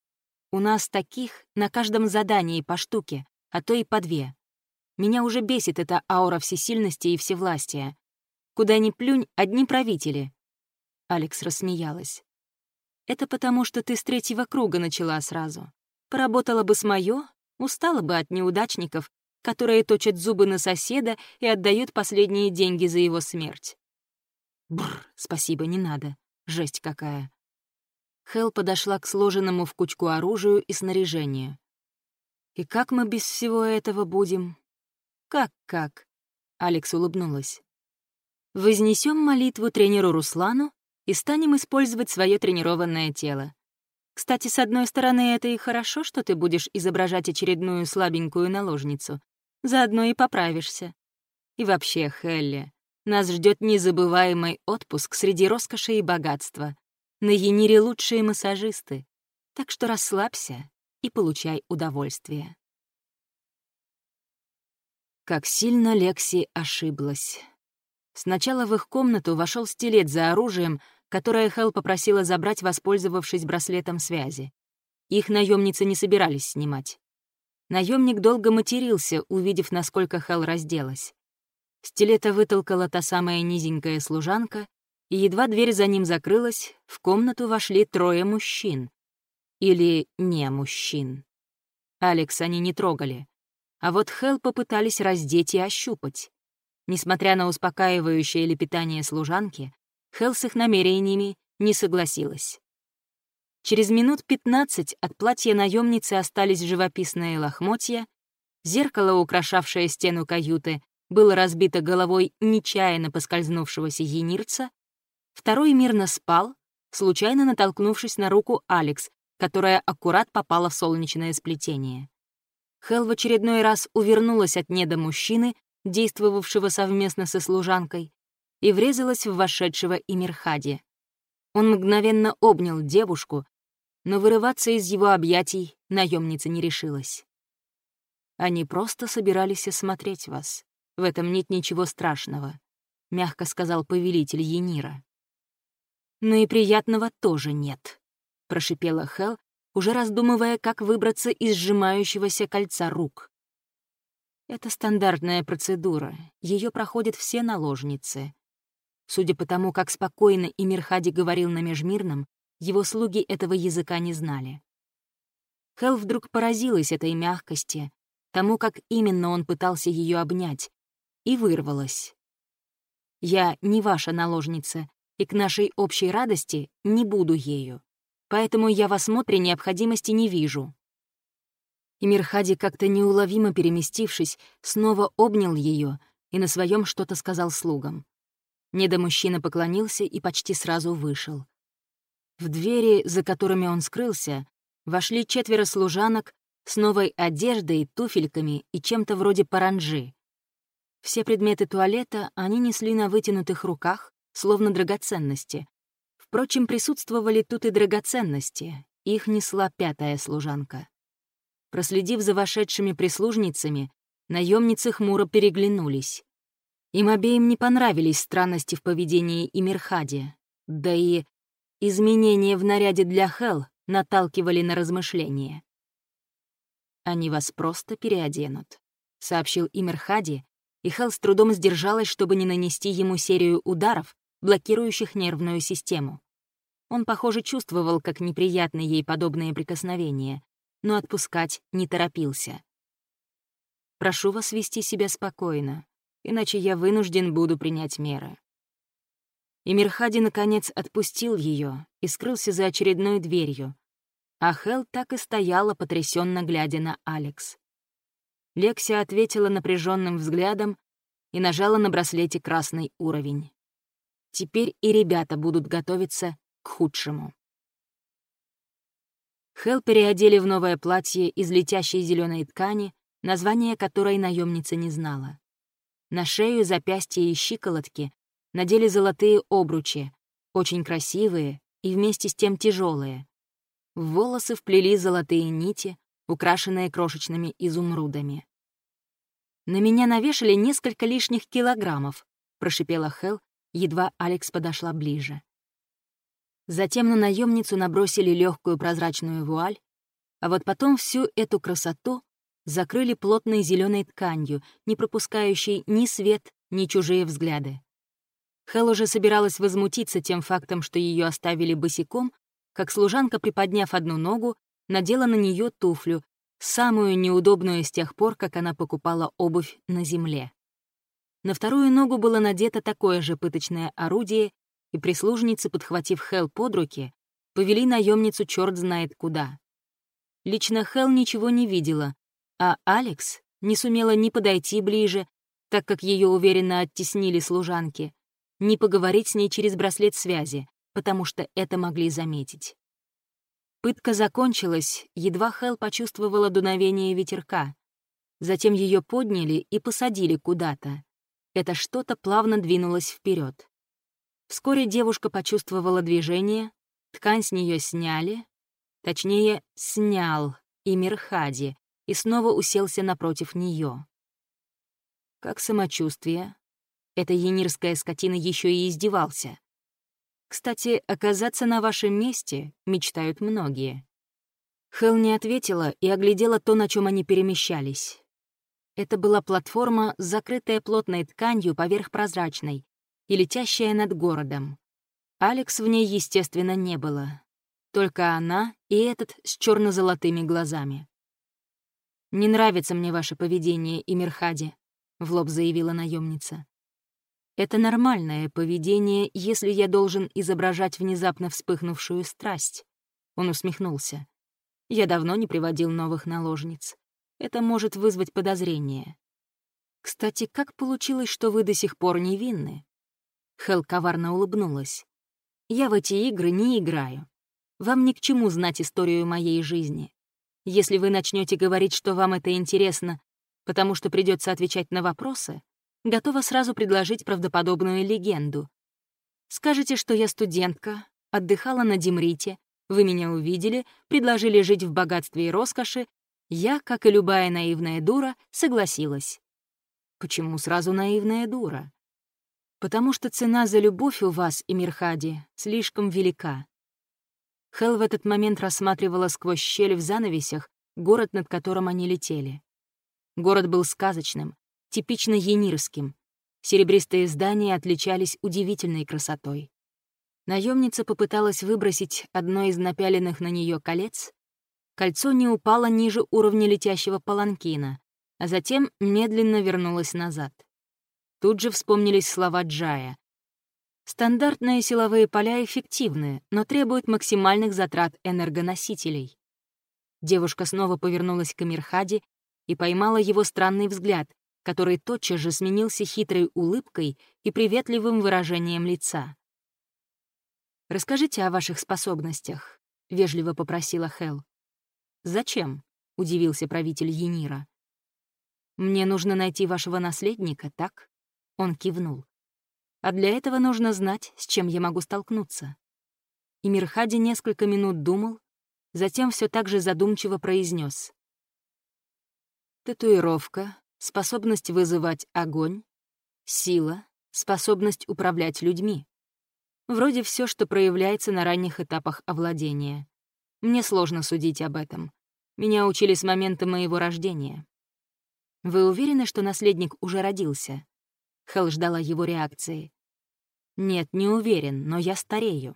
у нас таких на каждом задании по штуке, а то и по две. Меня уже бесит эта аура всесильности и всевластия. Куда ни плюнь, одни правители. Алекс рассмеялась. Это потому, что ты с третьего круга начала сразу. Поработала бы с моё, устала бы от неудачников, которые точат зубы на соседа и отдают последние деньги за его смерть. Бррр, спасибо, не надо. Жесть какая. Хел подошла к сложенному в кучку оружию и снаряжению. «И как мы без всего этого будем?» «Как-как?» — Алекс улыбнулась. «Вознесем молитву тренеру Руслану и станем использовать свое тренированное тело. Кстати, с одной стороны, это и хорошо, что ты будешь изображать очередную слабенькую наложницу. Заодно и поправишься. И вообще, Хелли, нас ждет незабываемый отпуск среди роскоши и богатства. На Енире лучшие массажисты. Так что расслабься и получай удовольствие. Как сильно Лекси ошиблась. Сначала в их комнату вошел стилет за оружием, которое Хел попросила забрать, воспользовавшись браслетом связи. Их наемницы не собирались снимать. Наемник долго матерился, увидев, насколько Хел разделась. Стилета вытолкала та самая низенькая служанка, и едва дверь за ним закрылась, в комнату вошли трое мужчин. Или не мужчин. Алекс они не трогали. А вот Хел попытались раздеть и ощупать. Несмотря на успокаивающее лепетание служанки, Хел с их намерениями не согласилась. Через минут пятнадцать от платья наемницы остались живописные лохмотья, зеркало, украшавшее стену каюты, было разбито головой нечаянно поскользнувшегося енирца, второй мирно спал, случайно натолкнувшись на руку Алекс, которая аккурат попала в солнечное сплетение. Хел в очередной раз увернулась от неда мужчины, действовавшего совместно со служанкой, и врезалась в вошедшего Имирхади. Он мгновенно обнял девушку, но вырываться из его объятий наемница не решилась. «Они просто собирались осмотреть вас. В этом нет ничего страшного», — мягко сказал повелитель Енира. «Но и приятного тоже нет», — прошипела Хел, уже раздумывая, как выбраться из сжимающегося кольца рук. Это стандартная процедура, ее проходят все наложницы. Судя по тому, как спокойно и Мирхади говорил на Межмирном, его слуги этого языка не знали. Хел вдруг поразилась этой мягкости, тому, как именно он пытался ее обнять, и вырвалась. «Я не ваша наложница, и к нашей общей радости не буду ею, поэтому я в осмотре необходимости не вижу», и как-то неуловимо переместившись, снова обнял ее и на своем что-то сказал слугам. Недомужчина поклонился и почти сразу вышел. В двери, за которыми он скрылся, вошли четверо служанок с новой одеждой, туфельками и чем-то вроде паранджи. Все предметы туалета они несли на вытянутых руках, словно драгоценности. Впрочем, присутствовали тут и драгоценности, их несла пятая служанка. Проследив за вошедшими прислужницами, наемницы хмуро переглянулись. Им обеим не понравились странности в поведении Имирхади, да и изменения в наряде для Хел наталкивали на размышления. «Они вас просто переоденут», — сообщил Имирхади, и Хел с трудом сдержалась, чтобы не нанести ему серию ударов, блокирующих нервную систему. Он, похоже, чувствовал, как неприятны ей подобные прикосновения, но отпускать не торопился. «Прошу вас вести себя спокойно, иначе я вынужден буду принять меры». И Мирхади, наконец, отпустил ее и скрылся за очередной дверью, а Хел так и стояла, потрясенно глядя на Алекс. Лексия ответила напряженным взглядом и нажала на браслете красный уровень. Теперь и ребята будут готовиться к худшему. Хел переодели в новое платье из летящей зеленой ткани, название которой наемница не знала. На шею, запястья и щиколотки надели золотые обручи, очень красивые и вместе с тем тяжелые. В волосы вплели золотые нити, украшенные крошечными изумрудами. «На меня навешали несколько лишних килограммов», — прошипела Хел, едва Алекс подошла ближе. Затем на наемницу набросили легкую прозрачную вуаль, а вот потом всю эту красоту закрыли плотной зеленой тканью, не пропускающей ни свет, ни чужие взгляды. Хел уже собиралась возмутиться тем фактом, что ее оставили босиком, как служанка, приподняв одну ногу, надела на нее туфлю, самую неудобную с тех пор, как она покупала обувь на земле. На вторую ногу было надето такое же пыточное орудие и прислужницы, подхватив Хел под руки, повели наемницу черт знает куда. Лично Хел ничего не видела, а Алекс не сумела ни подойти ближе, так как ее уверенно оттеснили служанки, ни поговорить с ней через браслет связи, потому что это могли заметить. Пытка закончилась, едва Хел почувствовала дуновение ветерка. Затем ее подняли и посадили куда-то. Это что-то плавно двинулось вперед. Вскоре девушка почувствовала движение, ткань с нее сняли, точнее, снял и Мирхади, и снова уселся напротив нее. Как самочувствие? Эта енирская скотина еще и издевался. Кстати, оказаться на вашем месте мечтают многие. Хел не ответила и оглядела то, на чем они перемещались. Это была платформа, закрытая плотной тканью поверх прозрачной, и летящая над городом. Алекс в ней, естественно, не было. Только она и этот с черно золотыми глазами. «Не нравится мне ваше поведение, Имирхади», — в лоб заявила наемница. «Это нормальное поведение, если я должен изображать внезапно вспыхнувшую страсть». Он усмехнулся. «Я давно не приводил новых наложниц. Это может вызвать подозрение. Кстати, как получилось, что вы до сих пор невинны? Хел коварно улыбнулась. «Я в эти игры не играю. Вам ни к чему знать историю моей жизни. Если вы начнете говорить, что вам это интересно, потому что придется отвечать на вопросы, готова сразу предложить правдоподобную легенду. Скажите, что я студентка, отдыхала на Димрите, вы меня увидели, предложили жить в богатстве и роскоши, я, как и любая наивная дура, согласилась. Почему сразу наивная дура? Потому что цена за любовь у вас и Мирхади слишком велика. Хел в этот момент рассматривала сквозь щель в занавесях город, над которым они летели. Город был сказочным, типично енирским. Серебристые здания отличались удивительной красотой. Наемница попыталась выбросить одно из напяленных на нее колец. Кольцо не упало ниже уровня летящего паланкина, а затем медленно вернулось назад. Тут же вспомнились слова Джая. Стандартные силовые поля эффективны, но требуют максимальных затрат энергоносителей. Девушка снова повернулась к Амирхаде и поймала его странный взгляд, который тотчас же сменился хитрой улыбкой и приветливым выражением лица. «Расскажите о ваших способностях», — вежливо попросила Хел. «Зачем?» — удивился правитель Енира. «Мне нужно найти вашего наследника, так?» Он кивнул. «А для этого нужно знать, с чем я могу столкнуться». И Мирхади несколько минут думал, затем все так же задумчиво произнес: Татуировка, способность вызывать огонь, сила, способность управлять людьми. Вроде все, что проявляется на ранних этапах овладения. Мне сложно судить об этом. Меня учили с момента моего рождения. Вы уверены, что наследник уже родился? Хел ждала его реакции. Нет, не уверен, но я старею.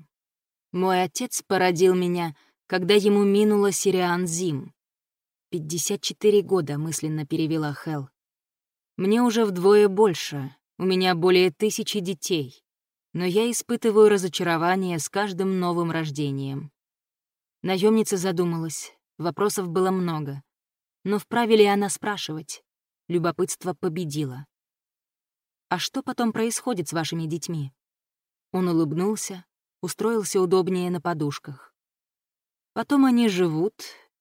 Мой отец породил меня, когда ему минуло Сириан Зим. «54 года», — мысленно перевела Хел. «Мне уже вдвое больше, у меня более тысячи детей но я испытываю разочарование с каждым новым рождением. Наемница задумалась, вопросов было много. Но вправе ли она спрашивать? Любопытство победило. «А что потом происходит с вашими детьми?» Он улыбнулся, устроился удобнее на подушках. «Потом они живут,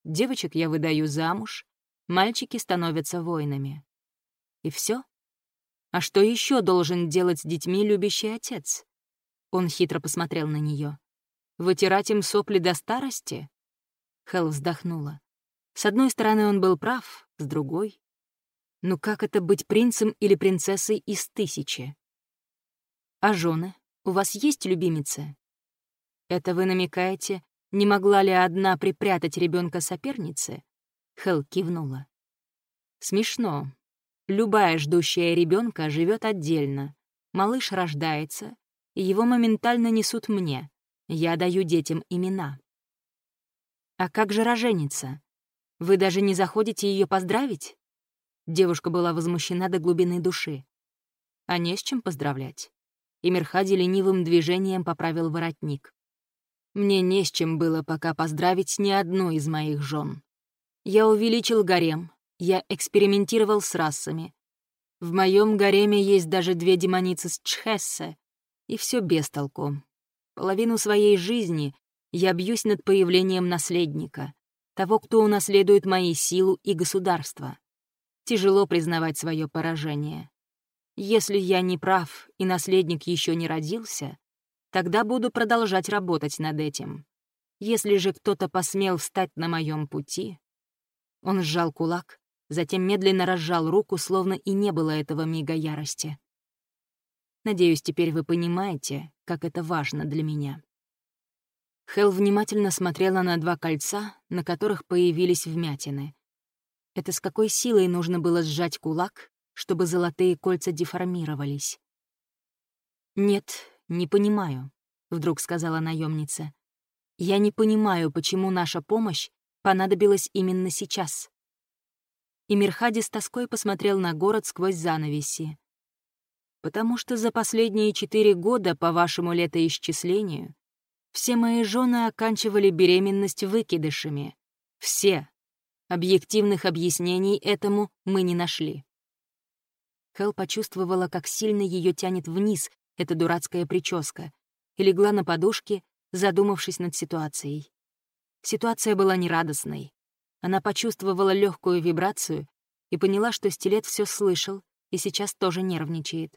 девочек я выдаю замуж, мальчики становятся воинами. И все? А что еще должен делать с детьми любящий отец? Он хитро посмотрел на нее. Вытирать им сопли до старости? Хел вздохнула. С одной стороны, он был прав, с другой. Ну как это быть принцем или принцессой из тысячи? А жены? У вас есть любимицы? Это вы намекаете, не могла ли одна припрятать ребенка соперницы? Хел кивнула. Смешно, Любая ждущая ребенка живет отдельно. Малыш рождается, и его моментально несут мне. Я даю детям имена. А как же роженица? Вы даже не заходите ее поздравить? Девушка была возмущена до глубины души. А не с чем поздравлять. И Мирхади ленивым движением поправил воротник. Мне не с чем было пока поздравить ни одну из моих жен. Я увеличил гарем, я экспериментировал с расами. В моем гареме есть даже две демоницы с Чхессе, и все без толку. Половину своей жизни я бьюсь над появлением наследника, того, кто унаследует мои силу и государство. Тяжело признавать свое поражение. Если я не прав и наследник еще не родился, тогда буду продолжать работать над этим. Если же кто-то посмел встать на моем пути... Он сжал кулак, затем медленно разжал руку, словно и не было этого мига ярости. Надеюсь, теперь вы понимаете, как это важно для меня. Хел внимательно смотрела на два кольца, на которых появились вмятины. Это с какой силой нужно было сжать кулак, чтобы золотые кольца деформировались? «Нет, не понимаю», — вдруг сказала наемница. «Я не понимаю, почему наша помощь понадобилась именно сейчас и Мирхади с тоской посмотрел на город сквозь занавеси. «Потому что за последние четыре года, по вашему летоисчислению, все мои жены оканчивали беременность выкидышами. Все. Объективных объяснений этому мы не нашли». Хел почувствовала, как сильно ее тянет вниз эта дурацкая прическа, и легла на подушке, задумавшись над ситуацией. Ситуация была нерадостной. Она почувствовала легкую вибрацию и поняла, что стилет все слышал и сейчас тоже нервничает.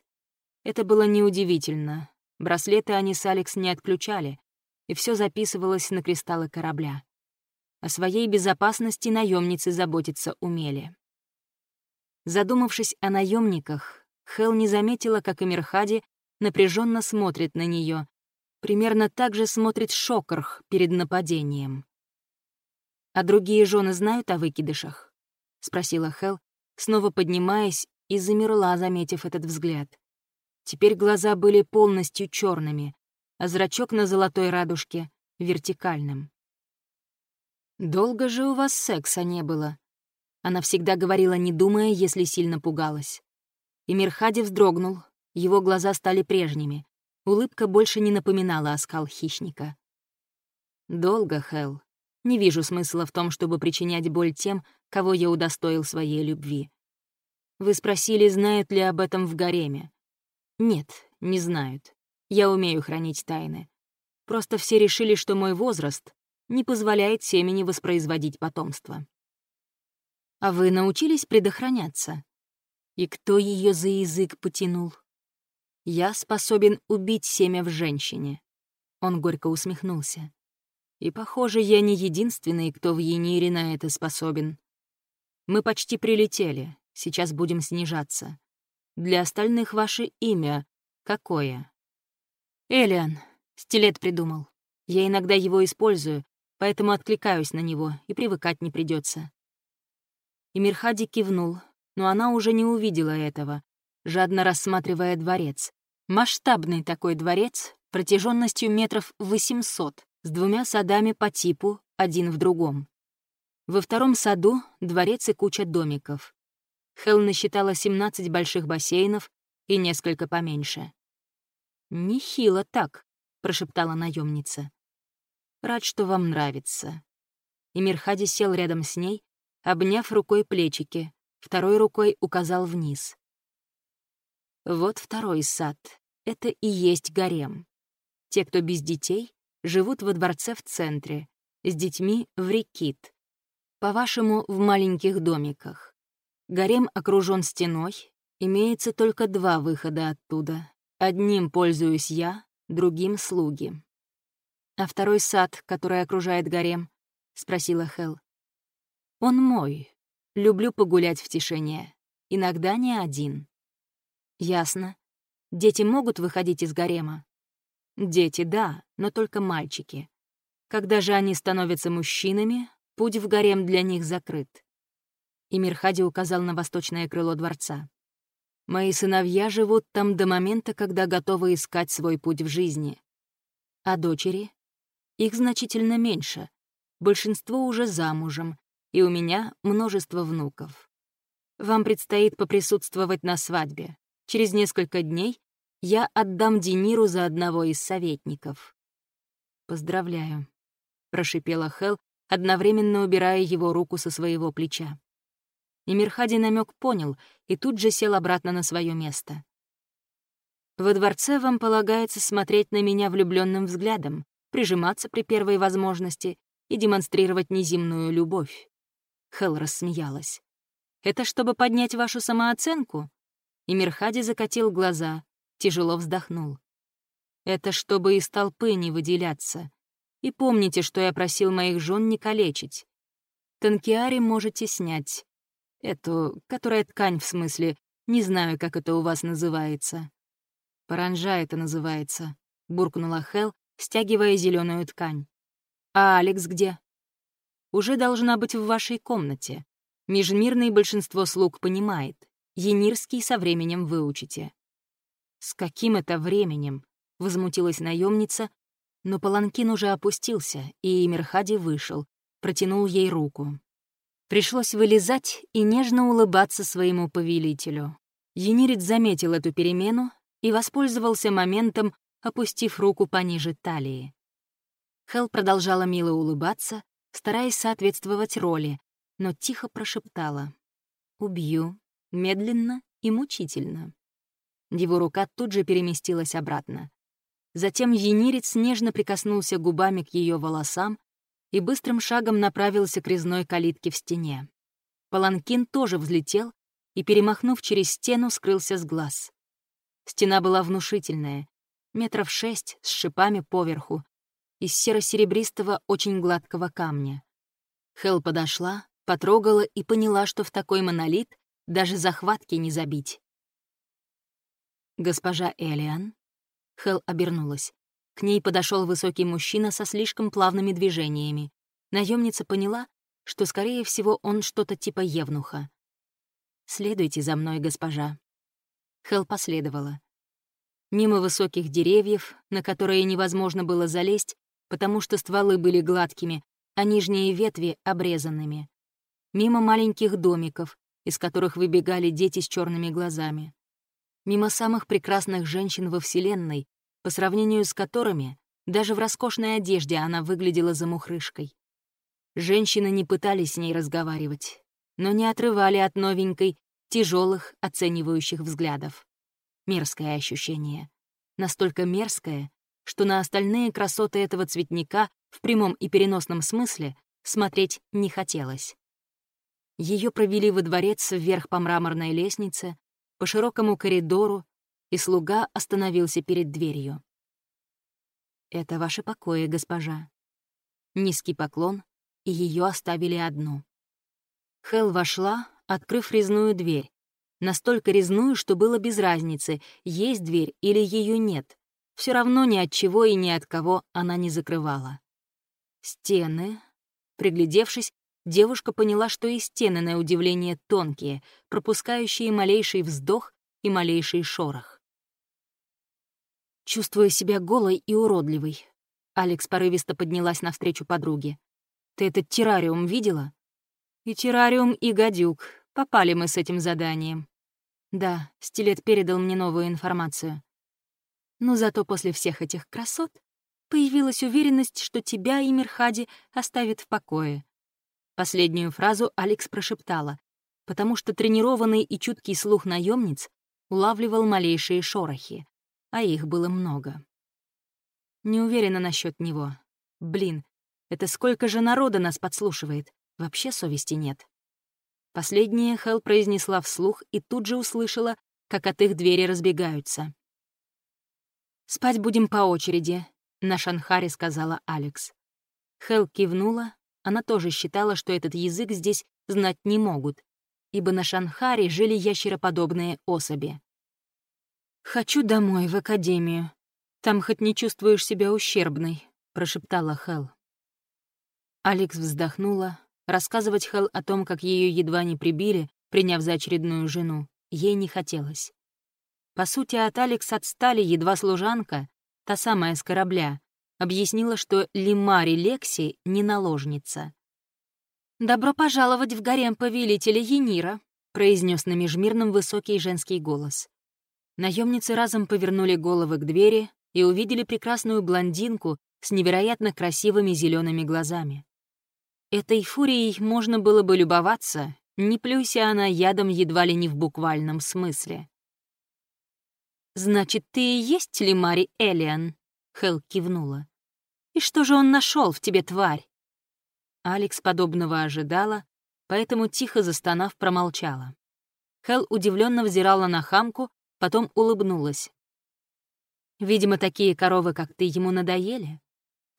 Это было неудивительно. Браслеты они с Алекс не отключали, и все записывалось на кристаллы корабля. О своей безопасности наемницы заботиться умели. Задумавшись о наемниках, Хел не заметила, как Эмирхади напряженно смотрит на нее. Примерно так же смотрит Шокарх перед нападением. «А другие жены знают о выкидышах?» — спросила Хел, снова поднимаясь и замерла, заметив этот взгляд. Теперь глаза были полностью черными, а зрачок на золотой радужке — вертикальным. «Долго же у вас секса не было?» Она всегда говорила, не думая, если сильно пугалась. И Мирхади вздрогнул, его глаза стали прежними. Улыбка больше не напоминала оскал хищника. «Долго, Хелл. Не вижу смысла в том, чтобы причинять боль тем, кого я удостоил своей любви. Вы спросили, знают ли об этом в гареме. Нет, не знают. Я умею хранить тайны. Просто все решили, что мой возраст не позволяет семени воспроизводить потомство. А вы научились предохраняться? И кто ее за язык потянул? Я способен убить семя в женщине. Он горько усмехнулся. И, похоже, я не единственный, кто в Енире на это способен. Мы почти прилетели, сейчас будем снижаться. Для остальных ваше имя какое? Элиан. Стилет придумал. Я иногда его использую, поэтому откликаюсь на него, и привыкать не придется. И Мирхади кивнул, но она уже не увидела этого, жадно рассматривая дворец. Масштабный такой дворец, протяженностью метров 800, с двумя садами по типу, один в другом. Во втором саду — дворец и куча домиков. Хелл насчитала 17 больших бассейнов и несколько поменьше. «Нехило так», — прошептала наемница. «Рад, что вам нравится». И Мирхади сел рядом с ней, обняв рукой плечики, второй рукой указал вниз. Вот второй сад. Это и есть гарем. Те, кто без детей, живут во дворце в центре, с детьми в рекит. По-вашему, в маленьких домиках. Гарем окружен стеной, имеется только два выхода оттуда. Одним пользуюсь я, другим — слуги. «А второй сад, который окружает гарем?» — спросила Хел. «Он мой. Люблю погулять в тишине. Иногда не один». «Ясно. Дети могут выходить из гарема?» «Дети, да, но только мальчики. Когда же они становятся мужчинами, путь в гарем для них закрыт». И Мирхади указал на восточное крыло дворца. «Мои сыновья живут там до момента, когда готовы искать свой путь в жизни. А дочери? Их значительно меньше. Большинство уже замужем, и у меня множество внуков. Вам предстоит поприсутствовать на свадьбе. Через несколько дней я отдам Дениру за одного из советников. «Поздравляю», — прошипела Хел, одновременно убирая его руку со своего плеча. И Мирхади намек понял и тут же сел обратно на свое место. «Во дворце вам полагается смотреть на меня влюбленным взглядом, прижиматься при первой возможности и демонстрировать неземную любовь». Хел рассмеялась. «Это чтобы поднять вашу самооценку? и Мирхади закатил глаза, тяжело вздохнул. «Это чтобы из толпы не выделяться. И помните, что я просил моих жен не калечить. Танкиари можете снять. Эту, которая ткань в смысле, не знаю, как это у вас называется». «Паранжа это называется», — буркнула Хел, стягивая зеленую ткань. «А Алекс где?» «Уже должна быть в вашей комнате. Межмирное большинство слуг понимает. Енирский со временем выучите». «С каким это временем?» — возмутилась наемница, но Паланкин уже опустился, и Мирхади вышел, протянул ей руку. Пришлось вылезать и нежно улыбаться своему повелителю. Енирец заметил эту перемену и воспользовался моментом, опустив руку пониже талии. Хел продолжала мило улыбаться, стараясь соответствовать роли, но тихо прошептала «Убью, медленно и мучительно. Его рука тут же переместилась обратно. Затем енирец нежно прикоснулся губами к ее волосам и быстрым шагом направился к резной калитке в стене. Паланкин тоже взлетел и, перемахнув через стену, скрылся с глаз. Стена была внушительная, метров шесть с шипами поверху, из серо-серебристого, очень гладкого камня. Хел подошла, потрогала и поняла, что в такой монолит даже захватки не забить. «Госпожа Элиан?» Хел обернулась. К ней подошел высокий мужчина со слишком плавными движениями. Наемница поняла, что, скорее всего, он что-то типа евнуха. «Следуйте за мной, госпожа». Хел последовала. Мимо высоких деревьев, на которые невозможно было залезть, потому что стволы были гладкими, а нижние ветви — обрезанными. Мимо маленьких домиков, из которых выбегали дети с черными глазами. Мимо самых прекрасных женщин во Вселенной, по сравнению с которыми даже в роскошной одежде она выглядела замухрышкой. Женщины не пытались с ней разговаривать, но не отрывали от новенькой тяжелых оценивающих взглядов. Мерзкое ощущение. Настолько мерзкое, что на остальные красоты этого цветника в прямом и переносном смысле смотреть не хотелось. Ее провели во дворец вверх по мраморной лестнице, по широкому коридору, и слуга остановился перед дверью. «Это ваши покои, госпожа». Низкий поклон, и ее оставили одну. Хел вошла, открыв резную дверь. Настолько резную, что было без разницы, есть дверь или ее нет. Все равно ни от чего и ни от кого она не закрывала. Стены. Приглядевшись, девушка поняла, что и стены, на удивление, тонкие, пропускающие малейший вздох и малейший шорох. Чувствуя себя голой и уродливой, Алекс порывисто поднялась навстречу подруге. «Ты этот террариум видела?» «И террариум, и гадюк. Попали мы с этим заданием». «Да, стилет передал мне новую информацию. Но зато после всех этих красот появилась уверенность, что тебя и Мирхади оставит в покое. Последнюю фразу Алекс прошептала, потому что тренированный и чуткий слух наемниц улавливал малейшие шорохи, а их было много. Не уверена насчет него. Блин, это сколько же народа нас подслушивает? Вообще совести нет. Последнее Хелл произнесла вслух и тут же услышала, как от их двери разбегаются. «Спать будем по очереди», — на Шанхаре сказала Алекс. Хелл кивнула, она тоже считала, что этот язык здесь знать не могут, ибо на Шанхаре жили ящероподобные особи. «Хочу домой, в академию. Там хоть не чувствуешь себя ущербной», — прошептала Хел. Алекс вздохнула. Рассказывать Хел о том, как ее едва не прибили, приняв за очередную жену, ей не хотелось. По сути, от Алекс отстали едва служанка, та самая с корабля, объяснила, что Лимари Лекси не наложница. «Добро пожаловать в гарем повелителя Енира», — произнес на межмирном высокий женский голос. Наемницы разом повернули головы к двери и увидели прекрасную блондинку с невероятно красивыми зелеными глазами. Этой фурией можно было бы любоваться, не плюйся она ядом едва ли не в буквальном смысле. «Значит, ты и есть Лимари Элиан?» — Хел кивнула. И что же он нашел в тебе, тварь?» Алекс подобного ожидала, поэтому, тихо застонав, промолчала. Хел удивленно взирала на хамку, потом улыбнулась. «Видимо, такие коровы, как ты, ему надоели?»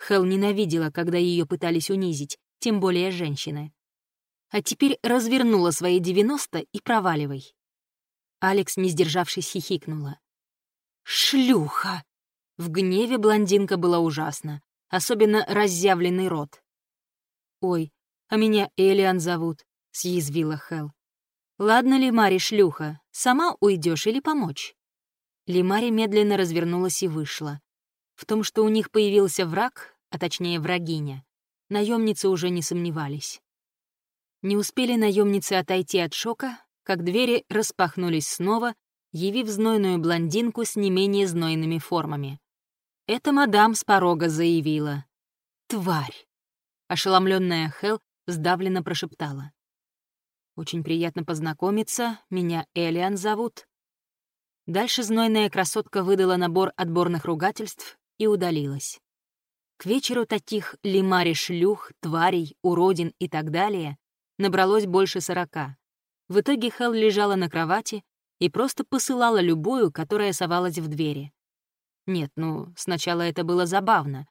Хел ненавидела, когда ее пытались унизить, тем более женщины. А теперь развернула свои девяносто и проваливай. Алекс, не сдержавшись, хихикнула. «Шлюха!» В гневе блондинка была ужасна особенно разъявленный рот. «Ой, а меня Элиан зовут», — съязвила Хел. «Ладно, Лимари, шлюха, сама уйдешь или помочь?» Лимари медленно развернулась и вышла. В том, что у них появился враг, а точнее врагиня, наемницы уже не сомневались. Не успели наемницы отойти от шока, как двери распахнулись снова, явив знойную блондинку с не менее знойными формами. Это мадам с порога заявила. «Тварь!» Ошеломленная Хел сдавленно прошептала. «Очень приятно познакомиться, меня Элиан зовут». Дальше знойная красотка выдала набор отборных ругательств и удалилась. К вечеру таких лимари шлюх, тварей, уродин и так далее набралось больше сорока. В итоге Хел лежала на кровати и просто посылала любую, которая совалась в двери. Нет, ну, сначала это было забавно.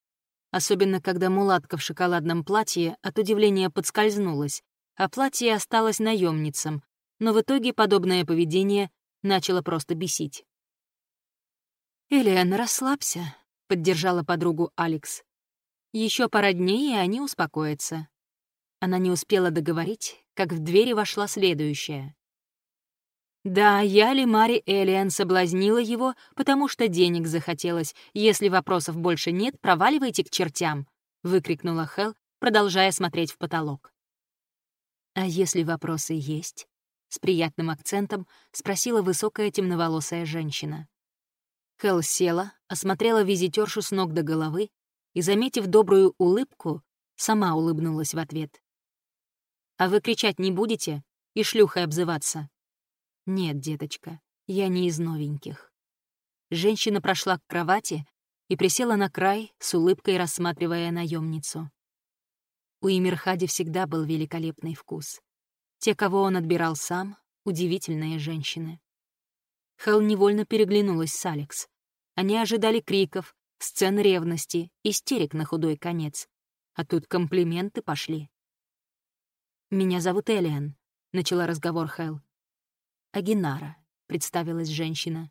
особенно когда мулатка в шоколадном платье от удивления подскользнулась, а платье осталось наемницам, но в итоге подобное поведение начало просто бесить. «Элиан, расслабься», — поддержала подругу Алекс. Еще пара дней, и они успокоятся». Она не успела договорить, как в двери вошла следующая. Да, я ли Мари Элиан соблазнила его, потому что денег захотелось. Если вопросов больше нет, проваливайте к чертям, — выкрикнула Хел, продолжая смотреть в потолок. А если вопросы есть? С приятным акцентом спросила высокая темноволосая женщина. Хел села, осмотрела визитершу с ног до головы и, заметив добрую улыбку, сама улыбнулась в ответ. «А вы кричать не будете и шлюхой обзываться?» «Нет, деточка, я не из новеньких». Женщина прошла к кровати и присела на край, с улыбкой рассматривая наемницу. У Эмирхади всегда был великолепный вкус. Те, кого он отбирал сам, — удивительные женщины. Хелл невольно переглянулась с Алекс. Они ожидали криков, сцен ревности, истерик на худой конец. А тут комплименты пошли. «Меня зовут Элиан», — начала разговор Хелл. «Агинара», — представилась женщина.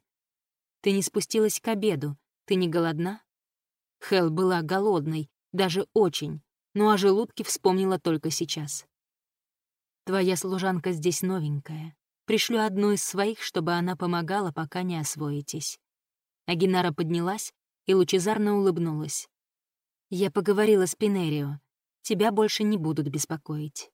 «Ты не спустилась к обеду. Ты не голодна?» Хел была голодной, даже очень, но о желудке вспомнила только сейчас. «Твоя служанка здесь новенькая. Пришлю одну из своих, чтобы она помогала, пока не освоитесь». Агинара поднялась и лучезарно улыбнулась. «Я поговорила с Пинерио. Тебя больше не будут беспокоить».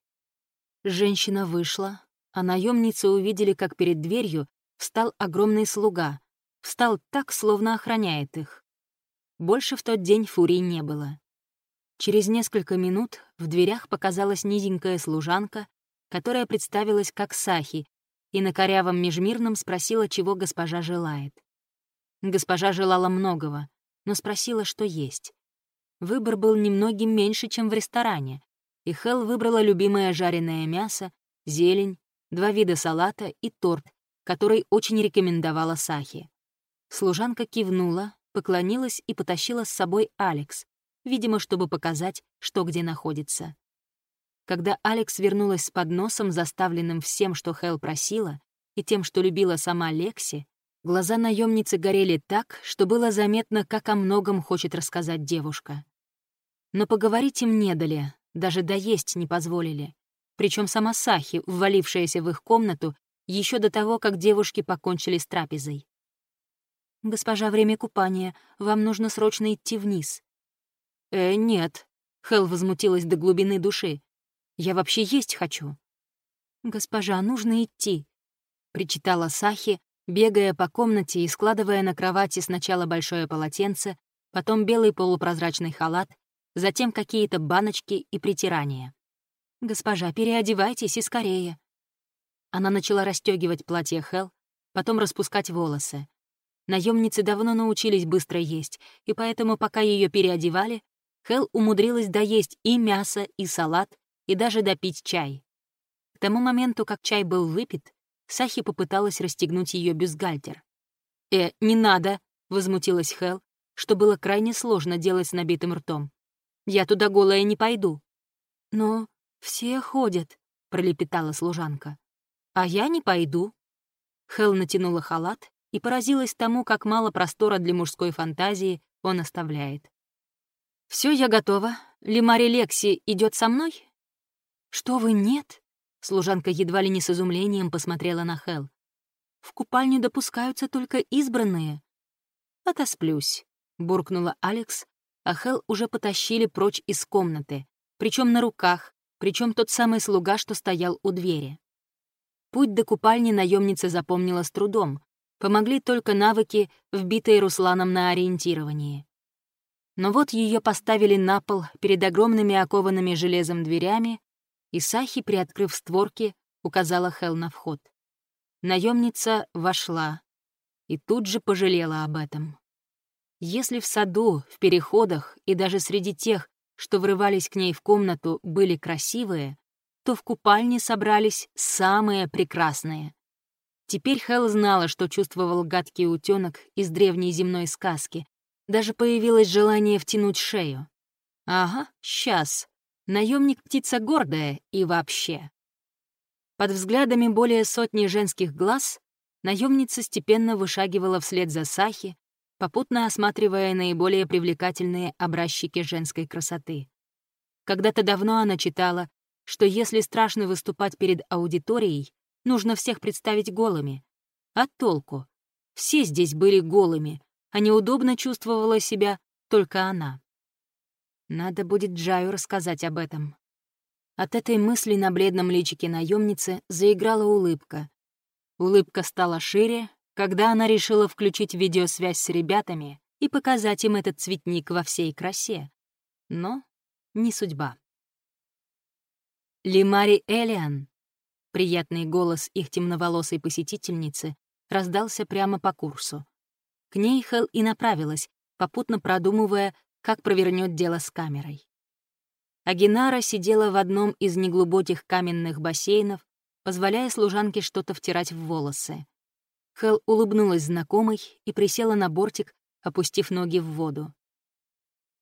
Женщина вышла, а наемницы увидели, как перед дверью встал огромный слуга. Встал так, словно охраняет их. Больше в тот день фурий не было. Через несколько минут в дверях показалась низенькая служанка, которая представилась как Сахи, и на корявом межмирном спросила, чего госпожа желает. Госпожа желала многого, но спросила, что есть. Выбор был немногим меньше, чем в ресторане, и Хел выбрала любимое жареное мясо, зелень, два вида салата и торт, который очень рекомендовала Сахи. Служанка кивнула, поклонилась и потащила с собой Алекс, видимо, чтобы показать, что где находится. Когда Алекс вернулась с подносом, заставленным всем, что Хэл просила, и тем, что любила сама Лекси, глаза наемницы горели так, что было заметно, как о многом хочет рассказать девушка. Но поговорить им не дали, даже доесть не позволили. Причем сама Сахи, ввалившаяся в их комнату, еще до того, как девушки покончили с трапезой. «Госпожа, время купания. Вам нужно срочно идти вниз». «Э, нет». Хел возмутилась до глубины души. «Я вообще есть хочу». «Госпожа, нужно идти», — причитала Сахи, бегая по комнате и складывая на кровати сначала большое полотенце, потом белый полупрозрачный халат, затем какие-то баночки и притирания. «Госпожа, переодевайтесь и скорее». Она начала расстегивать платье Хел, потом распускать волосы. Наемницы давно научились быстро есть, и поэтому, пока ее переодевали, Хел умудрилась доесть и мясо, и салат, и даже допить чай. К тому моменту, как чай был выпит, Сахи попыталась расстегнуть ее бюстгальтер. «Э, не надо!» — возмутилась Хел, что было крайне сложно делать с набитым ртом. «Я туда голая не пойду». «Но все ходят», — пролепетала служанка. «А я не пойду». Хел натянула халат и поразилась тому, как мало простора для мужской фантазии он оставляет. Все, я готова. Лимари Лекси идет со мной?» «Что вы, нет?» Служанка едва ли не с изумлением посмотрела на Хел. «В купальню допускаются только избранные». «Отосплюсь», — буркнула Алекс, а Хел уже потащили прочь из комнаты, причем на руках, причем тот самый слуга, что стоял у двери. Путь до купальни наемница запомнила с трудом, помогли только навыки, вбитые Русланом на ориентировании. Но вот ее поставили на пол перед огромными окованными железом дверями, и Сахи, приоткрыв створки, указала Хел на вход. Наемница вошла и тут же пожалела об этом. Если в саду, в переходах и даже среди тех, что врывались к ней в комнату, были красивые, то в купальне собрались самые прекрасные. Теперь Хел знала, что чувствовал гадкий утенок из древней земной сказки. Даже появилось желание втянуть шею. Ага, сейчас. Наемник птица гордая и вообще. Под взглядами более сотни женских глаз наемница степенно вышагивала вслед за Сахи, попутно осматривая наиболее привлекательные образчики женской красоты. Когда-то давно она читала, что если страшно выступать перед аудиторией, нужно всех представить голыми. А толку? Все здесь были голыми, а неудобно чувствовала себя только она. Надо будет Джаю рассказать об этом. От этой мысли на бледном личике наемницы заиграла улыбка. Улыбка стала шире, когда она решила включить видеосвязь с ребятами и показать им этот цветник во всей красе. Но не судьба. Лимари Элиан, приятный голос их темноволосой посетительницы, раздался прямо по курсу. К ней Хел и направилась, попутно продумывая, как провернет дело с камерой. Агинара сидела в одном из неглубоких каменных бассейнов, позволяя служанке что-то втирать в волосы. Хел улыбнулась знакомой и присела на бортик, опустив ноги в воду.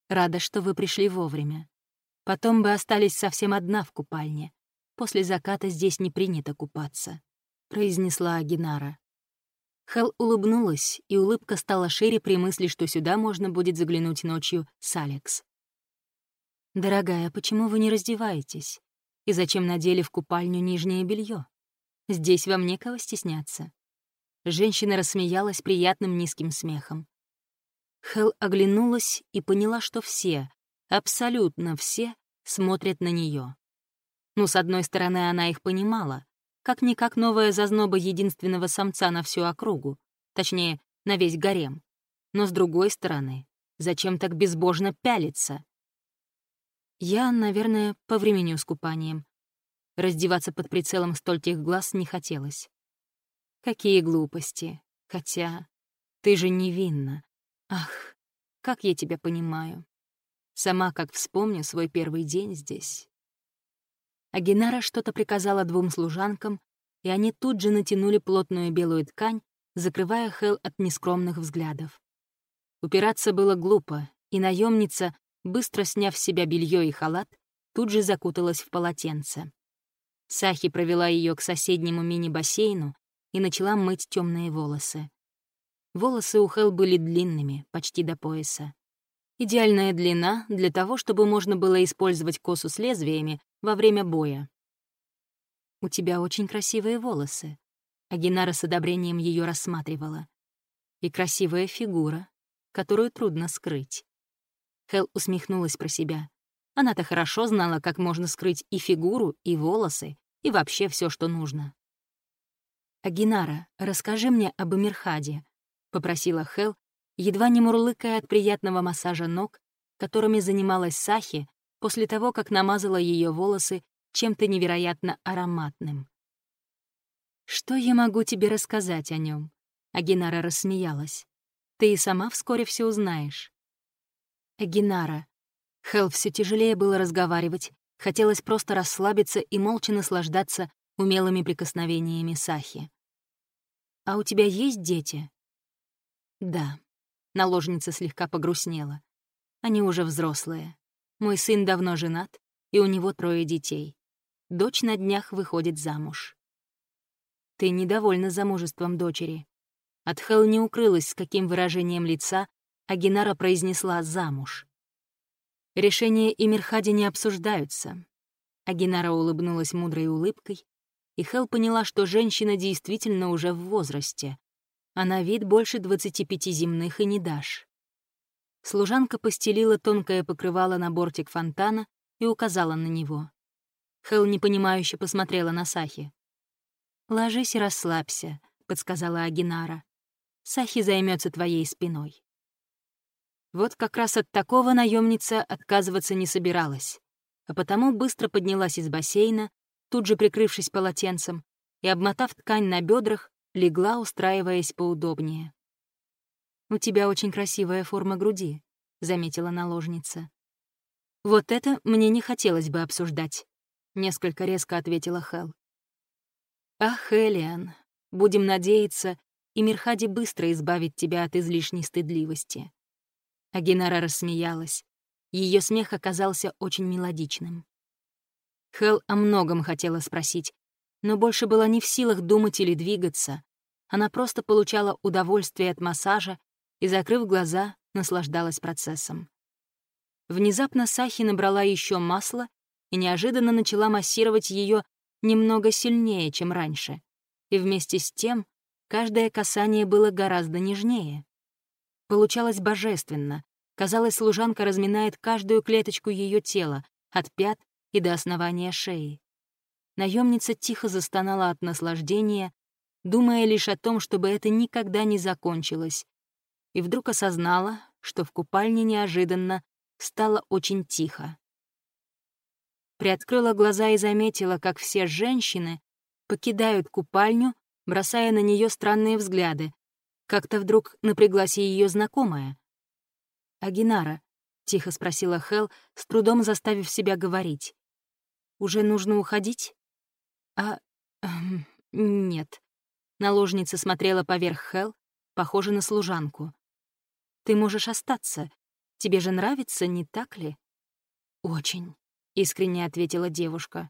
«Рада, что вы пришли вовремя. Потом бы остались совсем одна в купальне. После заката здесь не принято купаться», — произнесла Агинара. Хел улыбнулась, и улыбка стала шире при мысли, что сюда можно будет заглянуть ночью с Алекс. «Дорогая, почему вы не раздеваетесь? И зачем надели в купальню нижнее белье? Здесь вам некого стесняться». Женщина рассмеялась приятным низким смехом. Хел оглянулась и поняла, что все, абсолютно все, смотрят на нее. Ну, с одной стороны, она их понимала. Как-никак новая зазноба единственного самца на всю округу. Точнее, на весь гарем. Но с другой стороны, зачем так безбожно пялиться? Я, наверное, по времени с купанием. Раздеваться под прицелом стольких глаз не хотелось. Какие глупости. Хотя ты же невинна. Ах, как я тебя понимаю. Сама как вспомню свой первый день здесь. А Генара что-то приказала двум служанкам, и они тут же натянули плотную белую ткань, закрывая Хел от нескромных взглядов. Упираться было глупо, и наемница, быстро сняв с себя белье и халат, тут же закуталась в полотенце. Сахи провела ее к соседнему мини-бассейну и начала мыть темные волосы. Волосы у Хел были длинными, почти до пояса. Идеальная длина для того, чтобы можно было использовать косу с лезвиями во время боя. «У тебя очень красивые волосы», — Агинара с одобрением ее рассматривала. «И красивая фигура, которую трудно скрыть». Хел усмехнулась про себя. Она-то хорошо знала, как можно скрыть и фигуру, и волосы, и вообще все, что нужно. «Агинара, расскажи мне об Эмирхаде», — попросила Хел, едва не мурлыкая от приятного массажа ног, которыми занималась Сахи после того, как намазала ее волосы чем-то невероятно ароматным. «Что я могу тебе рассказать о нем? Агинара рассмеялась. «Ты и сама вскоре все узнаешь». «Агинара». Хелл все тяжелее было разговаривать, хотелось просто расслабиться и молча наслаждаться умелыми прикосновениями Сахи. «А у тебя есть дети?» «Да». Наложница слегка погрустнела. «Они уже взрослые. Мой сын давно женат, и у него трое детей. Дочь на днях выходит замуж. Ты недовольна замужеством дочери. От Хел не укрылась, с каким выражением лица Агинара произнесла «замуж». Решения Эмирхади не обсуждаются. Агинара улыбнулась мудрой улыбкой, и Хел поняла, что женщина действительно уже в возрасте. Она вид больше 25 земных и не дашь. Служанка постелила тонкое покрывало на бортик фонтана и указала на него. Хел непонимающе посмотрела на Сахи. «Ложись и расслабься», — подсказала Агинара. «Сахи займется твоей спиной». Вот как раз от такого наемница отказываться не собиралась, а потому быстро поднялась из бассейна, тут же прикрывшись полотенцем, и, обмотав ткань на бедрах, легла, устраиваясь поудобнее. «У тебя очень красивая форма груди», — заметила наложница. «Вот это мне не хотелось бы обсуждать», — несколько резко ответила Хел. «Ах, Элиан, будем надеяться, и Мирхади быстро избавит тебя от излишней стыдливости». Агинара рассмеялась. Ее смех оказался очень мелодичным. Хел о многом хотела спросить, но больше была не в силах думать или двигаться. Она просто получала удовольствие от массажа и, закрыв глаза, наслаждалась процессом. Внезапно Сахи набрала еще масла и неожиданно начала массировать ее немного сильнее, чем раньше. И вместе с тем каждое касание было гораздо нежнее. Получалось божественно. Казалось, служанка разминает каждую клеточку ее тела, от пят и до основания шеи. Наемница тихо застонала от наслаждения, думая лишь о том, чтобы это никогда не закончилось, и вдруг осознала, что в купальне неожиданно стало очень тихо. Приоткрыла глаза и заметила, как все женщины покидают купальню, бросая на нее странные взгляды. Как-то вдруг напряглась ее знакомая. «Агинара», — тихо спросила Хел, с трудом заставив себя говорить. «Уже нужно уходить?» «А... Эм, нет». Наложница смотрела поверх Хел, похожа на служанку. «Ты можешь остаться. Тебе же нравится, не так ли?» «Очень», — искренне ответила девушка.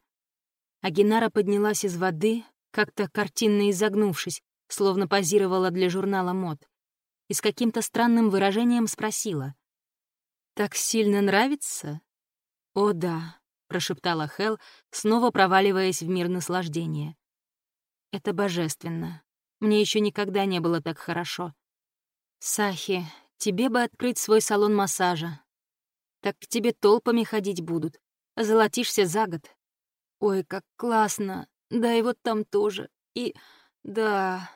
Агинара поднялась из воды, как-то картинно изогнувшись, словно позировала для журнала мод, и с каким-то странным выражением спросила. «Так сильно нравится?» «О, да», — прошептала Хел, снова проваливаясь в мир наслаждения. «Это божественно. Мне еще никогда не было так хорошо. Сахи, Тебе бы открыть свой салон массажа. Так к тебе толпами ходить будут. Золотишься за год. Ой, как классно. Да и вот там тоже. И... да...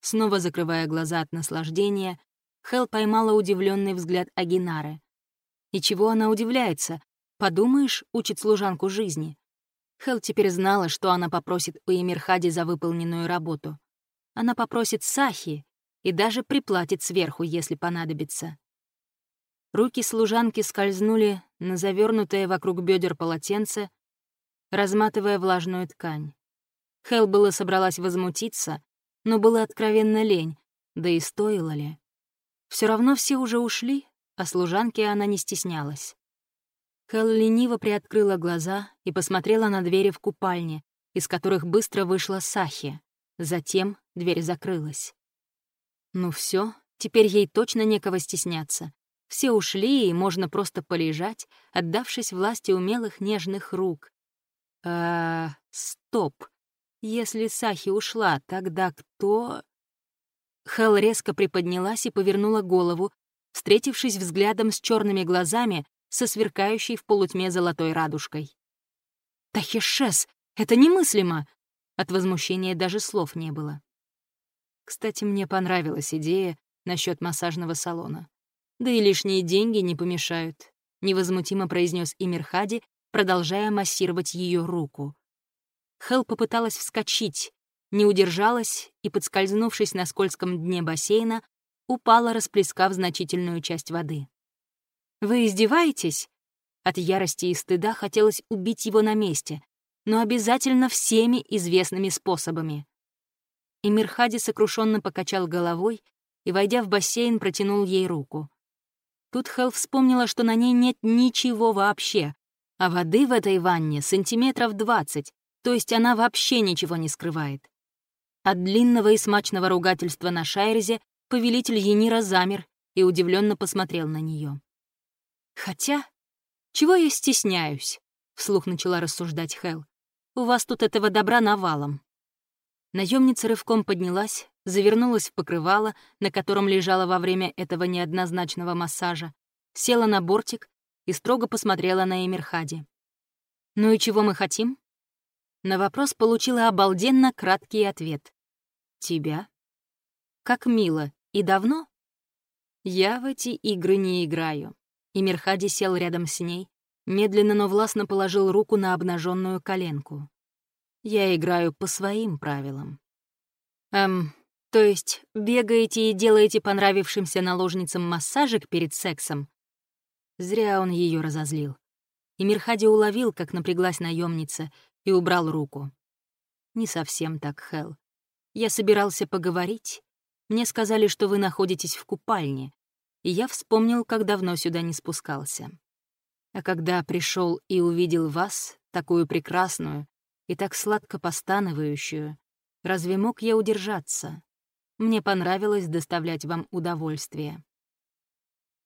Снова закрывая глаза от наслаждения, Хел поймала удивленный взгляд Агинары. И чего она удивляется? Подумаешь, учит служанку жизни. Хел теперь знала, что она попросит у Эмирхади за выполненную работу. Она попросит Сахи, и даже приплатит сверху, если понадобится. Руки служанки скользнули на завернутое вокруг бедер полотенце, разматывая влажную ткань. Хел было собралась возмутиться, но было откровенно лень, да и стоило ли. Все равно все уже ушли, а служанки она не стеснялась. Хел лениво приоткрыла глаза и посмотрела на двери в купальне, из которых быстро вышла Сахи. Затем дверь закрылась. Ну все, теперь ей точно некого стесняться. Все ушли, и можно просто полежать, отдавшись власти умелых нежных рук. А, стоп. Если Сахи ушла, тогда кто... Хел резко приподнялась и повернула голову, встретившись взглядом с черными глазами со сверкающей в полутьме золотой радужкой. «Тахишес, это немыслимо!» От возмущения даже слов не было. Кстати, мне понравилась идея насчет массажного салона. Да и лишние деньги не помешают, невозмутимо произнес Имирхади, продолжая массировать ее руку. Хел попыталась вскочить, не удержалась и, подскользнувшись на скользком дне бассейна, упала, расплескав значительную часть воды. «Вы издеваетесь?» От ярости и стыда хотелось убить его на месте, но обязательно всеми известными способами и Мирхади сокрушенно покачал головой и, войдя в бассейн, протянул ей руку. Тут Хелл вспомнила, что на ней нет ничего вообще, а воды в этой ванне сантиметров двадцать, то есть она вообще ничего не скрывает. От длинного и смачного ругательства на Шайрзе повелитель Енира замер и удивленно посмотрел на нее. «Хотя, чего я стесняюсь?» — вслух начала рассуждать Хел. «У вас тут этого добра навалом. Наемница рывком поднялась, завернулась в покрывало, на котором лежала во время этого неоднозначного массажа, села на бортик и строго посмотрела на Эмирхади. «Ну и чего мы хотим?» На вопрос получила обалденно краткий ответ. «Тебя?» «Как мило. И давно?» «Я в эти игры не играю». Эмирхади сел рядом с ней, медленно, но властно положил руку на обнаженную коленку. Я играю по своим правилам. Эм, то есть бегаете и делаете понравившимся наложницам массажик перед сексом? Зря он ее разозлил. И Мирхади уловил, как напряглась наемница, и убрал руку. Не совсем так, Хел. Я собирался поговорить. Мне сказали, что вы находитесь в купальне, и я вспомнил, как давно сюда не спускался. А когда пришел и увидел вас, такую прекрасную и так сладко постанывающую, разве мог я удержаться? Мне понравилось доставлять вам удовольствие.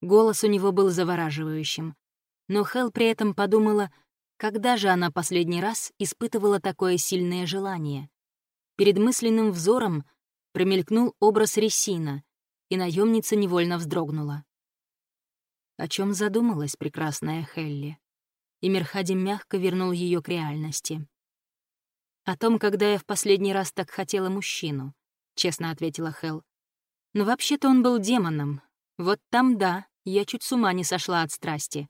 Голос у него был завораживающим, но Хел при этом подумала, когда же она последний раз испытывала такое сильное желание. Перед мысленным взором промелькнул образ Ресина, и наемница невольно вздрогнула. О чем задумалась прекрасная Хелли? И Мерхади мягко вернул ее к реальности. «О том, когда я в последний раз так хотела мужчину», — честно ответила Хел. «Но вообще-то он был демоном. Вот там да, я чуть с ума не сошла от страсти.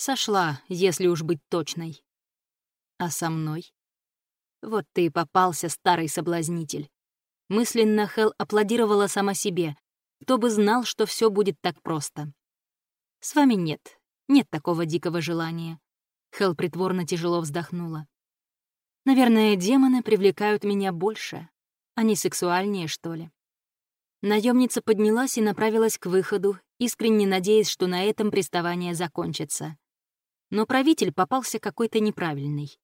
Сошла, если уж быть точной. А со мной? Вот ты и попался, старый соблазнитель. Мысленно Хел аплодировала сама себе. Кто бы знал, что все будет так просто. С вами нет, нет такого дикого желания. Хел притворно тяжело вздохнула. Наверное, демоны привлекают меня больше. Они сексуальнее, что ли. Наемница поднялась и направилась к выходу, искренне надеясь, что на этом приставание закончится. Но правитель попался какой-то неправильный.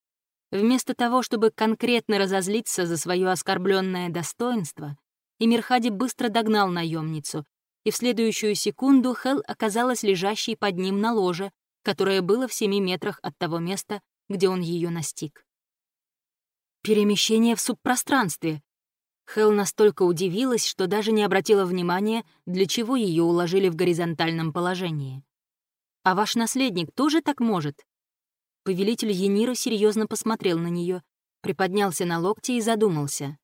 Вместо того, чтобы конкретно разозлиться за свое оскорбленное достоинство, Эмирхади быстро догнал наемницу и в следующую секунду Хел оказалась лежащей под ним на ложе, которое было в семи метрах от того места, где он ее настиг. Перемещение в субпространстве. Хел настолько удивилась, что даже не обратила внимания, для чего ее уложили в горизонтальном положении. «А ваш наследник тоже так может?» Повелитель Енира серьезно посмотрел на нее, приподнялся на локте и задумался.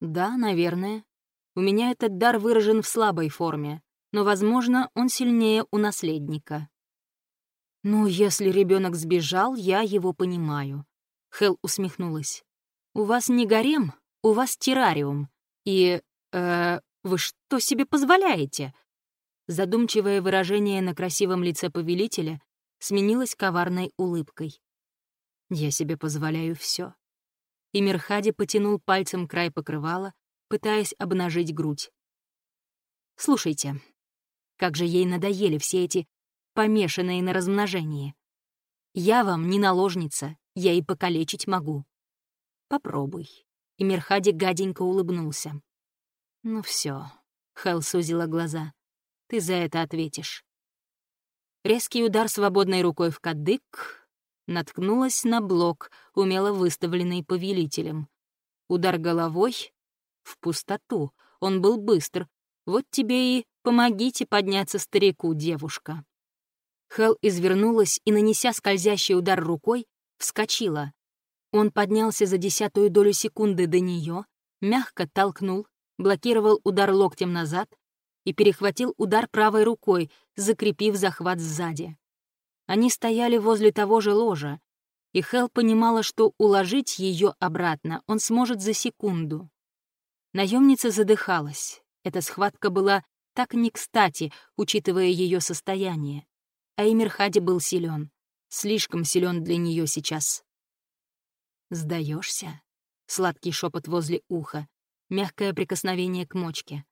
«Да, наверное. У меня этот дар выражен в слабой форме, но, возможно, он сильнее у наследника. «Ну, если ребенок сбежал, я его понимаю», — Хел усмехнулась. «У вас не гарем, у вас террариум. И... э вы что себе позволяете?» Задумчивое выражение на красивом лице повелителя сменилось коварной улыбкой. «Я себе позволяю все. И Мирхади потянул пальцем край покрывала, пытаясь обнажить грудь. «Слушайте, как же ей надоели все эти помешанные на размножении. Я вам не наложница, я и покалечить могу. Попробуй». И Мирхади гаденько улыбнулся. «Ну все, Хелл сузила глаза. «Ты за это ответишь». Резкий удар свободной рукой в кадык наткнулась на блок, умело выставленный повелителем. Удар головой в пустоту. Он был быстр. Вот тебе и помогите подняться старику, девушка. Хел извернулась и, нанеся скользящий удар рукой, вскочила. Он поднялся за десятую долю секунды до нее, мягко толкнул, блокировал удар локтем назад и перехватил удар правой рукой, закрепив захват сзади. Они стояли возле того же ложа, и Хел понимала, что уложить ее обратно он сможет за секунду. Наемница задыхалась. Эта схватка была так не кстати, учитывая ее состояние. А Эмирхади был силен, слишком силен для нее сейчас. Сдаешься? Сладкий шепот возле уха, мягкое прикосновение к мочке.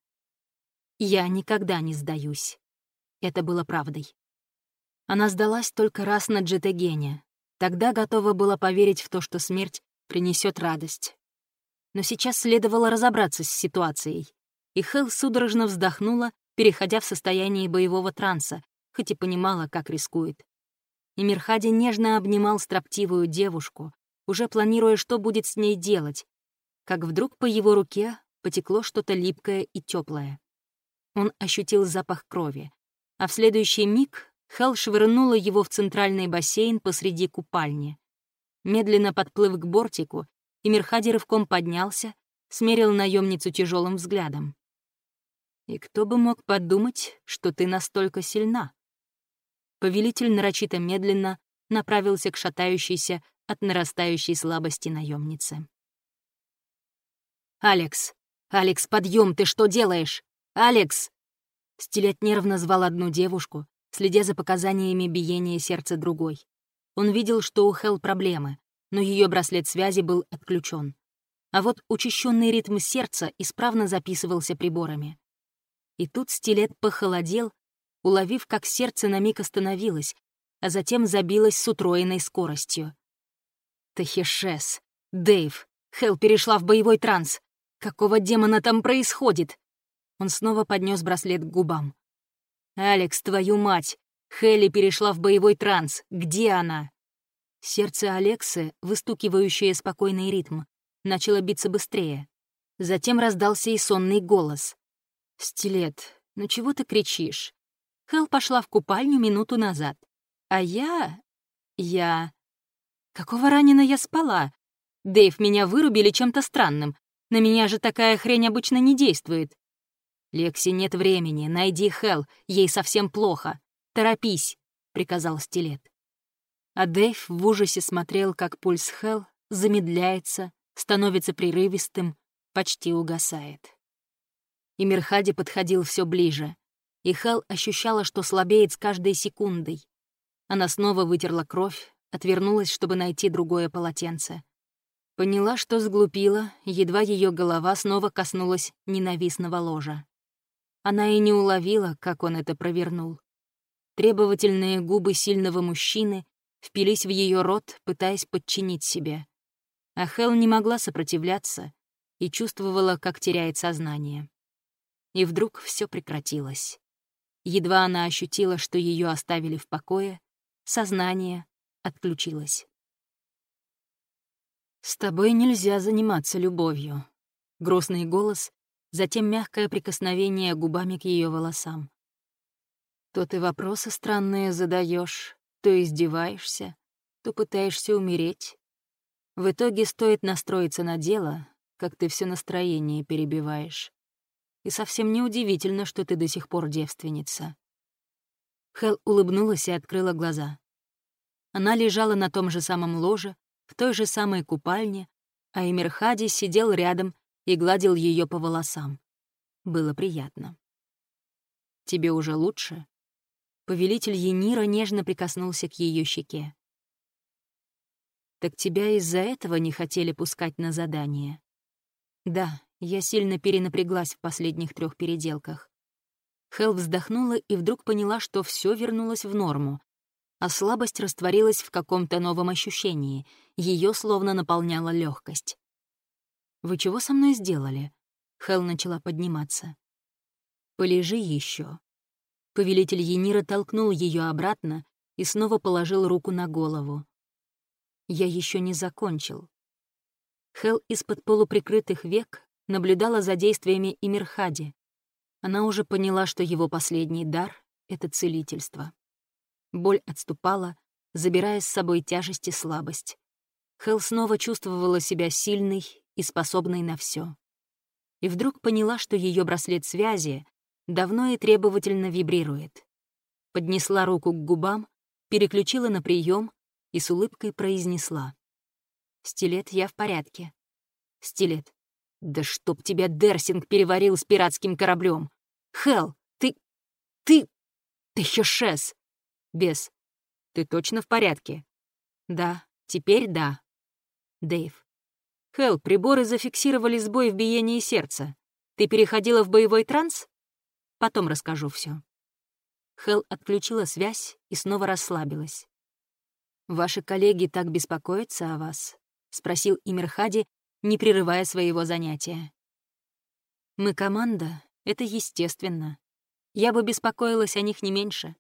Я никогда не сдаюсь. Это было правдой. Она сдалась только раз на Джетегене. Тогда готова была поверить в то, что смерть принесет радость, но сейчас следовало разобраться с ситуацией. И Хелл судорожно вздохнула, переходя в состояние боевого транса, хоть и понимала, как рискует. И Мирхади нежно обнимал строптивую девушку, уже планируя, что будет с ней делать, как вдруг по его руке потекло что-то липкое и теплое. Он ощутил запах крови, а в следующий миг Хелл швырнула его в центральный бассейн посреди купальни. Медленно подплыв к бортику, и Мирхади рывком поднялся, смерил наемницу тяжелым взглядом. «И кто бы мог подумать, что ты настолько сильна?» Повелитель нарочито медленно направился к шатающейся от нарастающей слабости наемнице. «Алекс! Алекс, подъем! Ты что делаешь? Алекс!» Стилет нервно звал одну девушку, следя за показаниями биения сердца другой. Он видел, что у Хел проблемы, но ее браслет связи был отключен. А вот учащенный ритм сердца исправно записывался приборами. И тут стилет похолодел, уловив, как сердце на миг остановилось, а затем забилась с утроенной скоростью. Тахишес, Дэйв, Хел перешла в боевой транс. Какого демона там происходит? Он снова поднес браслет к губам. «Алекс, твою мать! Хелли перешла в боевой транс. Где она?» Сердце Алексы, выстукивающее спокойный ритм, начало биться быстрее. Затем раздался и сонный голос. «Стилет, ну чего ты кричишь? Хел пошла в купальню минуту назад. А я... я... Какого ранена я спала? Дэйв, меня вырубили чем-то странным. На меня же такая хрень обычно не действует. «Лекси, нет времени. Найди Хел. Ей совсем плохо. Торопись», — приказал Стилет. А Дэйв в ужасе смотрел, как пульс Хел замедляется, становится прерывистым, почти угасает. И Мирхади подходил все ближе, и Хел ощущала, что слабеет с каждой секундой. Она снова вытерла кровь, отвернулась, чтобы найти другое полотенце. Поняла, что сглупила, едва ее голова снова коснулась ненавистного ложа. Она и не уловила, как он это провернул. Требовательные губы сильного мужчины впились в ее рот, пытаясь подчинить себе. А Хел не могла сопротивляться и чувствовала, как теряет сознание. И вдруг все прекратилось. Едва она ощутила, что ее оставили в покое, сознание отключилось. «С тобой нельзя заниматься любовью», — грустный голос затем мягкое прикосновение губами к ее волосам. То ты вопросы странные задаешь, то издеваешься, то пытаешься умереть. В итоге стоит настроиться на дело, как ты все настроение перебиваешь. И совсем неудивительно, что ты до сих пор девственница. Хел улыбнулась и открыла глаза. Она лежала на том же самом ложе, в той же самой купальне, а Эмирхади сидел рядом и гладил ее по волосам. Было приятно. «Тебе уже лучше?» Повелитель Енира нежно прикоснулся к ее щеке. «Так тебя из-за этого не хотели пускать на задание?» «Да, я сильно перенапряглась в последних трех переделках». Хел вздохнула и вдруг поняла, что все вернулось в норму, а слабость растворилась в каком-то новом ощущении, ее словно наполняла легкость. «Вы чего со мной сделали?» Хел начала подниматься. «Полежи еще. Повелитель Енира толкнул ее обратно и снова положил руку на голову. «Я еще не закончил». Хел из-под полуприкрытых век наблюдала за действиями Имирхади. Она уже поняла, что его последний дар — это целительство. Боль отступала, забирая с собой тяжесть и слабость. Хел снова чувствовала себя сильной и способной на все. И вдруг поняла, что ее браслет связи давно и требовательно вибрирует. Поднесла руку к губам, переключила на прием и с улыбкой произнесла. «Стилет, я в порядке». «Стилет, да чтоб тебя Дерсинг переварил с пиратским кораблем! Хел, ты... ты... ты хешес!» «Бес, ты точно в порядке?» «Да, теперь да». Дэйв, «Хелл, приборы зафиксировали сбой в биении сердца. Ты переходила в боевой транс? Потом расскажу все. Хелл отключила связь и снова расслабилась. «Ваши коллеги так беспокоятся о вас?» — спросил Имерхади, не прерывая своего занятия. «Мы команда, это естественно. Я бы беспокоилась о них не меньше».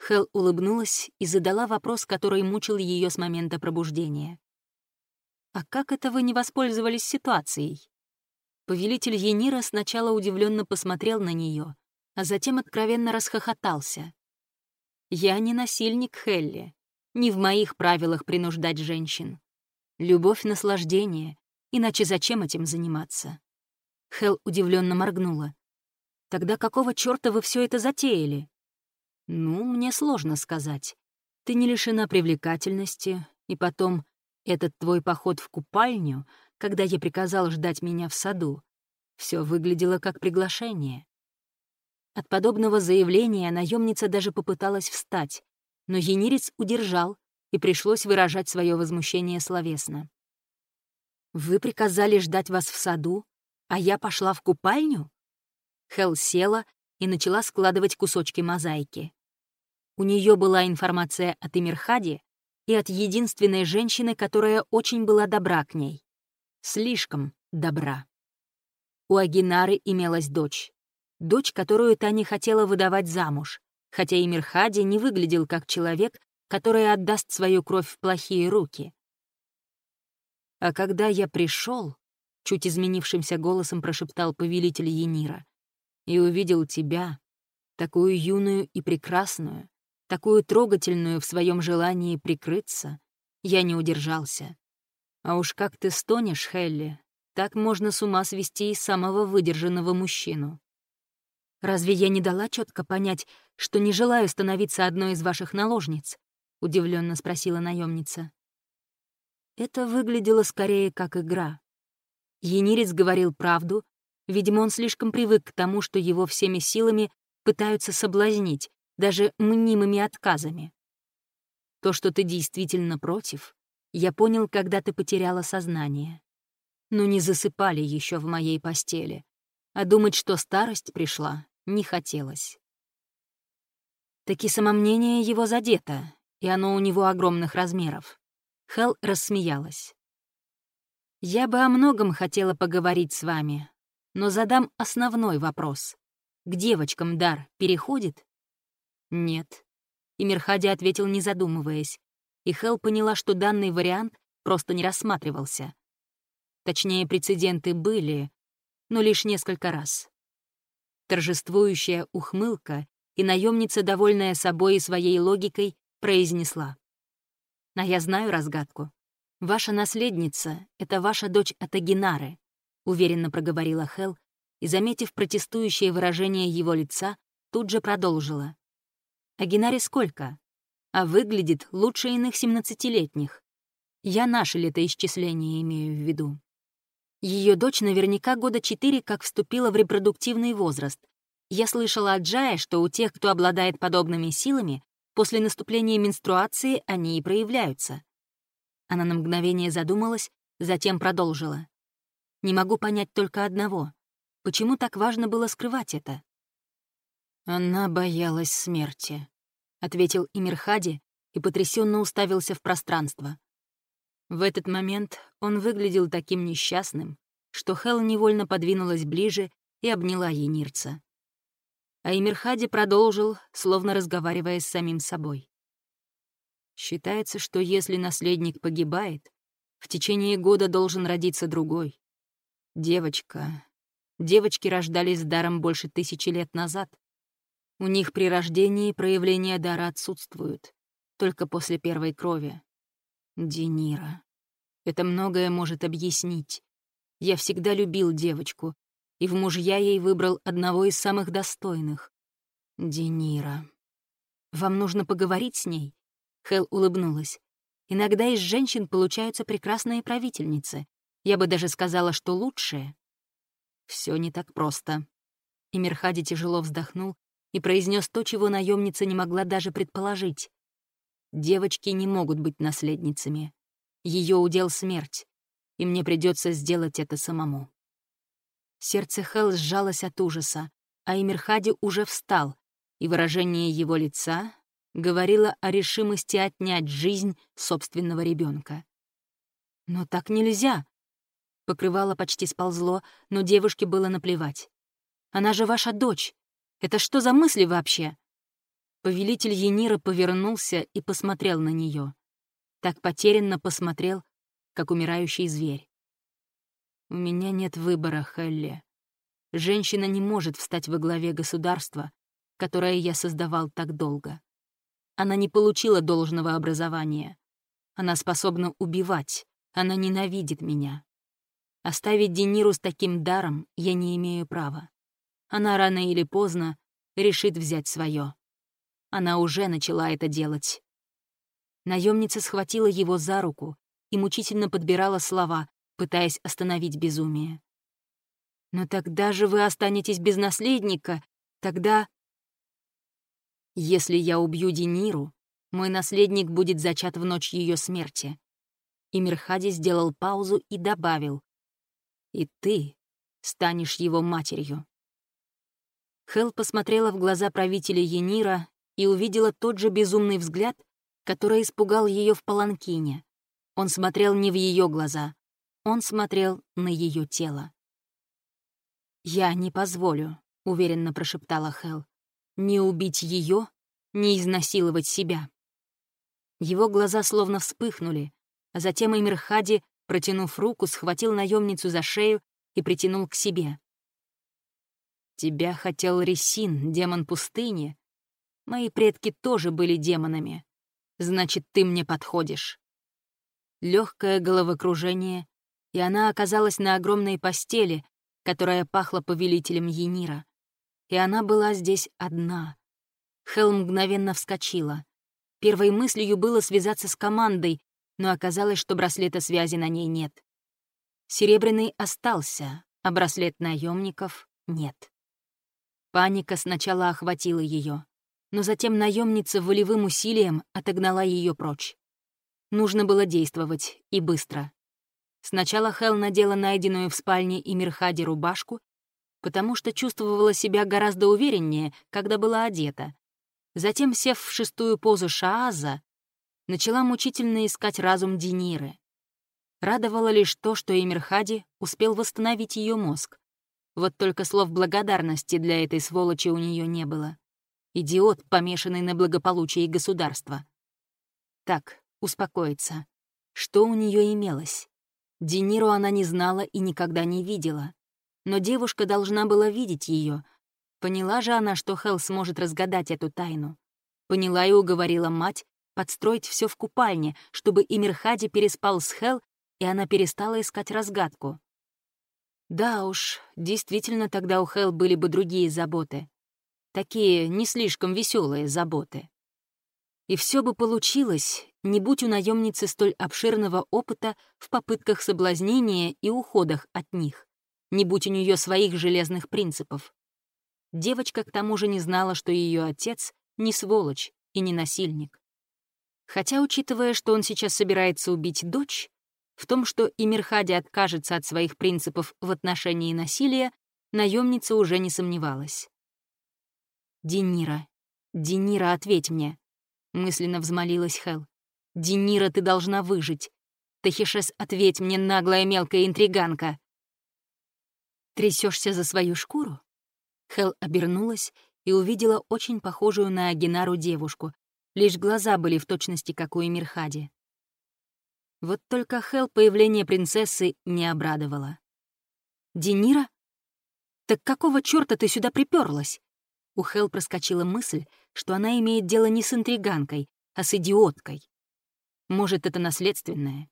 Хелл улыбнулась и задала вопрос, который мучил ее с момента пробуждения. «А как это вы не воспользовались ситуацией?» Повелитель Енира сначала удивленно посмотрел на нее, а затем откровенно расхохотался. «Я не насильник Хелли. Не в моих правилах принуждать женщин. Любовь — наслаждение, иначе зачем этим заниматься?» Хел удивленно моргнула. «Тогда какого чёрта вы все это затеяли?» «Ну, мне сложно сказать. Ты не лишена привлекательности, и потом этот твой поход в купальню, когда я приказал ждать меня в саду, все выглядело как приглашение. От подобного заявления наемница даже попыталась встать, но енирец удержал, и пришлось выражать свое возмущение словесно. «Вы приказали ждать вас в саду, а я пошла в купальню?» Хел села и начала складывать кусочки мозаики. У нее была информация от Эмирхади и от единственной женщины, которая очень была добра к ней. Слишком добра. У Агинары имелась дочь. Дочь, которую та не хотела выдавать замуж, хотя Эмирхади не выглядел как человек, который отдаст свою кровь в плохие руки. А когда я пришел, чуть изменившимся голосом прошептал повелитель Енира, и увидел тебя, такую юную и прекрасную, такую трогательную в своем желании прикрыться, я не удержался. А уж как ты стонешь, Хелли, так можно с ума свести и самого выдержанного мужчину. Разве я не дала четко понять, что не желаю становиться одной из ваших наложниц? удивленно спросила наемница. Это выглядело скорее как игра. Енирец говорил правду, видимо, он слишком привык к тому, что его всеми силами пытаются соблазнить, даже мнимыми отказами. То, что ты действительно против, я понял, когда ты потеряла сознание. Но не засыпали еще в моей постели, а думать, что старость пришла, не хотелось. Таки самомнение его задето, и оно у него огромных размеров. Хел рассмеялась. «Я бы о многом хотела поговорить с вами, но задам основной вопрос. К девочкам дар переходит?» «Нет». И Мирхади ответил, не задумываясь, и Хел поняла, что данный вариант просто не рассматривался. Точнее, прецеденты были, но лишь несколько раз. Торжествующая ухмылка и наемница, довольная собой и своей логикой, произнесла. «А я знаю разгадку. Ваша наследница — это ваша дочь Атагинары», — уверенно проговорила Хел и, заметив протестующее выражение его лица, тут же продолжила. «А Генаре сколько? А выглядит лучше иных семнадцатилетних. Я наше летоисчисление имею в виду. Ее дочь наверняка года четыре как вступила в репродуктивный возраст. Я слышала от Джая, что у тех, кто обладает подобными силами, После наступления менструации они и проявляются. Она на мгновение задумалась, затем продолжила. «Не могу понять только одного. Почему так важно было скрывать это?» «Она боялась смерти», — ответил Имирхади и потрясенно уставился в пространство. В этот момент он выглядел таким несчастным, что Хел невольно подвинулась ближе и обняла Енирца. А Эмирхади продолжил, словно разговаривая с самим собой. Считается, что если наследник погибает, в течение года должен родиться другой. Девочка. Девочки рождались даром больше тысячи лет назад. У них при рождении проявления дара отсутствуют, только после первой крови. Денира. Это многое может объяснить. Я всегда любил девочку, и в мужья ей выбрал одного из самых достойных — Денира. «Вам нужно поговорить с ней?» Хел улыбнулась. «Иногда из женщин получаются прекрасные правительницы. Я бы даже сказала, что лучшие». Все не так просто». И Мирхади тяжело вздохнул и произнес то, чего наемница не могла даже предположить. «Девочки не могут быть наследницами. Ее удел смерть, и мне придется сделать это самому». Сердце Хел сжалось от ужаса, а Эмирхади уже встал, и выражение его лица говорило о решимости отнять жизнь собственного ребенка. «Но так нельзя!» Покрывало почти сползло, но девушке было наплевать. «Она же ваша дочь! Это что за мысли вообще?» Повелитель Енира повернулся и посмотрел на нее. Так потерянно посмотрел, как умирающий зверь. У меня нет выбора, Хелли. Женщина не может встать во главе государства, которое я создавал так долго. Она не получила должного образования. Она способна убивать, она ненавидит меня. Оставить Дениру с таким даром я не имею права. Она рано или поздно решит взять свое. Она уже начала это делать. Наемница схватила его за руку и мучительно подбирала слова, пытаясь остановить безумие. «Но тогда же вы останетесь без наследника. Тогда...» «Если я убью Дениру, мой наследник будет зачат в ночь ее смерти». И Мирхади сделал паузу и добавил. «И ты станешь его матерью». Хел посмотрела в глаза правителя Енира и увидела тот же безумный взгляд, который испугал ее в паланкине. Он смотрел не в ее глаза, он смотрел на ее тело. «Я не позволю», — уверенно прошептала Хел, «не убить ее, не изнасиловать себя». Его глаза словно вспыхнули, а затем Эмирхади, протянув руку, схватил наемницу за шею и притянул к себе. «Тебя хотел Ресин, демон пустыни. Мои предки тоже были демонами. Значит, ты мне подходишь». Легкое головокружение, и она оказалась на огромной постели, которая пахла повелителем Енира. И она была здесь одна. Хел мгновенно вскочила. Первой мыслью было связаться с командой, но оказалось, что браслета связи на ней нет. Серебряный остался, а браслет наемников нет. Паника сначала охватила ее, но затем наемница волевым усилием отогнала ее прочь. Нужно было действовать, и быстро. Сначала Хел надела найденную в спальне Имирхади рубашку, потому что чувствовала себя гораздо увереннее, когда была одета, Затем, сев в шестую позу Шааза, начала мучительно искать разум Диниры. Радовало лишь то, что Эмирхади успел восстановить ее мозг. Вот только слов благодарности для этой сволочи у нее не было. Идиот, помешанный на благополучии государства. Так, успокоиться. Что у нее имелось? Диниру она не знала и никогда не видела. Но девушка должна была видеть ее, Поняла же она, что Хелл сможет разгадать эту тайну. Поняла и уговорила мать подстроить все в купальне, чтобы Имирхади переспал с Хелл, и она перестала искать разгадку. Да уж, действительно, тогда у Хелл были бы другие заботы. Такие не слишком веселые заботы. И все бы получилось, не будь у наемницы столь обширного опыта в попытках соблазнения и уходах от них, не будь у нее своих железных принципов. Девочка к тому же не знала, что ее отец не сволочь и не насильник. Хотя, учитывая, что он сейчас собирается убить дочь, в том, что Имирхади откажется от своих принципов в отношении насилия, наемница уже не сомневалась. «Денира, Денира, ответь мне», — мысленно взмолилась Хел. «Денира, ты должна выжить. Тахишес, ответь мне, наглая мелкая интриганка». Трясешься за свою шкуру? Хел обернулась и увидела очень похожую на Агинару девушку, лишь глаза были в точности, как у Эмирхади. Вот только Хел появление принцессы не обрадовало. «Денира? Так какого чёрта ты сюда приперлась?» У Хел проскочила мысль, что она имеет дело не с интриганкой, а с идиоткой. Может, это наследственное.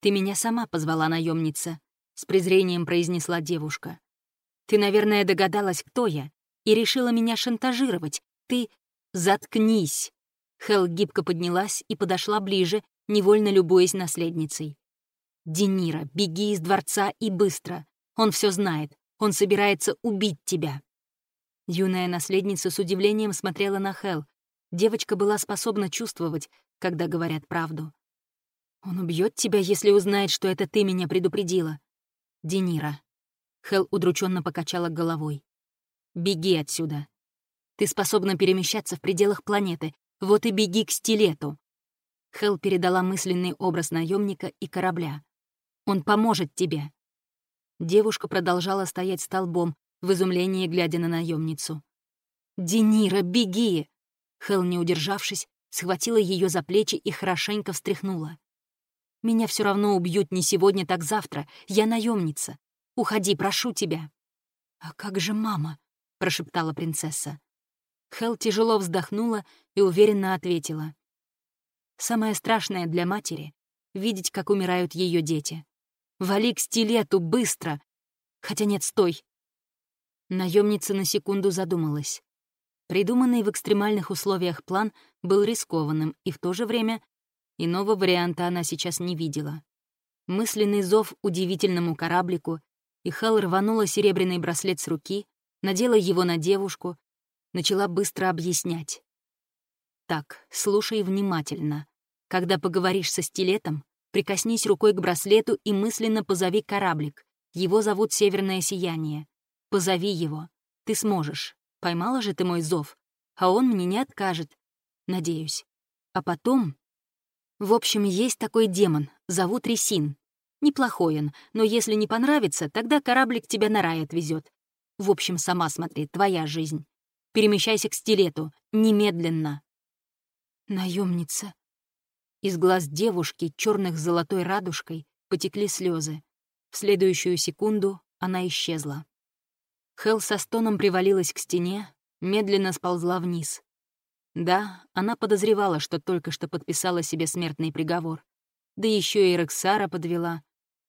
«Ты меня сама позвала наемница, с презрением произнесла девушка. Ты, наверное, догадалась, кто я, и решила меня шантажировать. Ты... Заткнись!» Хел гибко поднялась и подошла ближе, невольно любуясь наследницей. «Денира, беги из дворца и быстро. Он все знает. Он собирается убить тебя». Юная наследница с удивлением смотрела на Хел. Девочка была способна чувствовать, когда говорят правду. «Он убьет тебя, если узнает, что это ты меня предупредила. Денира, Хел удрученно покачала головой. «Беги отсюда. Ты способна перемещаться в пределах планеты. Вот и беги к стилету». Хел передала мысленный образ наемника и корабля. «Он поможет тебе». Девушка продолжала стоять столбом, в изумлении глядя на наемницу. «Денира, беги!» Хел, не удержавшись, схватила ее за плечи и хорошенько встряхнула. «Меня все равно убьют не сегодня, так завтра. Я наемница. Уходи, прошу тебя». «А как же мама?» — прошептала принцесса. Хел тяжело вздохнула и уверенно ответила. «Самое страшное для матери — видеть, как умирают ее дети. Вали к стилету, быстро! Хотя нет, стой!» Наемница на секунду задумалась. Придуманный в экстремальных условиях план был рискованным, и в то же время иного варианта она сейчас не видела. Мысленный зов удивительному кораблику и Хел рванула серебряный браслет с руки, надела его на девушку, начала быстро объяснять. «Так, слушай внимательно. Когда поговоришь со стилетом, прикоснись рукой к браслету и мысленно позови кораблик. Его зовут Северное Сияние. Позови его. Ты сможешь. Поймала же ты мой зов? а он мне не откажет. Надеюсь. А потом... В общем, есть такой демон, зовут Ресин. Неплохой он, но если не понравится, тогда кораблик тебя на рай отвезет. В общем, сама смотри, твоя жизнь. Перемещайся к стилету, немедленно. Наемница. Из глаз девушки, черных с золотой радужкой, потекли слезы. В следующую секунду она исчезла. Хел со стоном привалилась к стене, медленно сползла вниз. Да, она подозревала, что только что подписала себе смертный приговор. Да еще и Рексара подвела.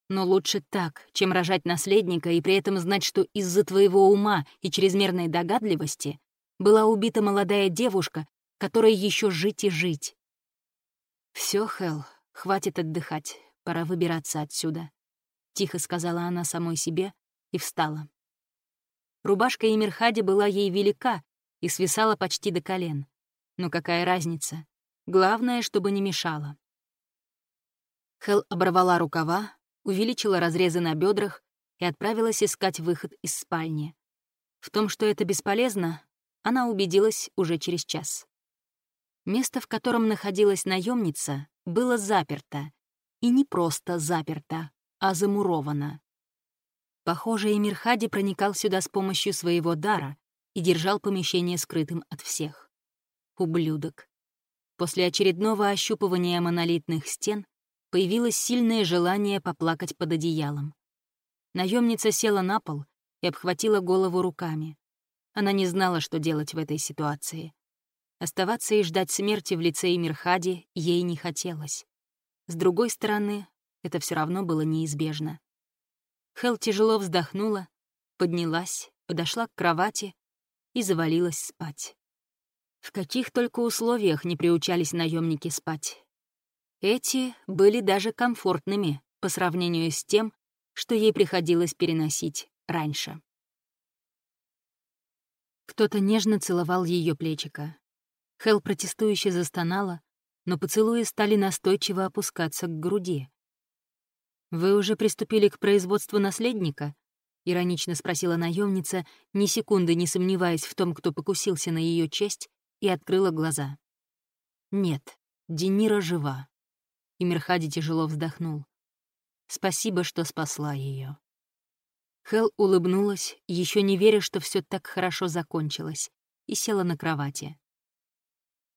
Но лучше так, чем рожать наследника и при этом знать, что из-за твоего ума и чрезмерной догадливости была убита молодая девушка, которой еще жить и жить. Все, Хел, хватит отдыхать, пора выбираться отсюда», — тихо сказала она самой себе и встала. Рубашка Эмирхади была ей велика и свисала почти до колен. Но какая разница? Главное, чтобы не мешала. Хел оборвала рукава, увеличила разрезы на бедрах и отправилась искать выход из спальни. В том, что это бесполезно, она убедилась уже через час. Место, в котором находилась наемница, было заперто. И не просто заперто, а замуровано. Похоже, Эмирхади проникал сюда с помощью своего дара и держал помещение скрытым от всех. Ублюдок. После очередного ощупывания монолитных стен появилось сильное желание поплакать под одеялом. Наемница села на пол и обхватила голову руками. Она не знала, что делать в этой ситуации. Оставаться и ждать смерти в лице Эмирхади ей не хотелось. С другой стороны, это все равно было неизбежно. Хел тяжело вздохнула, поднялась, подошла к кровати и завалилась спать. В каких только условиях не приучались наемники спать. Эти были даже комфортными по сравнению с тем, что ей приходилось переносить раньше. Кто-то нежно целовал ее плечико. Хел протестующе застонала, но поцелуи стали настойчиво опускаться к груди. «Вы уже приступили к производству наследника?» — иронично спросила наемница, ни секунды не сомневаясь в том, кто покусился на ее честь, и открыла глаза. «Нет, Денира жива». И Мерхади тяжело вздохнул. «Спасибо, что спасла ее. Хел улыбнулась, еще не веря, что все так хорошо закончилось, и села на кровати.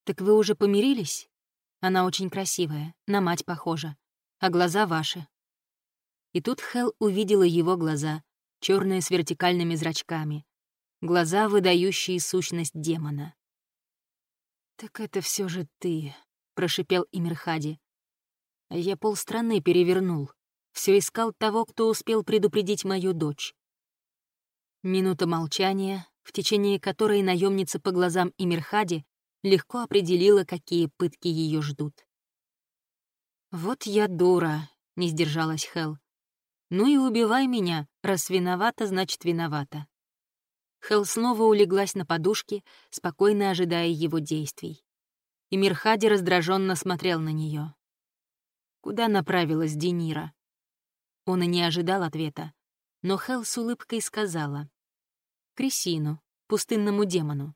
«Так вы уже помирились? Она очень красивая, на мать похожа, а глаза ваши, и тут Хел увидела его глаза, черные с вертикальными зрачками, глаза, выдающие сущность демона. «Так это все же ты», — прошипел Имирхади. «Я полстраны перевернул. Все искал того, кто успел предупредить мою дочь». Минута молчания, в течение которой наемница по глазам Имирхади легко определила, какие пытки ее ждут. «Вот я дура», — не сдержалась Хел. «Ну и убивай меня, раз виновата, значит, виновата». Хел снова улеглась на подушке, спокойно ожидая его действий. И Мирхади раздраженно смотрел на нее. Куда направилась Денира? Он и не ожидал ответа, но Хел с улыбкой сказала. «К Крисину, пустынному демону.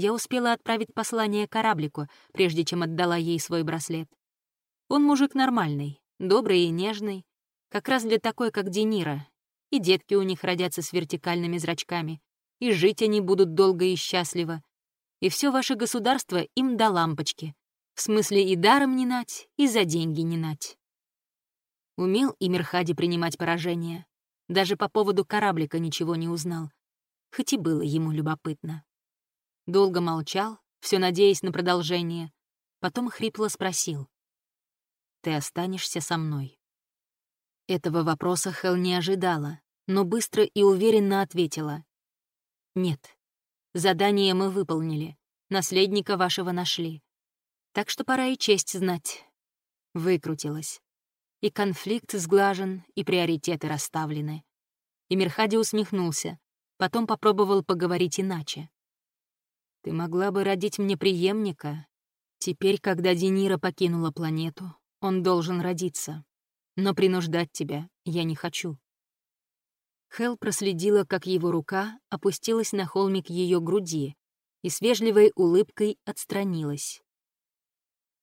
Я успела отправить послание кораблику, прежде чем отдала ей свой браслет. Он мужик нормальный, добрый и нежный, как раз для такой, как Денира. И детки у них родятся с вертикальными зрачками. И жить они будут долго и счастливо. И все ваше государство им до лампочки. В смысле и даром не нать, и за деньги не нать. Умел и Мирхади принимать поражение. Даже по поводу кораблика ничего не узнал. Хоть и было ему любопытно. Долго молчал, все надеясь на продолжение. Потом хрипло спросил. «Ты останешься со мной?» Этого вопроса Хел не ожидала, но быстро и уверенно ответила. «Нет. Задание мы выполнили. Наследника вашего нашли. Так что пора и честь знать». Выкрутилась. И конфликт сглажен, и приоритеты расставлены. И Мирхади усмехнулся, потом попробовал поговорить иначе. «Ты могла бы родить мне преемника. Теперь, когда Денира покинула планету, он должен родиться но принуждать тебя я не хочу». Хел проследила, как его рука опустилась на холмик ее груди, и с вежливой улыбкой отстранилась.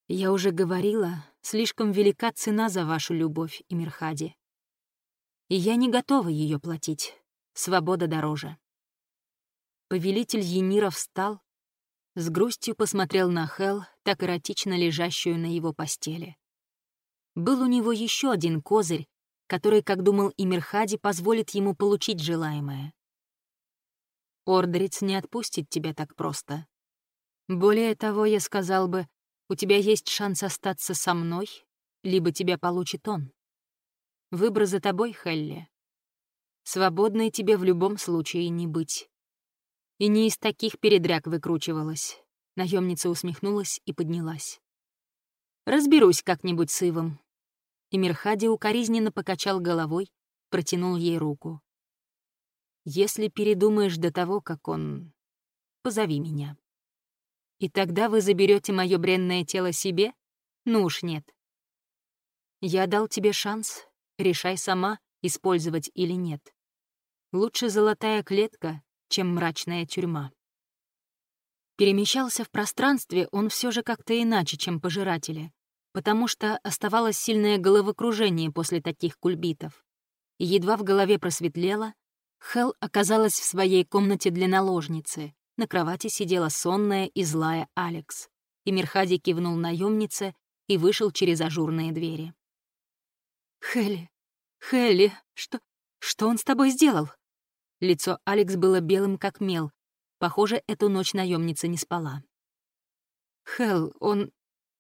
«Я уже говорила, слишком велика цена за вашу любовь, Имирхади. И я не готова ее платить. Свобода дороже». Повелитель Енира встал, с грустью посмотрел на Хел, так эротично лежащую на его постели. Был у него еще один козырь, который, как думал и Мирхади, позволит ему получить желаемое. Ордриц не отпустит тебя так просто. Более того, я сказал бы, у тебя есть шанс остаться со мной, либо тебя получит он. Выбор за тобой, Хелли. Свободной тебе в любом случае не быть. И не из таких передряг выкручивалась. Наемница усмехнулась и поднялась. «Разберусь как-нибудь с Ивом». И укоризненно покачал головой, протянул ей руку. «Если передумаешь до того, как он... Позови меня. И тогда вы заберете мое бренное тело себе? Ну уж нет. Я дал тебе шанс, решай сама, использовать или нет. Лучше золотая клетка, чем мрачная тюрьма. Перемещался в пространстве он все же как-то иначе, чем пожиратели, потому что оставалось сильное головокружение после таких кульбитов. И едва в голове просветлело, Хел оказалась в своей комнате для наложницы. На кровати сидела сонная и злая Алекс. И Мирхади кивнул наемнице и вышел через ажурные двери. «Хелли, Хелли, что... что он с тобой сделал?» Лицо Алекс было белым, как мел. Похоже, эту ночь наемница не спала. Хел, он...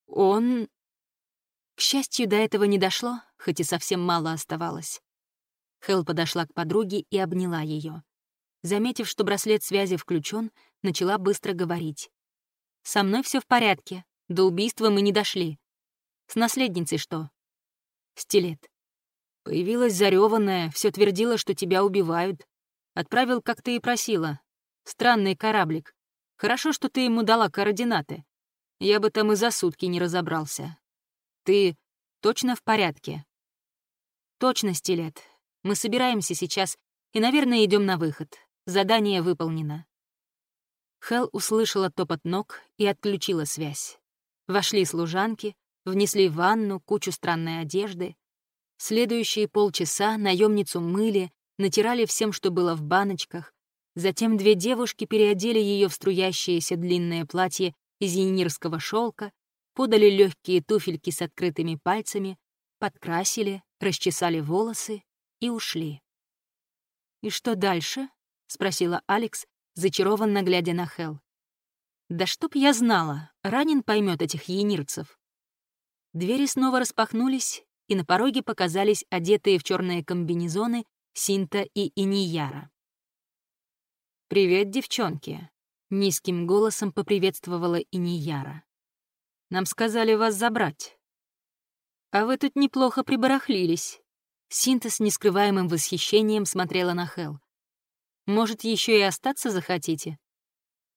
он... К счастью, до этого не дошло, хоть и совсем мало оставалось. Хел подошла к подруге и обняла ее. Заметив, что браслет связи включен, начала быстро говорить. «Со мной все в порядке. До убийства мы не дошли. С наследницей что?» «Стилет. Появилась зареванная, все твердила, что тебя убивают. Отправил, как ты и просила. Странный кораблик. Хорошо, что ты ему дала координаты. Я бы там и за сутки не разобрался. Ты точно в порядке? Точно, Стилет. Мы собираемся сейчас и, наверное, идем на выход. Задание выполнено. Хел услышала топот ног и отключила связь. Вошли служанки, внесли в ванну кучу странной одежды. Следующие полчаса наемницу мыли, натирали всем, что было в баночках. Затем две девушки переодели ее в струящееся длинное платье из янирского шелка, подали легкие туфельки с открытыми пальцами, подкрасили, расчесали волосы и ушли. «И что дальше?» — спросила Алекс, зачарованно глядя на Хел. «Да чтоб я знала, ранен поймет этих янирцев». Двери снова распахнулись, и на пороге показались одетые в черные комбинезоны Синта и Инияра. «Привет, девчонки!» — низким голосом поприветствовала Инияра. «Нам сказали вас забрать». «А вы тут неплохо прибарахлились». Синта с нескрываемым восхищением смотрела на Хел. «Может, еще и остаться захотите?»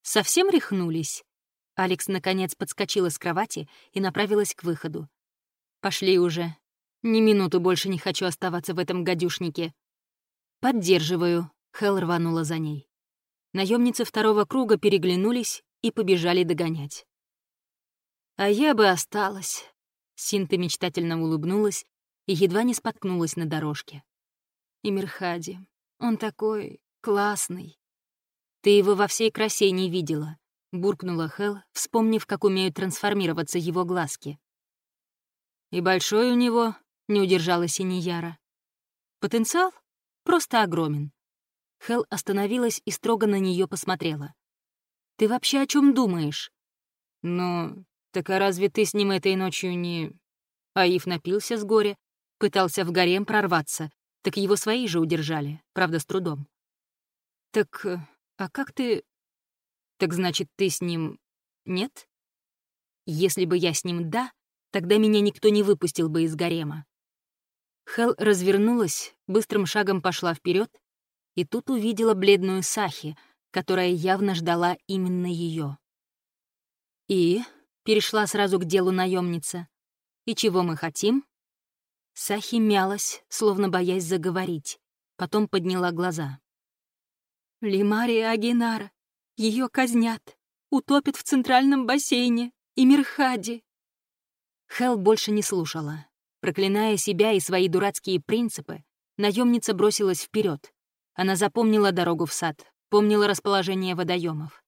«Совсем рехнулись?» Алекс, наконец, подскочила с кровати и направилась к выходу. «Пошли уже. Ни минуту больше не хочу оставаться в этом гадюшнике. «Поддерживаю», — Хел рванула за ней. Наемницы второго круга переглянулись и побежали догонять. «А я бы осталась», — Синта мечтательно улыбнулась и едва не споткнулась на дорожке. «И Мирхади, он такой классный». «Ты его во всей красе не видела», — буркнула Хел, вспомнив, как умеют трансформироваться его глазки. «И большой у него», — не удержалась Синьяра. «Потенциал? Просто огромен. Хел остановилась и строго на нее посмотрела. «Ты вообще о чем думаешь?» «Ну, так а разве ты с ним этой ночью не...» Аиф напился с горя, пытался в гарем прорваться, так его свои же удержали, правда, с трудом. «Так, а как ты...» «Так значит, ты с ним... нет?» «Если бы я с ним «да», тогда меня никто не выпустил бы из гарема. Хел развернулась, быстрым шагом пошла вперед, и тут увидела бледную Сахи, которая явно ждала именно ее. И перешла сразу к делу наемница. И чего мы хотим? Сахи мялась, словно боясь заговорить, потом подняла глаза. Лимария Агинара, ее казнят. утопит в центральном бассейне и Мирхади. Хел больше не слушала. Проклиная себя и свои дурацкие принципы, наемница бросилась вперед. Она запомнила дорогу в сад, помнила расположение водоемов.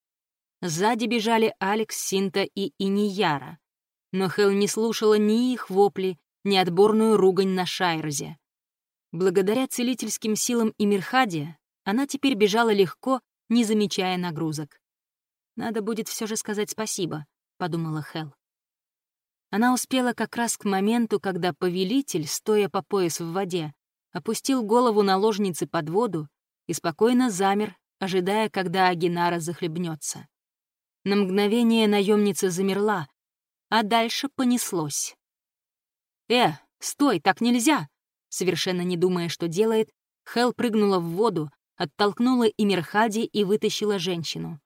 Сзади бежали Алекс, Синта и Инияра. Но Хел не слушала ни их вопли, ни отборную ругань на Шайрзе. Благодаря целительским силам и Мирхаде она теперь бежала легко, не замечая нагрузок. «Надо будет все же сказать спасибо», — подумала Хел. Она успела как раз к моменту, когда повелитель, стоя по пояс в воде, опустил голову наложницы под воду и спокойно замер, ожидая, когда Агинара захлебнется. На мгновение наемница замерла, а дальше понеслось. «Э, стой, так нельзя!» Совершенно не думая, что делает, Хел прыгнула в воду, оттолкнула Имерхади и вытащила женщину.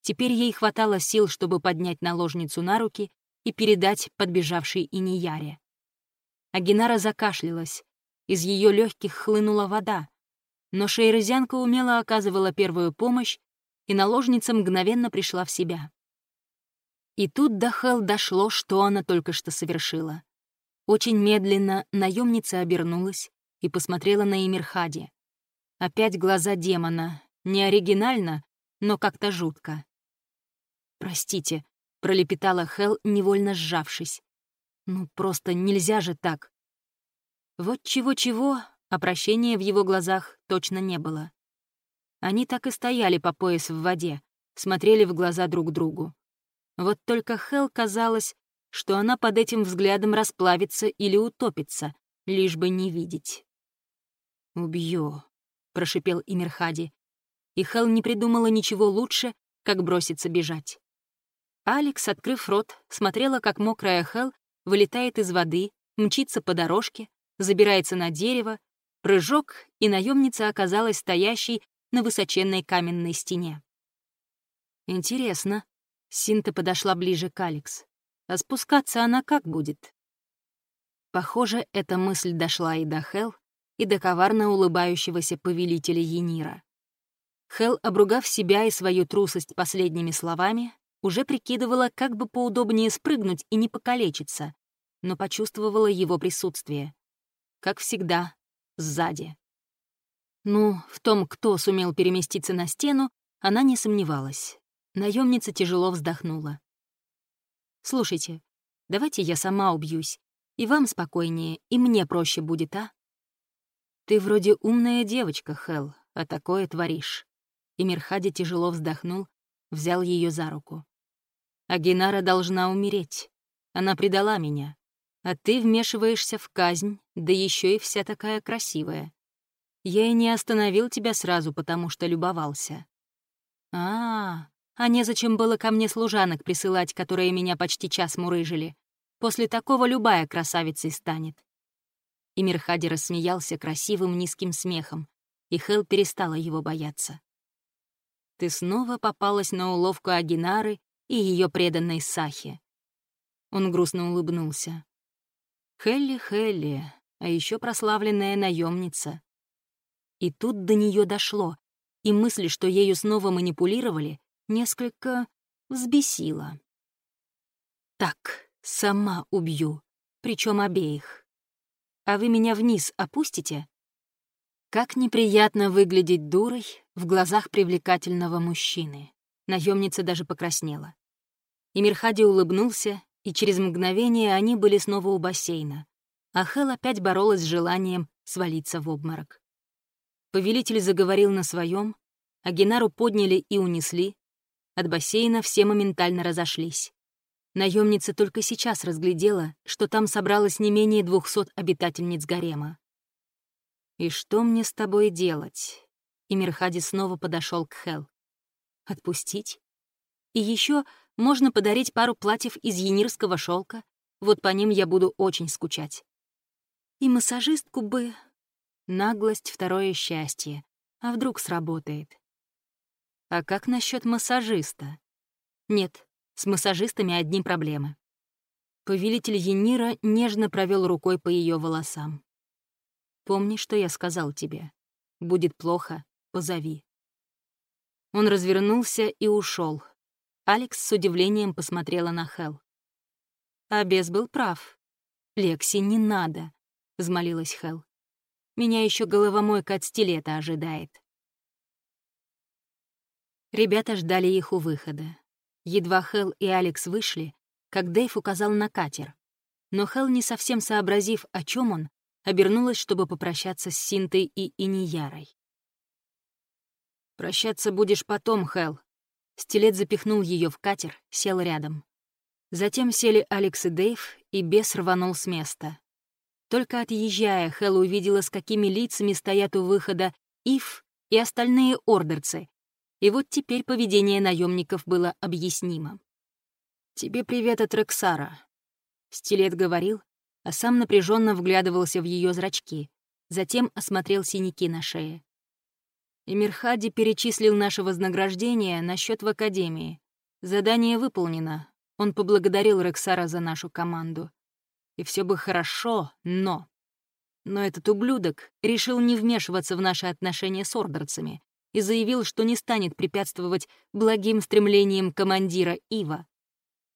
Теперь ей хватало сил, чтобы поднять наложницу на руки и передать подбежавшей Инияре. Агинара закашлялась. Из ее легких хлынула вода. Но шейрезянка умело оказывала первую помощь, и наложница мгновенно пришла в себя. И тут до Хел дошло, что она только что совершила. Очень медленно наемница обернулась и посмотрела на Эмирхади. Опять глаза демона. Не оригинально, но как-то жутко. «Простите», — пролепетала Хел, невольно сжавшись. «Ну, просто нельзя же так». Вот чего-чего, а прощения в его глазах точно не было. Они так и стояли по пояс в воде, смотрели в глаза друг другу. Вот только Хел казалось, что она под этим взглядом расплавится или утопится, лишь бы не видеть. «Убью», — прошипел Имирхади, и Хел не придумала ничего лучше, как броситься бежать. Алекс, открыв рот, смотрела, как мокрая Хел вылетает из воды, мчится по дорожке, забирается на дерево, прыжок, и наемница оказалась стоящей на высоченной каменной стене. Интересно, Синта подошла ближе к Алекс. А спускаться она как будет? Похоже, эта мысль дошла и до Хел, и до коварно улыбающегося повелителя Енира. Хел, обругав себя и свою трусость последними словами, уже прикидывала, как бы поудобнее спрыгнуть и не покалечиться, но почувствовала его присутствие. Как всегда, сзади. Ну, в том, кто сумел переместиться на стену, она не сомневалась. Наемница тяжело вздохнула. «Слушайте, давайте я сама убьюсь. И вам спокойнее, и мне проще будет, а?» «Ты вроде умная девочка, Хел, а такое творишь». И Мирхади тяжело вздохнул, взял ее за руку. «Агинара должна умереть. Она предала меня. А ты вмешиваешься в казнь, да еще и вся такая красивая. Я и не остановил тебя сразу, потому что любовался. А, а незачем было ко мне служанок присылать, которые меня почти час мурыжили. После такого любая красавицей станет. И Мирхади рассмеялся красивым низким смехом, и Хел перестала его бояться. Ты снова попалась на уловку Агинары и ее преданной Сахи. Он грустно улыбнулся. Хелли, Хелли, а еще прославленная наемница. И тут до нее дошло, и мысль, что ею снова манипулировали, несколько взбесила. «Так, сама убью, причем обеих. А вы меня вниз опустите?» Как неприятно выглядеть дурой в глазах привлекательного мужчины. Наемница даже покраснела. И Мирхади улыбнулся, и через мгновение они были снова у бассейна. А Хел опять боролась с желанием свалиться в обморок. Повелитель заговорил на своем, а Генару подняли и унесли, от бассейна все моментально разошлись. Наемница только сейчас разглядела, что там собралось не менее двухсот обитательниц гарема. «И что мне с тобой делать?» И Мирхади снова подошел к Хел. «Отпустить? И еще можно подарить пару платьев из янирского шелка. Вот по ним я буду очень скучать. И массажистку бы... Наглость — второе счастье. А вдруг сработает? А как насчет массажиста? Нет, с массажистами одни проблемы. Повелитель Енира нежно провел рукой по ее волосам. «Помни, что я сказал тебе. Будет плохо, позови». Он развернулся и ушел, Алекс с удивлением посмотрела на Хел. А бес был прав. «Лекси, не надо», — взмолилась Хел. «Меня еще головомойка от стилета ожидает». Ребята ждали их у выхода. Едва Хел и Алекс вышли, как Дэйв указал на катер. Но Хел, не совсем сообразив, о чем он, обернулась, чтобы попрощаться с Синтой и Иниярой. «Прощаться будешь потом, Хел». Стилет запихнул ее в катер, сел рядом. Затем сели Алекс и Дэйв, и бес рванул с места. Только отъезжая, Хел увидела, с какими лицами стоят у выхода Ив и остальные ордерцы. И вот теперь поведение наемников было объяснимо. «Тебе привет от Рексара», — Стилет говорил, а сам напряженно вглядывался в ее зрачки, затем осмотрел синяки на шее. Эмирхади перечислил наше вознаграждение на счет в Академии. Задание выполнено. Он поблагодарил Рексара за нашу команду. И все бы хорошо, но... Но этот ублюдок решил не вмешиваться в наши отношения с ордерцами и заявил, что не станет препятствовать благим стремлениям командира Ива.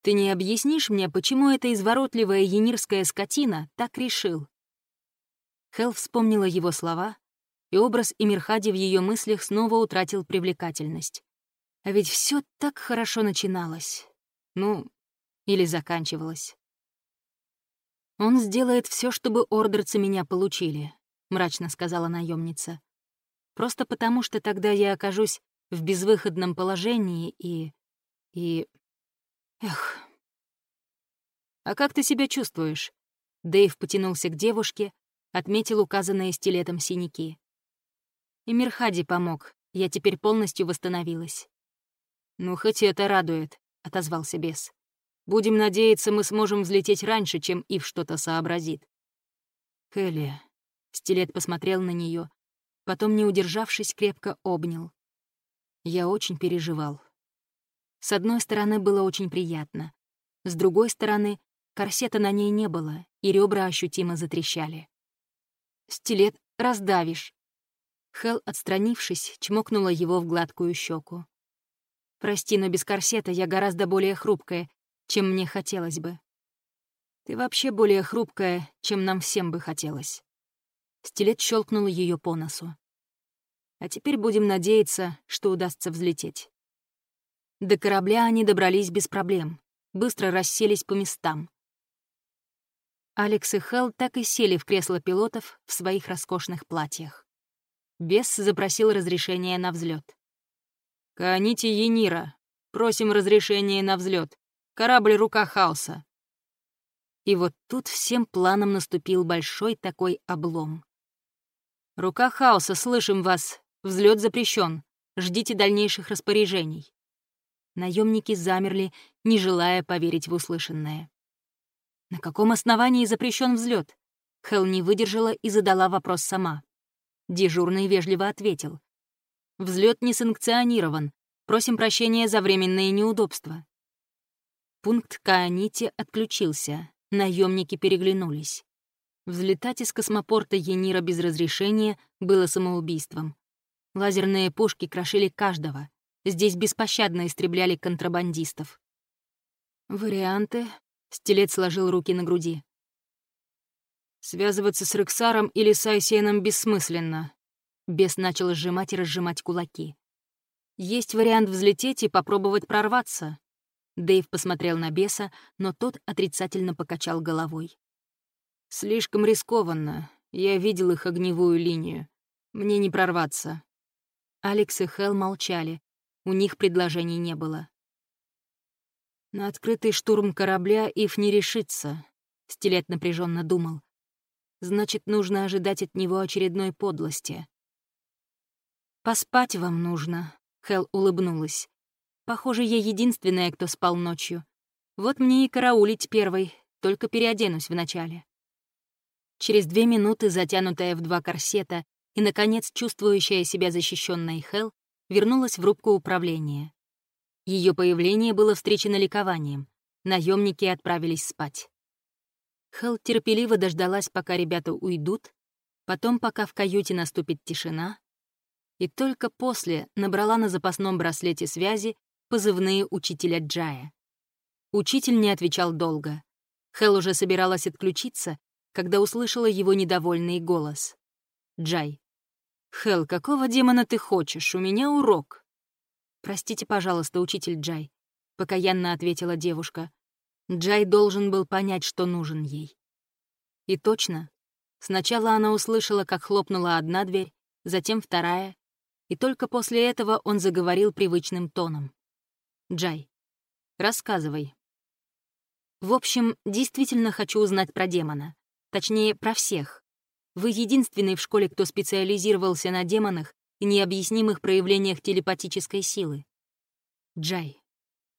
Ты не объяснишь мне, почему эта изворотливая енирская скотина так решил?» Хел вспомнила его слова, и образ Эмирхади в ее мыслях снова утратил привлекательность. А ведь все так хорошо начиналось. Ну, или заканчивалось. «Он сделает все, чтобы ордерцы меня получили», — мрачно сказала наемница. «Просто потому, что тогда я окажусь в безвыходном положении и... и Эх. «А как ты себя чувствуешь?» Дэйв потянулся к девушке, отметил указанные стилетом синяки. «И Мирхади помог, я теперь полностью восстановилась». «Ну, хоть это радует», — отозвался бес. «Будем надеяться, мы сможем взлететь раньше, чем Ив что-то сообразит». «Келли», — стилет посмотрел на нее, потом, не удержавшись, крепко обнял. «Я очень переживал. С одной стороны, было очень приятно. С другой стороны, корсета на ней не было, и ребра ощутимо затрещали. «Стилет раздавишь». Хел, отстранившись, чмокнула его в гладкую щеку. «Прости, но без корсета я гораздо более хрупкая, чем мне хотелось бы. Ты вообще более хрупкая, чем нам всем бы хотелось». Стилет щелкнул ее по носу. «А теперь будем надеяться, что удастся взлететь». До корабля они добрались без проблем, быстро расселись по местам. Алекс и Хелл так и сели в кресло пилотов в своих роскошных платьях. Бес запросил разрешение на взлет. «Кааните Енира. Просим разрешения на взлет. Корабль «Рука хаоса». И вот тут всем планом наступил большой такой облом. «Рука хаоса, слышим вас. Взлет запрещен. Ждите дальнейших распоряжений». Наемники замерли, не желая поверить в услышанное. На каком основании запрещен взлет? Хел не выдержала и задала вопрос сама. Дежурный вежливо ответил. Взлет не санкционирован. Просим прощения за временные неудобства. Пункт Кааните отключился. Наемники переглянулись. Взлетать из космопорта Енира без разрешения было самоубийством. Лазерные пушки крошили каждого. Здесь беспощадно истребляли контрабандистов. «Варианты?» — Стилет сложил руки на груди. «Связываться с Рексаром или с Айсеном бессмысленно». Бес начал сжимать и разжимать кулаки. «Есть вариант взлететь и попробовать прорваться». Дэйв посмотрел на беса, но тот отрицательно покачал головой. «Слишком рискованно. Я видел их огневую линию. Мне не прорваться». Алекс и Хел молчали, у них предложений не было. На открытый штурм корабля Ив не решится, Стилет напряженно думал. Значит, нужно ожидать от него очередной подлости. «Поспать вам нужно», — Хел улыбнулась. «Похоже, я единственная, кто спал ночью. Вот мне и караулить первой, только переоденусь вначале». Через две минуты, затянутая в два корсета и, наконец, чувствующая себя защищенной Хел, вернулась в рубку управления. Ее появление было встречено ликованием. Наемники отправились спать. Хелл терпеливо дождалась, пока ребята уйдут, потом, пока в каюте наступит тишина, и только после набрала на запасном браслете связи позывные учителя Джая. Учитель не отвечал долго. Хел уже собиралась отключиться, когда услышала его недовольный голос. Джай. «Хел, какого демона ты хочешь? У меня урок». «Простите, пожалуйста, учитель Джай», — покаянно ответила девушка. Джай должен был понять, что нужен ей. И точно. Сначала она услышала, как хлопнула одна дверь, затем вторая, и только после этого он заговорил привычным тоном. «Джай, рассказывай». «В общем, действительно хочу узнать про демона. Точнее, про всех. Вы единственный в школе, кто специализировался на демонах и необъяснимых проявлениях телепатической силы. Джай.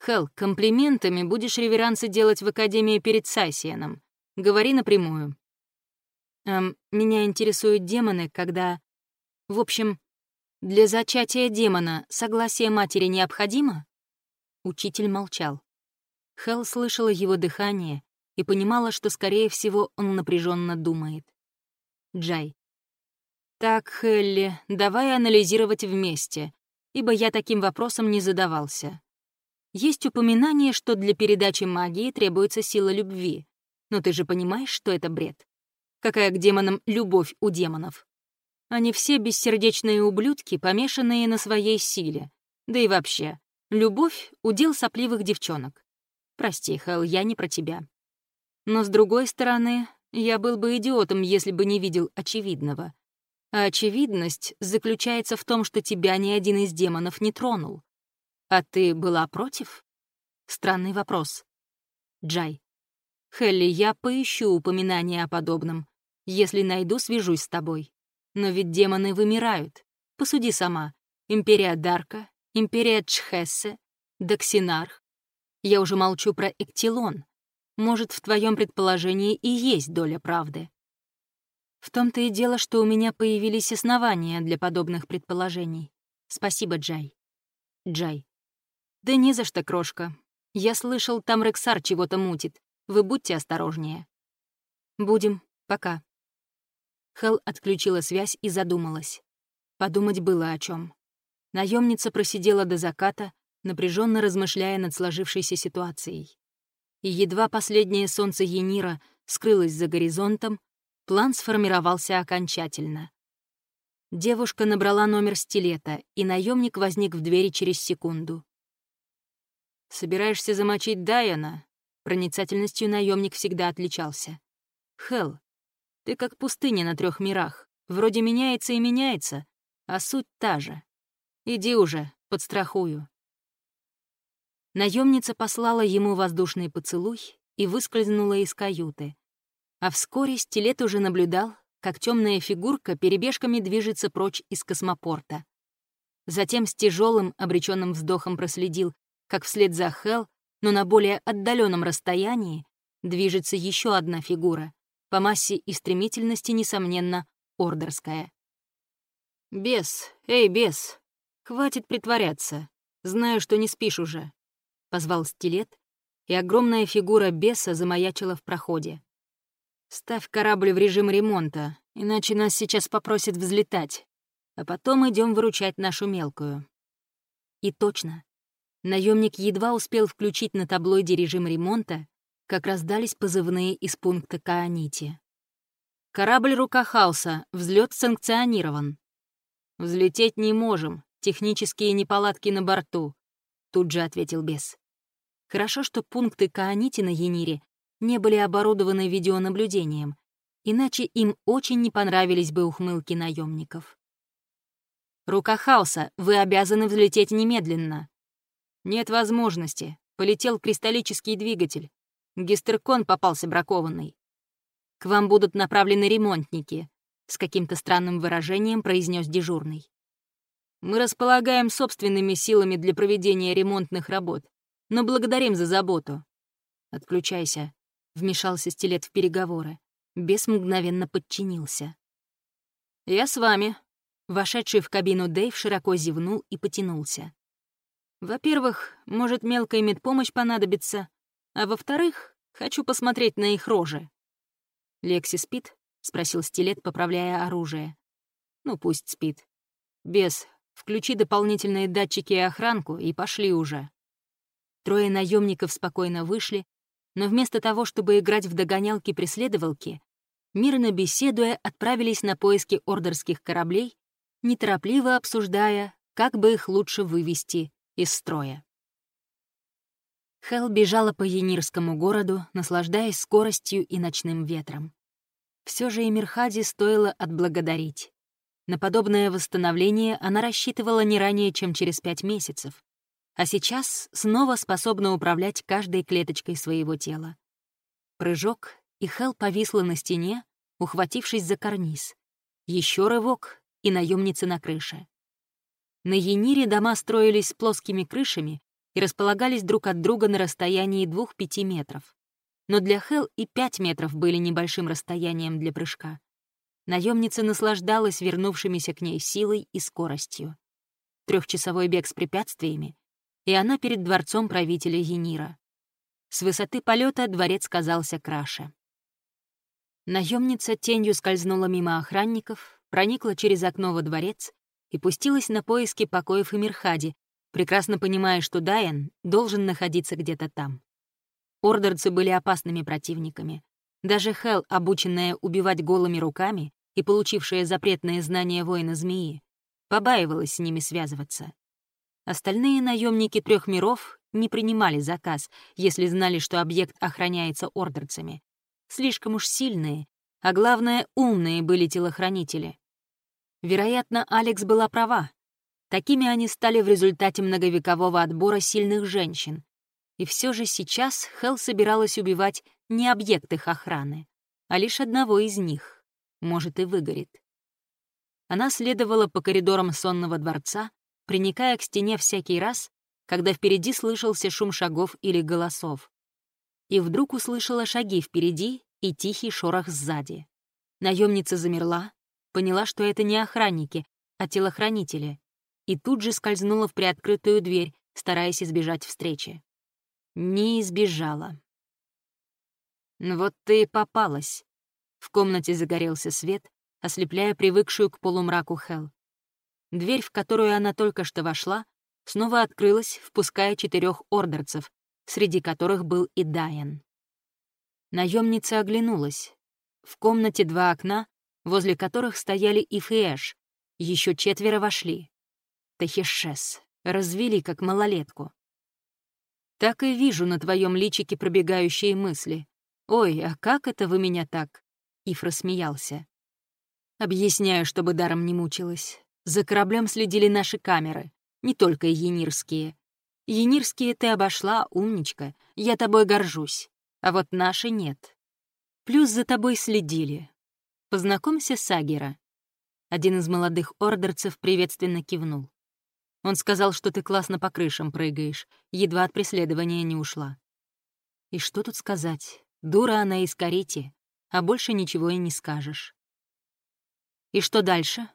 Хел, комплиментами будешь реверансы делать в Академии перед Сайсианом. Говори напрямую. Эм, меня интересуют демоны, когда... В общем, для зачатия демона согласие матери необходимо? Учитель молчал. Хел слышала его дыхание и понимала, что, скорее всего, он напряженно думает. Джай. «Так, Хелли, давай анализировать вместе, ибо я таким вопросом не задавался. Есть упоминание, что для передачи магии требуется сила любви. Но ты же понимаешь, что это бред? Какая к демонам любовь у демонов? Они все бессердечные ублюдки, помешанные на своей силе. Да и вообще, любовь — удел сопливых девчонок. Прости, Хэл, я не про тебя. Но с другой стороны, я был бы идиотом, если бы не видел очевидного. А очевидность заключается в том, что тебя ни один из демонов не тронул. А ты была против? Странный вопрос. Джай. Хелли, я поищу упоминание о подобном. Если найду, свяжусь с тобой. Но ведь демоны вымирают. Посуди сама. Империя Дарка, Империя Чхессе, Доксинарх. Я уже молчу про Эктилон. Может, в твоем предположении и есть доля правды. В том-то и дело, что у меня появились основания для подобных предположений. Спасибо, Джай. Джай. Да не за что, крошка. Я слышал, там Рексар чего-то мутит. Вы будьте осторожнее. Будем. Пока. Хел отключила связь и задумалась. Подумать было о чем. Наемница просидела до заката, напряженно размышляя над сложившейся ситуацией. И едва последнее солнце Енира скрылось за горизонтом, план сформировался окончательно. Девушка набрала номер стилета, и наемник возник в двери через секунду. «Собираешься замочить Дайана?» Проницательностью наемник всегда отличался. «Хелл, ты как пустыня на трех мирах. Вроде меняется и меняется, а суть та же. Иди уже, подстрахую». Наемница послала ему воздушный поцелуй и выскользнула из каюты. А вскоре стилет уже наблюдал, как темная фигурка перебежками движется прочь из космопорта. Затем с тяжелым обреченным вздохом проследил, как вслед за Хел, но на более отдаленном расстоянии, движется еще одна фигура, по массе и стремительности, несомненно, ордерская. «Бес, эй, бес, хватит притворяться. Знаю, что не спишь уже», — позвал стилет, и огромная фигура беса замаячила в проходе. «Ставь корабль в режим ремонта, иначе нас сейчас попросят взлетать, а потом идем выручать нашу мелкую». И точно, Наемник едва успел включить на таблоиде режим ремонта, как раздались позывные из пункта Каанити. «Корабль «Рука Хаоса», взлет санкционирован». «Взлететь не можем, технические неполадки на борту», — тут же ответил бес. Хорошо, что пункты Каанити на Енире не были оборудованы видеонаблюдением, иначе им очень не понравились бы ухмылки наемников. «Рука Хаоса, вы обязаны взлететь немедленно», нет возможности. Полетел кристаллический двигатель. Гистеркон попался бракованный. К вам будут направлены ремонтники, с каким-то странным выражением произнес дежурный. Мы располагаем собственными силами для проведения ремонтных работ, но благодарим за заботу. Отключайся, вмешался стилет в переговоры. Бес мгновенно подчинился. «Я с вами». Вошедший в кабину Дэйв широко зевнул и потянулся. Во-первых, может, мелкая медпомощь понадобится, а во-вторых, хочу посмотреть на их рожи. «Лекси спит?» — спросил стилет, поправляя оружие. «Ну, пусть спит. Без, включи дополнительные датчики и охранку и пошли уже». Трое наемников спокойно вышли, но вместо того, чтобы играть в догонялки-преследовалки, мирно беседуя, отправились на поиски ордерских кораблей, неторопливо обсуждая, как бы их лучше вывести из строя. Хел бежала по Енирскому городу, наслаждаясь скоростью и ночным ветром. Все же Эмирхади стоило отблагодарить. На подобное восстановление она рассчитывала не ранее, чем через пять месяцев, а сейчас снова способна управлять каждой клеточкой своего тела. Прыжок, и Хел повисла на стене, ухватившись за карниз. Еще рывок, и наемница на крыше. На Енире дома строились с плоскими крышами и располагались друг от друга на расстоянии двух-пяти метров. Но для Хел и пять метров были небольшим расстоянием для прыжка. Наемница наслаждалась вернувшимися к ней силой и скоростью. Трехчасовой бег с препятствиями, и она перед дворцом правителя Енира. С высоты полета дворец казался краше. Наемница тенью скользнула мимо охранников, проникла через окно во дворец и пустилась на поиски покоев Эмирхади, прекрасно понимая, что Дайан должен находиться где-то там. Ордерцы были опасными противниками. Даже Хел, обученная убивать голыми руками и получившая запретные знания воина-змеи, побаивалась с ними связываться. Остальные наемники трех миров не принимали заказ, если знали, что объект охраняется ордерцами. Слишком уж сильные, а главное, умные были телохранители. Вероятно, Алекс была права. Такими они стали в результате многовекового отбора сильных женщин. И все же сейчас Хелл собиралась убивать не объект их охраны, а лишь одного из них. Может, и выгорит. Она следовала по коридорам сонного дворца, приникая к стене всякий раз, когда впереди слышался шум шагов или голосов. И вдруг услышала шаги впереди и тихий шорох сзади. Наемница замерла, поняла, что это не охранники, а телохранители, и тут же скользнула в приоткрытую дверь, стараясь избежать встречи. Не избежала. «Вот ты и попалась». В комнате загорелся свет, ослепляя привыкшую к полумраку Хел. Дверь, в которую она только что вошла, снова открылась, впуская четырех ордерцев, среди которых был и Дайан. Наемница оглянулась. В комнате два окна, возле которых стояли Иф и Эш. Еще четверо вошли. Тахишес. Развели, как малолетку. Так и вижу на твоем личике пробегающие мысли. «Ой, а как это вы меня так?» Иф рассмеялся. «Объясняю, чтобы даром не мучилась. За кораблем следили наши камеры, не только енирские. Енирские ты обошла, умничка, я тобой горжусь, а вот наши нет. Плюс за тобой следили, Познакомься с Агера». Один из молодых ордерцев приветственно кивнул. Он сказал, что ты классно по крышам прыгаешь, едва от преследования не ушла. И что тут сказать? Дура она из Карити, а больше ничего и не скажешь. И что дальше?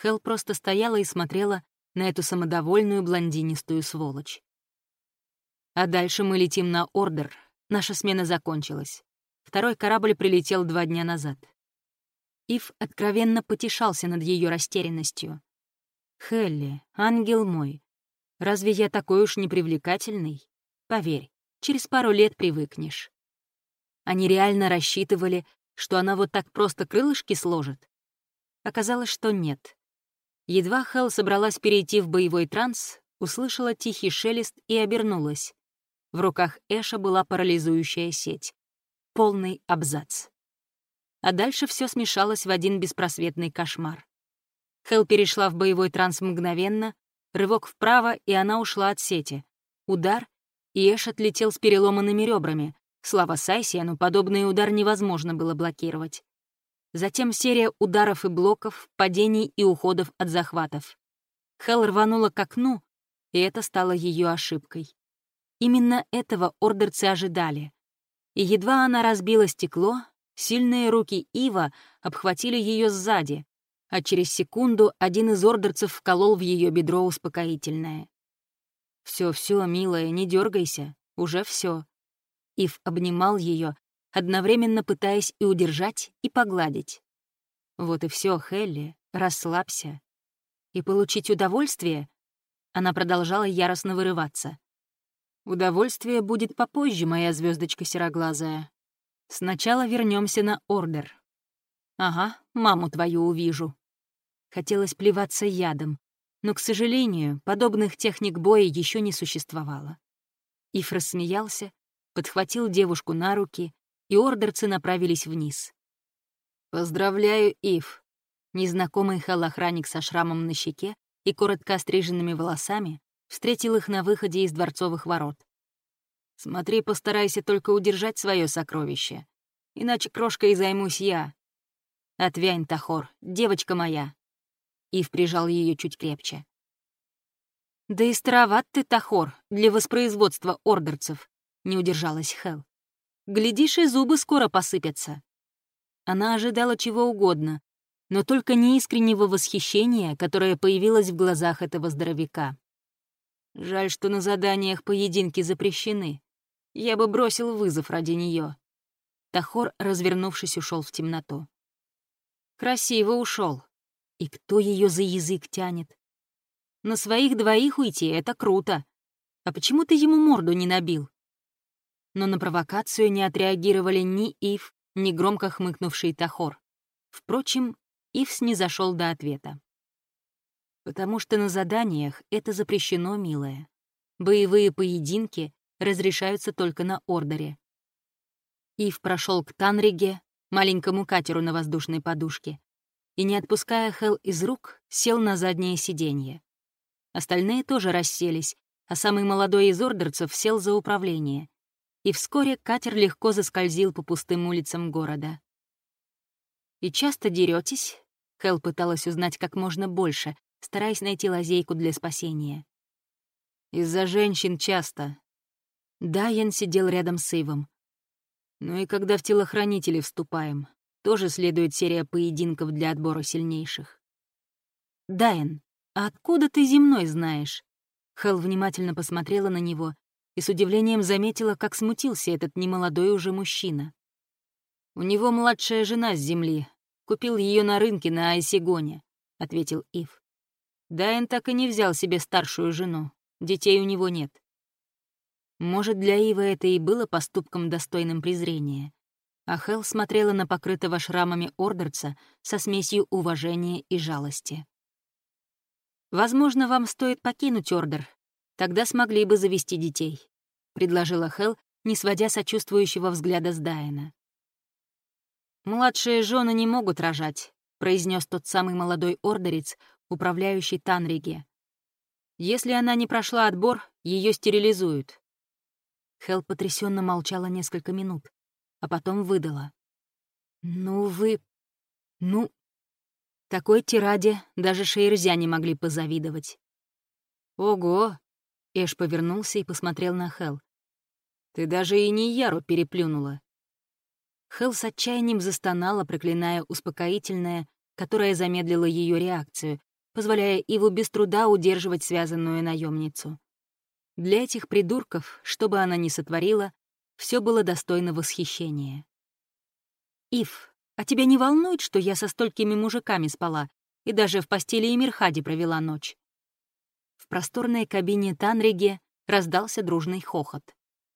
Хел просто стояла и смотрела на эту самодовольную блондинистую сволочь. А дальше мы летим на Ордер. Наша смена закончилась. Второй корабль прилетел два дня назад. Ив откровенно потешался над ее растерянностью. «Хелли, ангел мой, разве я такой уж непривлекательный? Поверь, через пару лет привыкнешь». Они реально рассчитывали, что она вот так просто крылышки сложит? Оказалось, что нет. Едва Хелл собралась перейти в боевой транс, услышала тихий шелест и обернулась. В руках Эша была парализующая сеть. Полный абзац а дальше все смешалось в один беспросветный кошмар. Хел перешла в боевой транс мгновенно, рывок вправо, и она ушла от сети. Удар, и Эш отлетел с переломанными ребрами. Слава Сайсиану, подобный удар невозможно было блокировать. Затем серия ударов и блоков, падений и уходов от захватов. Хел рванула к окну, и это стало ее ошибкой. Именно этого ордерцы ожидали. И едва она разбила стекло, Сильные руки Ива обхватили ее сзади, а через секунду один из ордерцев вколол в ее бедро успокоительное. Все, все, милая, не дергайся, уже все. Ив обнимал ее, одновременно пытаясь и удержать, и погладить. Вот и все, Хелли, расслабься. И получить удовольствие? Она продолжала яростно вырываться. Удовольствие будет попозже, моя звездочка сероглазая. Сначала вернемся на ордер. Ага, маму твою увижу. Хотелось плеваться ядом, но, к сожалению, подобных техник боя еще не существовало. Иф рассмеялся, подхватил девушку на руки, и ордерцы направились вниз. «Поздравляю, Ив!» Незнакомый хал-охранник со шрамом на щеке и коротко остриженными волосами встретил их на выходе из дворцовых ворот. «Смотри, постарайся только удержать свое сокровище, иначе крошкой займусь я. Отвянь, Тахор, девочка моя!» Ив прижал ее чуть крепче. «Да и староват ты, Тахор, для воспроизводства ордерцев», — не удержалась Хел. «Глядишь, и зубы скоро посыпятся». Она ожидала чего угодно, но только не искреннего восхищения, которое появилось в глазах этого здоровяка. Жаль, что на заданиях поединки запрещены. Я бы бросил вызов ради нее. Тахор, развернувшись, ушел в темноту. Красиво ушел. И кто ее за язык тянет? На своих двоих уйти — это круто. А почему ты ему морду не набил? Но на провокацию не отреагировали ни Ив, ни громко хмыкнувший Тахор. Впрочем, Ив снизошел до ответа. «Потому что на заданиях это запрещено, милая. Боевые поединки разрешаются только на ордере». Ив прошел к Танриге, маленькому катеру на воздушной подушке, и, не отпуская Хел из рук, сел на заднее сиденье. Остальные тоже расселись, а самый молодой из ордерцев сел за управление. И вскоре катер легко заскользил по пустым улицам города. «И часто деретесь? Хел пыталась узнать как можно больше, стараясь найти лазейку для спасения. «Из-за женщин часто». Дайен сидел рядом с Ивом. «Ну и когда в телохранители вступаем, тоже следует серия поединков для отбора сильнейших». «Дайен, а откуда ты земной знаешь?» Хел внимательно посмотрела на него и с удивлением заметила, как смутился этот немолодой уже мужчина. «У него младшая жена с земли, Купил ее на рынке на Айсигоне», — ответил Ив. Дайн так и не взял себе старшую жену. Детей у него нет. Может, для Ива это и было поступком, достойным презрения. А Хел смотрела на покрытого шрамами Ордерца со смесью уважения и жалости. «Возможно, вам стоит покинуть Ордер. Тогда смогли бы завести детей», — предложила Хел, не сводя сочувствующего взгляда с Дайна. «Младшие жены не могут рожать», — произнес тот самый молодой ордерец, управляющий Танриге. «Если она не прошла отбор, ее стерилизуют». Хел потрясенно молчала несколько минут, а потом выдала. «Ну вы... ну...» Такой тираде даже шейрзя не могли позавидовать. «Ого!» — Эш повернулся и посмотрел на Хел. «Ты даже и не Яру переплюнула. Хелл с отчаянием застонала, проклиная успокоительное, которое замедлило ее реакцию, позволяя Иву без труда удерживать связанную наемницу. Для этих придурков, что бы она ни сотворила, все было достойно восхищения. «Ив, а тебя не волнует, что я со столькими мужиками спала и даже в постели Эмирхади провела ночь?» В просторной кабине Танриге раздался дружный хохот.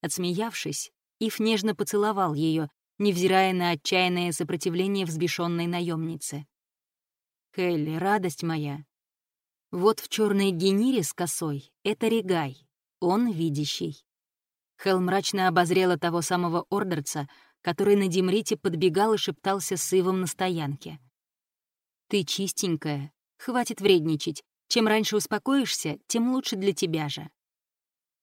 Отсмеявшись, Ив нежно поцеловал ее, невзирая на отчаянное сопротивление взбешенной наемницы. «Хелли, радость моя!» Вот в черной генире с косой — это Регай, он видящий. Хел мрачно обозрела того самого ордерца, который на Демрите подбегал и шептался с Ивом на стоянке. «Ты чистенькая, хватит вредничать. Чем раньше успокоишься, тем лучше для тебя же».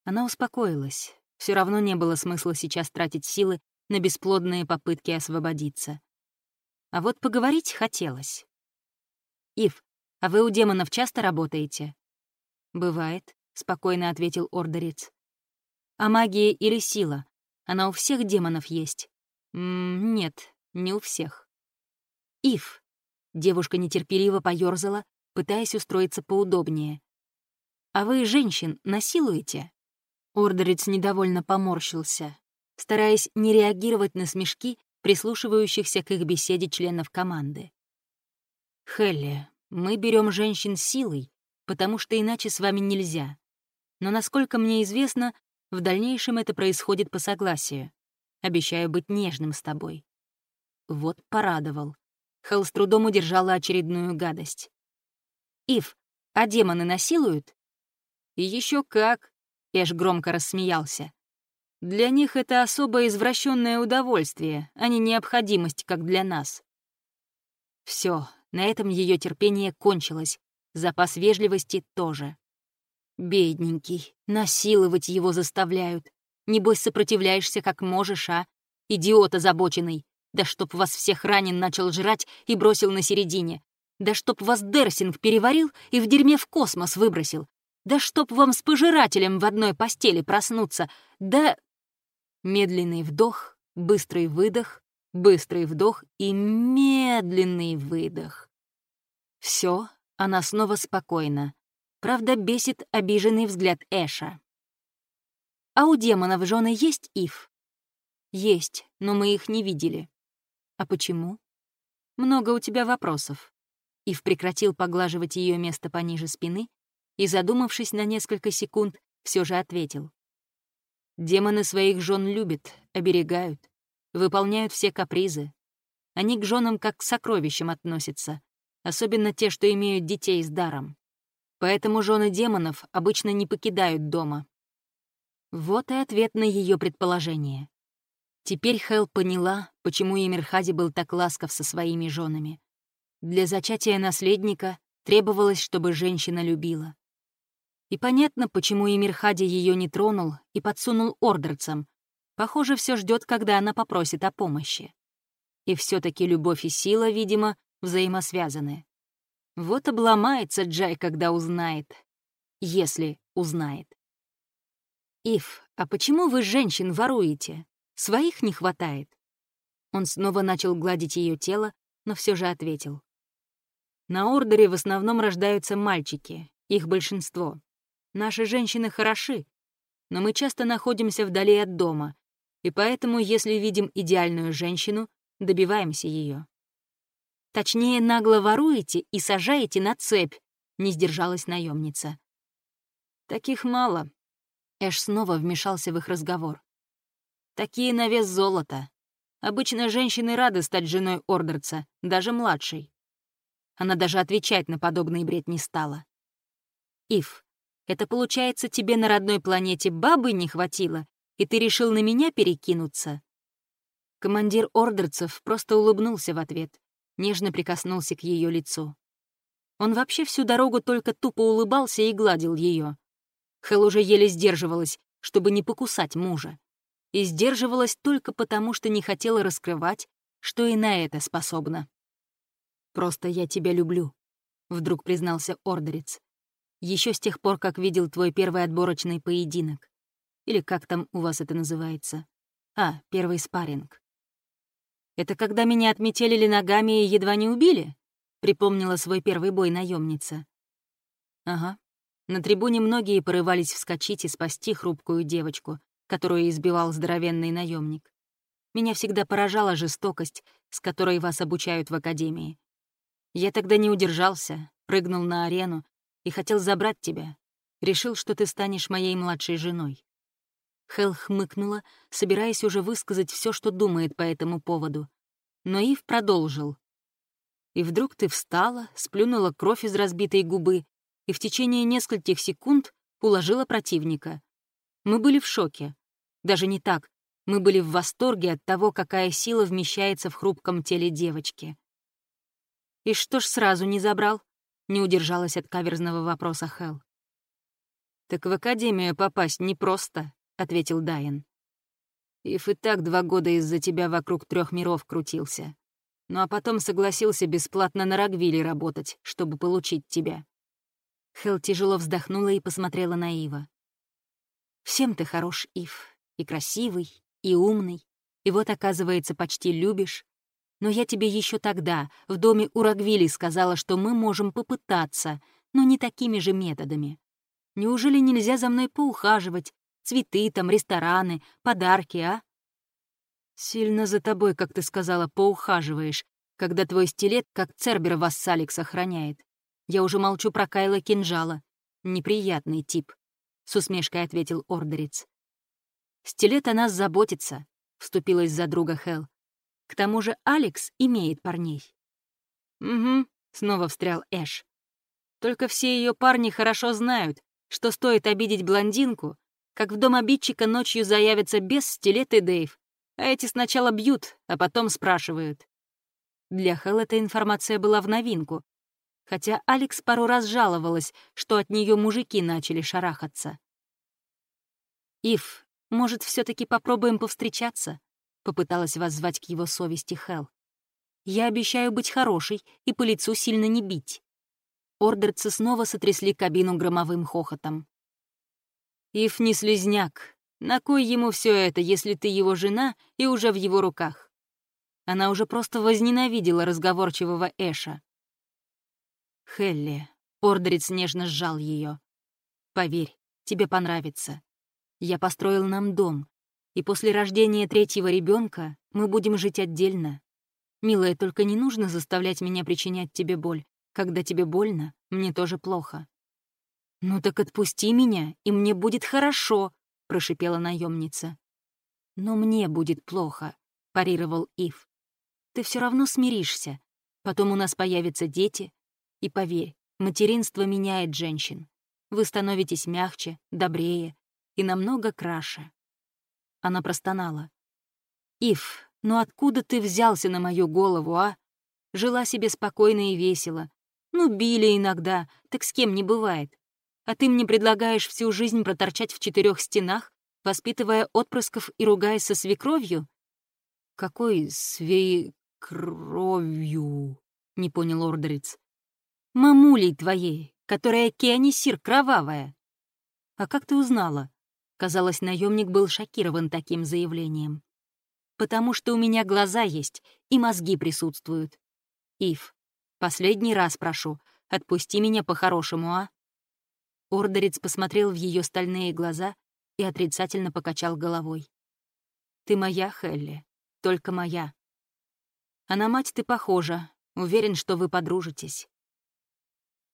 Она успокоилась. Все равно не было смысла сейчас тратить силы на бесплодные попытки освободиться. А вот поговорить хотелось. «Ив, а вы у демонов часто работаете?» «Бывает», — спокойно ответил Ордерец. «А магия или сила? Она у всех демонов есть?» М -м «Нет, не у всех». «Ив», — девушка нетерпеливо поёрзала, пытаясь устроиться поудобнее. «А вы женщин насилуете?» Ордерец недовольно поморщился стараясь не реагировать на смешки прислушивающихся к их беседе членов команды. «Хелли, мы берем женщин силой, потому что иначе с вами нельзя. Но, насколько мне известно, В дальнейшем это происходит по согласию. Обещаю быть нежным с тобой. Вот порадовал. Хелл с трудом удержала очередную гадость. «Ив, а демоны насилуют?» «И еще как!» — Эш громко рассмеялся. «Для них это особо извращенное удовольствие, а не необходимость, как для нас». Все, на этом ее терпение кончилось, запас вежливости тоже. Бедненький, насиловать его заставляют. Небось, сопротивляешься как можешь, а? Идиот озабоченный. Да чтоб вас всех ранен начал жрать и бросил на середине. Да чтоб вас Дерсинг переварил и в дерьме в космос выбросил. Да чтоб вам с пожирателем в одной постели проснуться. Да... Медленный вдох, быстрый выдох, быстрый вдох и медленный выдох. Все, она снова спокойна. Правда, бесит обиженный взгляд Эша. «А у демонов жены есть Ив?» «Есть, но мы их не видели». «А почему?» «Много у тебя вопросов». Ив прекратил поглаживать ее место пониже спины и, задумавшись на несколько секунд, все же ответил. «Демоны своих жен любят, оберегают, выполняют все капризы. Они к женам как к сокровищам относятся, особенно те, что имеют детей с даром. Поэтому жены демонов обычно не покидают дома. Вот и ответ на ее предположение. Теперь Хел поняла, почему Емирхади был так ласков со своими женами. Для зачатия наследника требовалось, чтобы женщина любила. И понятно, почему Емирхади ее не тронул и подсунул ордерцам. Похоже, все ждет, когда она попросит о помощи. И все таки любовь и сила, видимо, взаимосвязаны. Вот обломается Джай, когда узнает. Если узнает. «Ив, а почему вы женщин воруете? Своих не хватает?» Он снова начал гладить ее тело, но все же ответил. «На Ордере в основном рождаются мальчики, их большинство. Наши женщины хороши, но мы часто находимся вдали от дома, и поэтому, если видим идеальную женщину, добиваемся ее. Точнее, нагло воруете и сажаете на цепь», — не сдержалась наемница. «Таких мало». Эш снова вмешался в их разговор. «Такие на вес золота. Обычно женщины рады стать женой Ордерца, даже младшей». Она даже отвечать на подобный бред не стала. «Ив, это получается, тебе на родной планете бабы не хватило, и ты решил на меня перекинуться?» Командир Ордерцев просто улыбнулся в ответ нежно прикоснулся к ее лицу. Он вообще всю дорогу только тупо улыбался и гладил ее. Хел уже еле сдерживалась, чтобы не покусать мужа. И сдерживалась только потому, что не хотела раскрывать, что и на это способна. «Просто я тебя люблю», — вдруг признался Ордерец. Еще с тех пор, как видел твой первый отборочный поединок. Или как там у вас это называется? А, первый спарринг. «Это когда меня отметелили ногами и едва не убили?» — припомнила свой первый бой наемница. «Ага. На трибуне многие порывались вскочить и спасти хрупкую девочку, которую избивал здоровенный наемник. Меня всегда поражала жестокость, с которой вас обучают в академии. Я тогда не удержался, прыгнул на арену и хотел забрать тебя. Решил, что ты станешь моей младшей женой. Хел хмыкнула, собираясь уже высказать все, что думает по этому поводу. Но Ив продолжил. И вдруг ты встала, сплюнула кровь из разбитой губы и в течение нескольких секунд уложила противника. Мы были в шоке. Даже не так. Мы были в восторге от того, какая сила вмещается в хрупком теле девочки. «И что ж сразу не забрал?» — не удержалась от каверзного вопроса Хел. «Так в Академию попасть непросто», — ответил Дайен. «Ив и так два года из-за тебя вокруг трех миров крутился. Ну а потом согласился бесплатно на Рагвиле работать, чтобы получить тебя». Хел тяжело вздохнула и посмотрела на Ива. «Всем ты хорош, Ив, и красивый, и умный, и вот, оказывается, почти любишь. Но я тебе еще тогда, в доме у Рагвили, сказала, что мы можем попытаться, но не такими же методами. Неужели нельзя за мной поухаживать, Цветы там, рестораны, подарки, а? Сильно за тобой, как ты сказала, поухаживаешь, когда твой стилет как Цербер вас с Алекс охраняет. Я уже молчу про Кайла Кинжала. Неприятный тип, — с усмешкой ответил Ордерец. Стилет о нас заботится», — вступилась за друга Хел. «К тому же Алекс имеет парней». «Угу», — снова встрял Эш. «Только все ее парни хорошо знают, что стоит обидеть блондинку, как в дом обидчика ночью заявятся без стилет и Дэйв, а эти сначала бьют, а потом спрашивают». Для Хел эта информация была в новинку, хотя Алекс пару раз жаловалась, что от нее мужики начали шарахаться. «Ив, может, все таки попробуем повстречаться?» — попыталась воззвать к его совести Хел. «Я обещаю быть хорошей и по лицу сильно не бить». Ордерцы снова сотрясли кабину громовым хохотом. «Ив не слезняк. На кой ему все это, если ты его жена и уже в его руках?» Она уже просто возненавидела разговорчивого Эша. «Хелли», — Ордерец нежно сжал ее. «Поверь, тебе понравится. Я построил нам дом, и после рождения третьего ребенка мы будем жить отдельно. Милая, только не нужно заставлять меня причинять тебе боль. Когда тебе больно, мне тоже плохо». «Ну так отпусти меня, и мне будет хорошо», — прошипела наемница. «Но мне будет плохо», — парировал Ив. «Ты все равно смиришься. Потом у нас появятся дети. И поверь, материнство меняет женщин. Вы становитесь мягче, добрее, и намного краше. Она простонала. «Ив, ну откуда ты взялся на мою голову, а? Жила себе спокойно и весело. Ну, били иногда, так с кем не бывает. А ты мне предлагаешь всю жизнь проторчать в четырех стенах, воспитывая отпрысков и ругаясь со свекровью?» «Какой свекровью?» — не понял Ордерец. «Мамулей твоей, которая кианисир кровавая». «А как ты узнала?» Казалось, наемник был шокирован таким заявлением. «Потому что у меня глаза есть, и мозги присутствуют. Ив, последний раз прошу, отпусти меня по-хорошему, а?» Ордерец посмотрел в ее стальные глаза и отрицательно покачал головой. «Ты моя, Хелли, только моя. А на мать ты похожа, уверен, что вы подружитесь».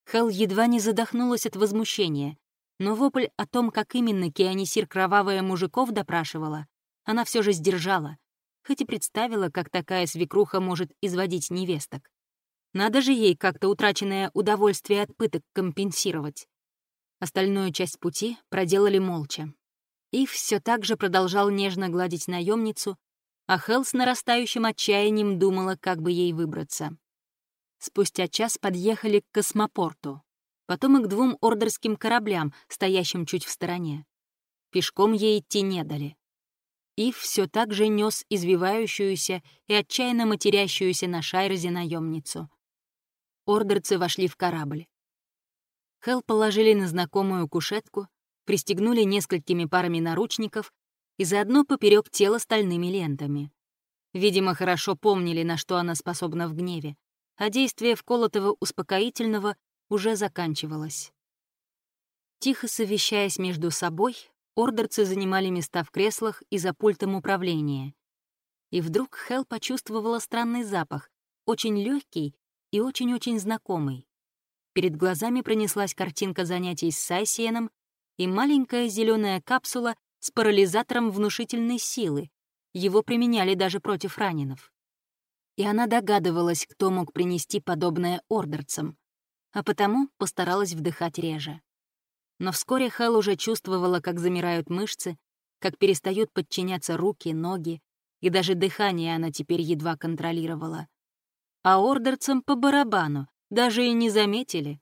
Хел едва не задохнулась от возмущения, но вопль о том, как именно Кианисир кровавая мужиков допрашивала, она все же сдержала, хоть и представила, как такая свекруха может изводить невесток. Надо же ей как-то утраченное удовольствие от пыток компенсировать. Остальную часть пути проделали молча. Ив все так же продолжал нежно гладить наемницу, а Хелл с нарастающим отчаянием думала, как бы ей выбраться. Спустя час подъехали к космопорту потом и к двум ордерским кораблям, стоящим чуть в стороне. Пешком ей идти не дали. Ив все так же нес извивающуюся и отчаянно матерящуюся на Шайрзе наемницу. Ордерцы вошли в корабль. Хел положили на знакомую кушетку, пристегнули несколькими парами наручников и заодно поперек тела стальными лентами. Видимо, хорошо помнили, на что она способна в гневе, а действие вколотого успокоительного уже заканчивалась. Тихо совещаясь между собой, ордерцы занимали места в креслах и за пультом управления. И вдруг Хел почувствовала странный запах, очень легкий и очень-очень знакомый. Перед глазами пронеслась картинка занятий с Сайсиеном и маленькая зеленая капсула с парализатором внушительной силы. Его применяли даже против раненых. И она догадывалась, кто мог принести подобное ордерцам а потому постаралась вдыхать реже. Но вскоре Хэл уже чувствовала, как замирают мышцы, как перестают подчиняться руки, ноги, и даже дыхание она теперь едва контролировала. А ордерцам по барабану даже и не заметили,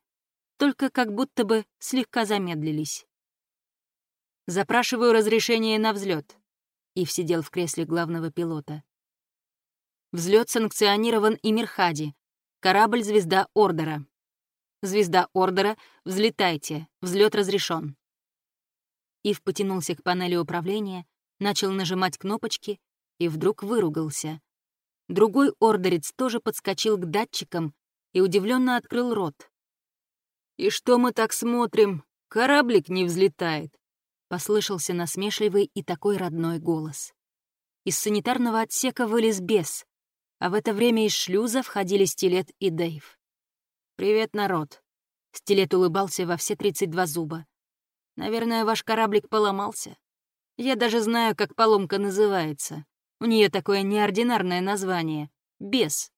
только как будто бы слегка замедлились. «Запрашиваю разрешение на взлет. Ив сидел в кресле главного пилота. Взлет санкционирован и Мирхади. Корабль «Звезда Ордера». Звезда Ордера, взлетайте, взлет разрешен. Ив потянулся к панели управления, начал нажимать кнопочки и вдруг выругался. Другой ордерец тоже подскочил к датчикам и удивленно открыл рот. «И что мы так смотрим? Кораблик не взлетает!» — послышался насмешливый и такой родной голос. Из санитарного отсека вылез бес, а в это время из шлюза входили Стилет и Дэйв. «Привет, народ!» Стилет улыбался во все 32 зуба. «Наверное, ваш кораблик поломался. Я даже знаю, как поломка называется. У нее такое неординарное название — бес.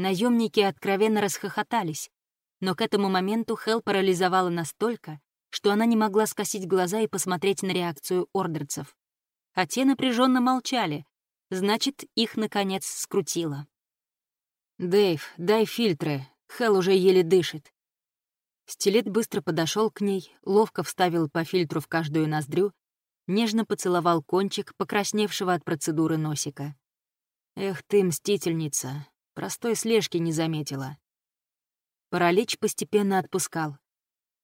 Наемники откровенно расхохотались, но к этому моменту Хел парализовала настолько, что она не могла скосить глаза и посмотреть на реакцию ордерцев. А те напряженно молчали, значит, их, наконец, скрутило. «Дэйв, дай фильтры, Хел уже еле дышит». Стилет быстро подошел к ней, ловко вставил по фильтру в каждую ноздрю, нежно поцеловал кончик, покрасневшего от процедуры носика. «Эх ты, мстительница, простой слежки не заметила». Паралич постепенно отпускал,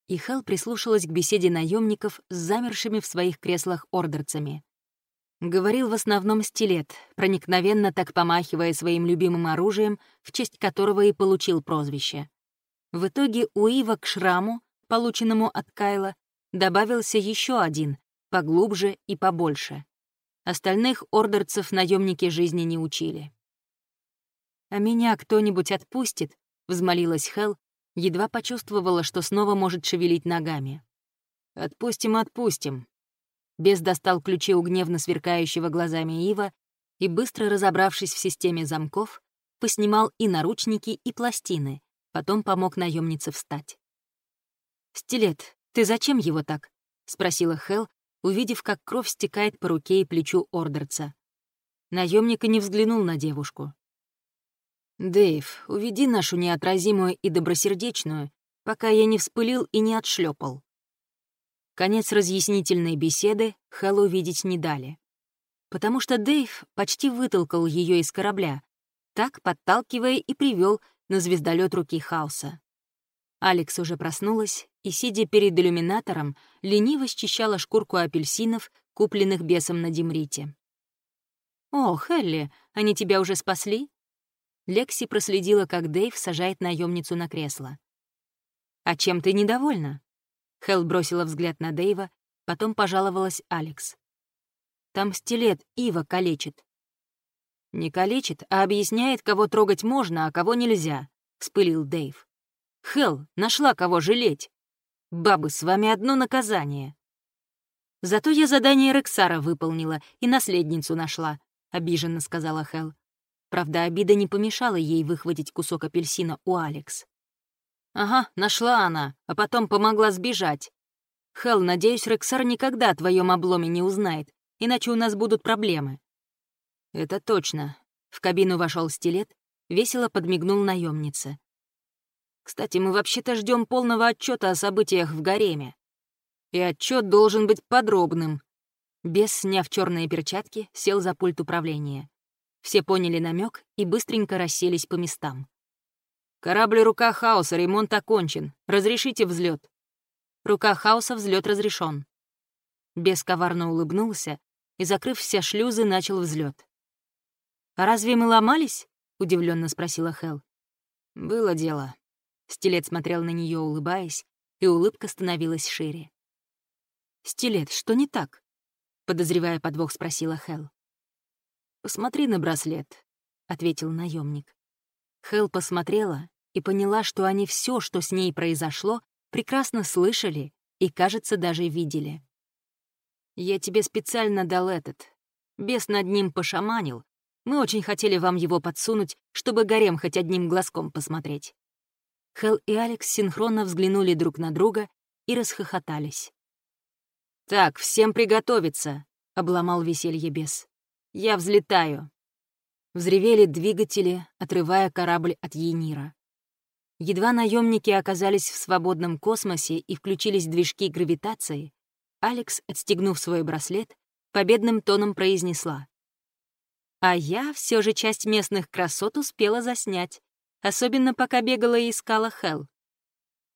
и Хел прислушалась к беседе наемников с замершими в своих креслах ордерцами. Говорил в основном стилет, проникновенно так помахивая своим любимым оружием, в честь которого и получил прозвище. В итоге у Ива к шраму, полученному от Кайла, добавился еще один, поглубже и побольше. Остальных ордерцев наемники жизни не учили. «А меня кто-нибудь отпустит?» — взмолилась Хел, едва почувствовала, что снова может шевелить ногами. «Отпустим, отпустим», Бес достал ключи у гневно сверкающего глазами Ива и, быстро разобравшись в системе замков, поснимал и наручники, и пластины, потом помог наемнице встать. «Стилет, ты зачем его так?» — спросила Хел, увидев, как кровь стекает по руке и плечу Ордерца. Наемник и не взглянул на девушку. «Дэйв, уведи нашу неотразимую и добросердечную, пока я не вспылил и не отшлепал. Конец разъяснительной беседы Хэллу видеть не дали. Потому что Дэйв почти вытолкал ее из корабля, так подталкивая и привел на звездолет руки хаоса. Алекс уже проснулась и, сидя перед иллюминатором, лениво счищала шкурку апельсинов, купленных бесом на Димрите. «О, Хелли, они тебя уже спасли?» Лекси проследила, как Дэйв сажает наемницу на кресло. «А чем ты недовольна?» Хел бросила взгляд на Дэйва, потом пожаловалась Алекс. «Там стилет Ива калечит». «Не калечит, а объясняет, кого трогать можно, а кого нельзя», — вспылил Дэйв. «Хел, нашла кого жалеть. Бабы, с вами одно наказание». «Зато я задание Рексара выполнила и наследницу нашла», — обиженно сказала Хел. Правда, обида не помешала ей выхватить кусок апельсина у Алекс. «Ага, нашла она, а потом помогла сбежать. Хел, надеюсь, Рексар никогда о твоем обломе не узнает, иначе у нас будут проблемы». «Это точно». В кабину вошел стилет, весело подмигнул наемнице. «Кстати, мы вообще-то ждем полного отчета о событиях в гареме. И отчет должен быть подробным». Бес, сняв черные перчатки, сел за пульт управления. Все поняли намек и быстренько расселись по местам. «Корабль «Рука Хаоса», ремонт окончен. Разрешите взлет. «Рука Хаоса», взлет разрешен. Бес коварно улыбнулся и, закрыв все шлюзы, начал взлет. «А разве мы ломались?» — удивленно спросила Хел. «Было дело». Стилет смотрел на нее, улыбаясь, и улыбка становилась шире. «Стилет, что не так?» — подозревая подвох, спросила Хел. «Посмотри на браслет», — ответил наемник. Хел посмотрела и поняла, что они все, что с ней произошло, прекрасно слышали и, кажется, даже видели. «Я тебе специально дал этот. Бес над ним пошаманил. Мы очень хотели вам его подсунуть, чтобы гарем хоть одним глазком посмотреть». Хел и Алекс синхронно взглянули друг на друга и расхохотались. «Так, всем приготовиться», — обломал веселье бес. «Я взлетаю». Взревели двигатели, отрывая корабль от Енира. Едва наемники оказались в свободном космосе и включились движки гравитации, Алекс, отстегнув свой браслет, победным тоном произнесла. «А я все же часть местных красот успела заснять, особенно пока бегала и искала Хел».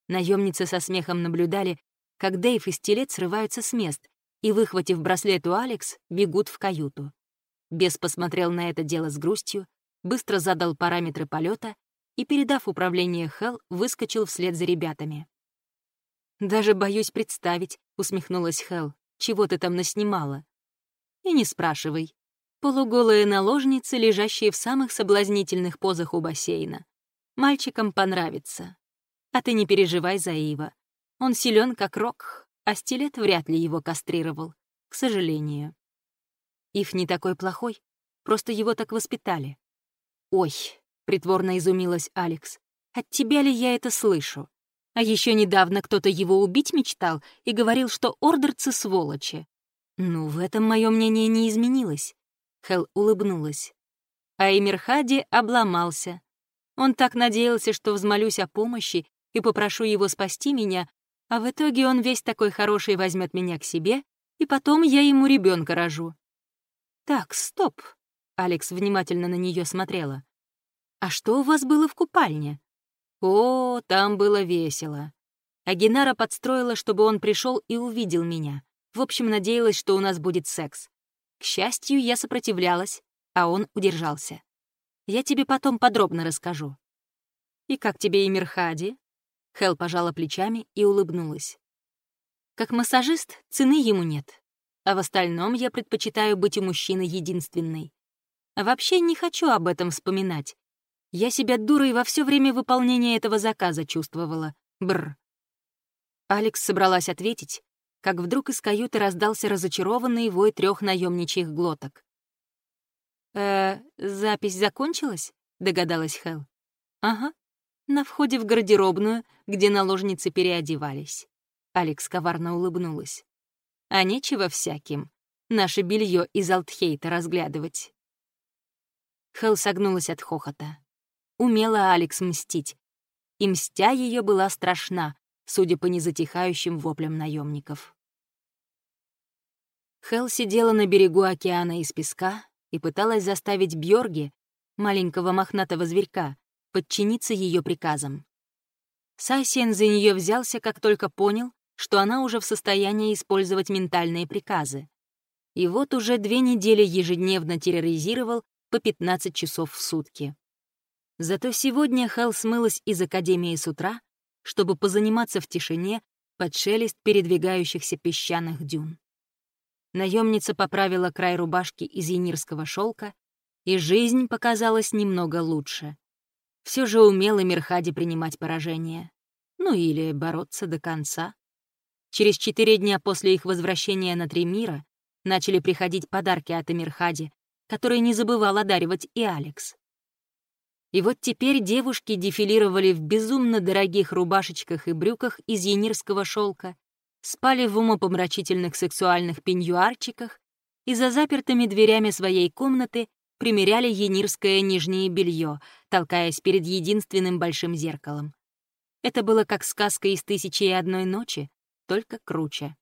Наемницы со смехом наблюдали, как Дэйв и Стилет срываются с мест и, выхватив браслет у Алекс, бегут в каюту. Бес посмотрел на это дело с грустью, быстро задал параметры полета и, передав управление Хел, выскочил вслед за ребятами. «Даже боюсь представить», — усмехнулась Хел, — «чего ты там наснимала?» «И не спрашивай. Полуголые наложницы, лежащие в самых соблазнительных позах у бассейна. Мальчикам понравится. А ты не переживай за Ива. Он силен как рок, а стилет вряд ли его кастрировал. к сожалению. Ив не такой плохой, просто его так воспитали. «Ой», — притворно изумилась Алекс, — «от тебя ли я это слышу? А еще недавно кто-то его убить мечтал и говорил, что ордерцы сволочи. Ну, в этом мое мнение не изменилось». Хел улыбнулась. А Эмирхади обломался. Он так надеялся, что взмолюсь о помощи и попрошу его спасти меня, а в итоге он весь такой хороший возьмет меня к себе, и потом я ему ребенка рожу. Так, стоп. Алекс внимательно на нее смотрела. А что у вас было в купальне? О, там было весело. А Генара подстроила, чтобы он пришел и увидел меня. В общем, надеялась, что у нас будет секс. К счастью, я сопротивлялась, а он удержался. Я тебе потом подробно расскажу. И как тебе и Мирхади? Хел пожала плечами и улыбнулась. Как массажист цены ему нет, а в остальном я предпочитаю быть у мужчины единственной. Вообще не хочу об этом вспоминать. Я себя дурой во все время выполнения этого заказа чувствовала. Бр. Алекс собралась ответить, как вдруг из каюты раздался разочарованный вой трех наемничьих глоток. «Э, запись закончилась?» — догадалась Хел. «Ага, на входе в гардеробную, где наложницы переодевались. Алекс коварно улыбнулась. А нечего всяким. Наше белье из Алтхейта разглядывать. Хелл согнулась от хохота. Умела Алекс мстить. И мстя ее была страшна, судя по незатихающим воплям наемников. Хелл сидела на берегу океана из песка и пыталась заставить Бьорги, маленького мохнатого зверька, подчиниться ее приказам. Сайсен за нее взялся, как только понял, что она уже в состоянии использовать ментальные приказы. И вот уже две недели ежедневно терроризировал по 15 часов в сутки. Зато сегодня Хелл смылась из Академии с утра, чтобы позаниматься в тишине под шелест передвигающихся песчаных дюн. Наемница поправила край рубашки из янирского шелка, и жизнь показалась немного лучше. Все же умела Мирхади принимать поражение. Ну или бороться до конца. Через четыре дня после их возвращения на Три мира начали приходить подарки от Эмирхади, которые не забывал одаривать и Алекс. И вот теперь девушки дефилировали в безумно дорогих рубашечках и брюках из янирского шелка, спали в умопомрачительных сексуальных пеньюарчиках и за запертыми дверями своей комнаты примеряли енирское нижнее белье, толкаясь перед единственным большим зеркалом. Это было как сказка из «Тысячи и одной ночи», только круче.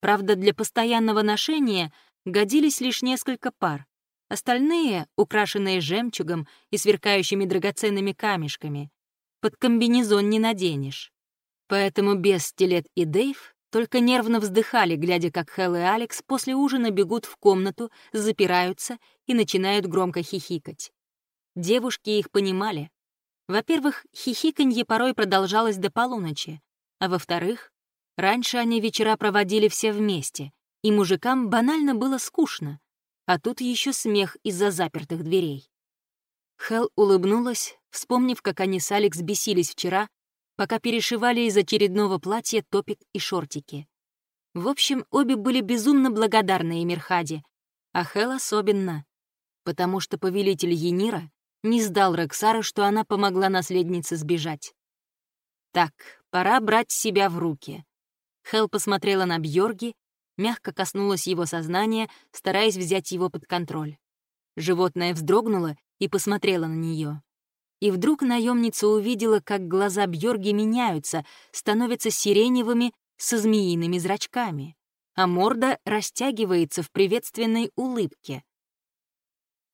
Правда, для постоянного ношения годились лишь несколько пар. Остальные, украшенные жемчугом и сверкающими драгоценными камешками, под комбинезон не наденешь. Поэтому без стилет и Дейв только нервно вздыхали, глядя, как Хелл и Алекс после ужина бегут в комнату, запираются и начинают громко хихикать. Девушки их понимали. Во-первых, хихиканье порой продолжалось до полуночи, а во-вторых, раньше они вечера проводили все вместе, и мужикам банально было скучно, а тут еще смех из-за запертых дверей. Хел улыбнулась, вспомнив, как они с Алекс бесились вчера, пока перешивали из очередного платья топик и шортики. В общем, обе были безумно благодарны Эмирхаде, а Хел особенно, потому что повелитель Енира не сдал Рексара, что она помогла наследнице сбежать. Так, пора брать себя в руки. Хел посмотрела на Бьорги, мягко коснулась его сознания, стараясь взять его под контроль. Животное вздрогнуло и посмотрело на нее. И вдруг наемница увидела, как глаза Бьорги меняются, становятся сиреневыми со змеиными зрачками, а морда растягивается в приветственной улыбке.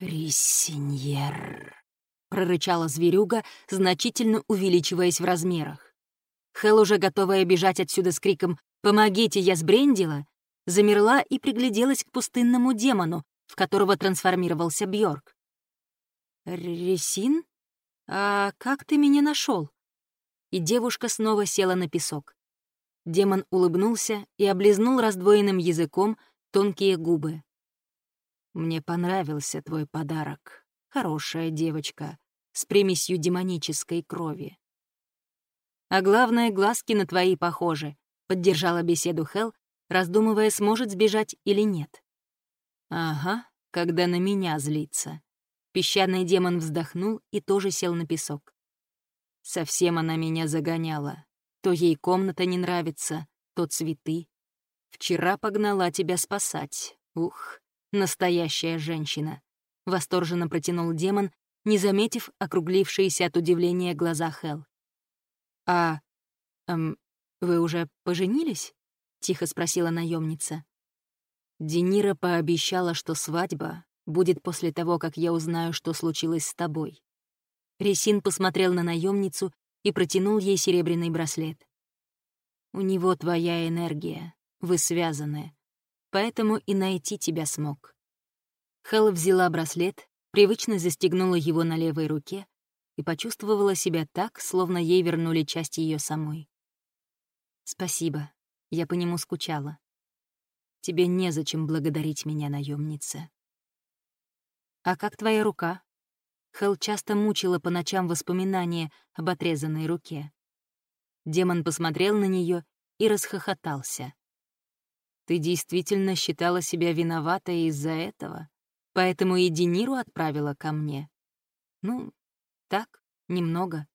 «Риссиньер», — прорычала зверюга, значительно увеличиваясь в размерах. Хел, уже готовая бежать отсюда с криком «Помогите, я сбрендила!», замерла и пригляделась к пустынному демону, в которого трансформировался Бьорк. «Ресин?» «А как ты меня нашел? И девушка снова села на песок. Демон улыбнулся и облизнул раздвоенным языком тонкие губы. «Мне понравился твой подарок, хорошая девочка, с примесью демонической крови. А главное, глазки на твои похожи», — поддержала беседу Хел, раздумывая, сможет сбежать или нет. «Ага, когда на меня злится». Песчаный демон вздохнул и тоже сел на песок. Совсем она меня загоняла. То ей комната не нравится, то цветы. Вчера погнала тебя спасать. Ух, настоящая женщина. Восторженно протянул демон, не заметив округлившиеся от удивления глаза Хел. «А... Эм, вы уже поженились?» — тихо спросила наемница. Денира пообещала, что свадьба будет после того, как я узнаю, что случилось с тобой. Ресин посмотрел на наемницу и протянул ей серебряный браслет. У него твоя энергия, вы связаны, поэтому и найти тебя смог. Хелл взяла браслет, привычно застегнула его на левой руке и почувствовала себя так, словно ей вернули часть ее самой. «Спасибо, я по нему скучала. Тебе незачем благодарить меня, наемница. «А как твоя рука?» Хел часто мучила по ночам воспоминания об отрезанной руке. Демон посмотрел на нее и расхохотался. «Ты действительно считала себя виноватой из-за этого, поэтому и Дениру отправила ко мне?» «Ну, так, немного.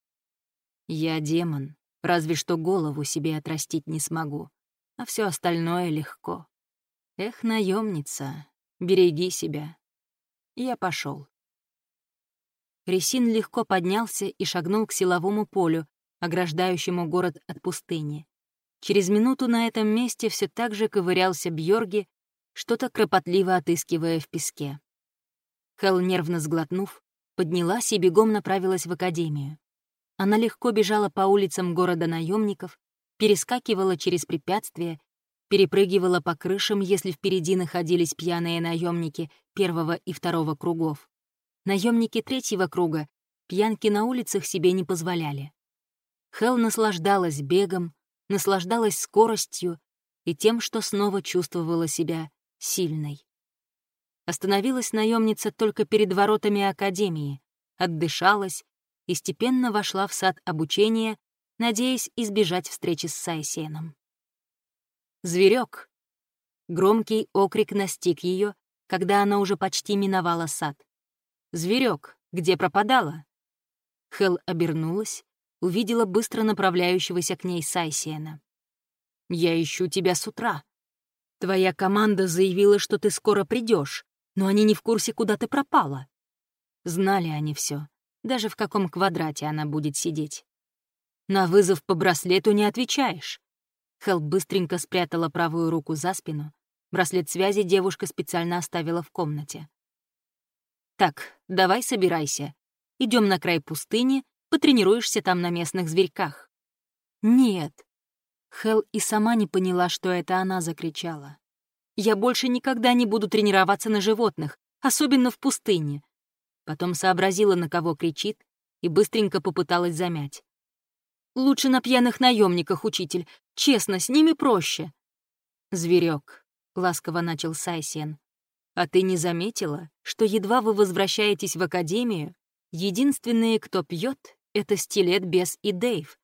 Я демон, разве что голову себе отрастить не смогу, а все остальное легко. Эх, наемница, береги себя. Я пошел. Ресин легко поднялся и шагнул к силовому полю, ограждающему город от пустыни. Через минуту на этом месте все так же ковырялся Бьорги, что-то кропотливо отыскивая в песке. Хел, нервно сглотнув, поднялась и бегом направилась в академию. Она легко бежала по улицам города наемников, перескакивала через препятствия, перепрыгивала по крышам, если впереди находились пьяные наемники первого и второго кругов. Наемники третьего круга пьянки на улицах себе не позволяли. Хел наслаждалась бегом, наслаждалась скоростью и тем, что снова чувствовала себя сильной. Остановилась наемница только перед воротами Академии, отдышалась и степенно вошла в сад обучения, надеясь избежать встречи с Сайсеном. «Зверек!» Громкий окрик настиг ее, когда она уже почти миновала сад. «Зверек, где пропадала?» Хел обернулась, увидела быстро направляющегося к ней Сайсиена. «Я ищу тебя с утра. Твоя команда заявила, что ты скоро придешь, но они не в курсе, куда ты пропала. Знали они все, даже в каком квадрате она будет сидеть. На вызов по браслету не отвечаешь. Хел быстренько спрятала правую руку за спину. Браслет связи девушка специально оставила в комнате. «Так, давай собирайся. Идем на край пустыни, потренируешься там на местных зверьках». «Нет». Хел и сама не поняла, что это она закричала. Я больше никогда не буду тренироваться на животных, особенно в пустыне. Потом сообразила, на кого кричит, и быстренько попыталась замять. Лучше на пьяных наемниках, учитель. Честно, с ними проще. Зверек, ласково начал Сайсен. А ты не заметила, что едва вы возвращаетесь в академию, единственные, кто пьет, это Стилет, Бес и Дейв.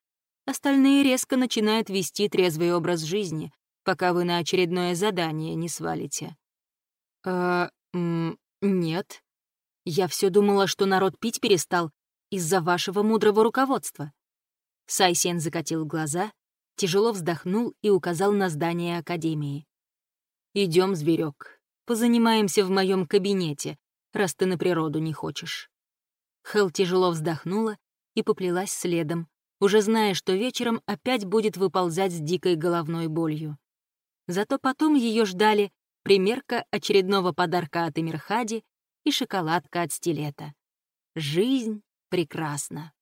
Остальные резко начинают вести трезвый образ жизни, пока вы на очередное задание не свалите». «Э, нет. Я все думала, что народ пить перестал из-за вашего мудрого руководства». Сайсен закатил глаза, тяжело вздохнул и указал на здание Академии. Идем, зверек, позанимаемся в моем кабинете, раз ты на природу не хочешь». Хел тяжело вздохнула и поплелась следом, уже зная, что вечером опять будет выползать с дикой головной болью. Зато потом ее ждали примерка очередного подарка от Эмирхади и шоколадка от стилета. Жизнь прекрасна.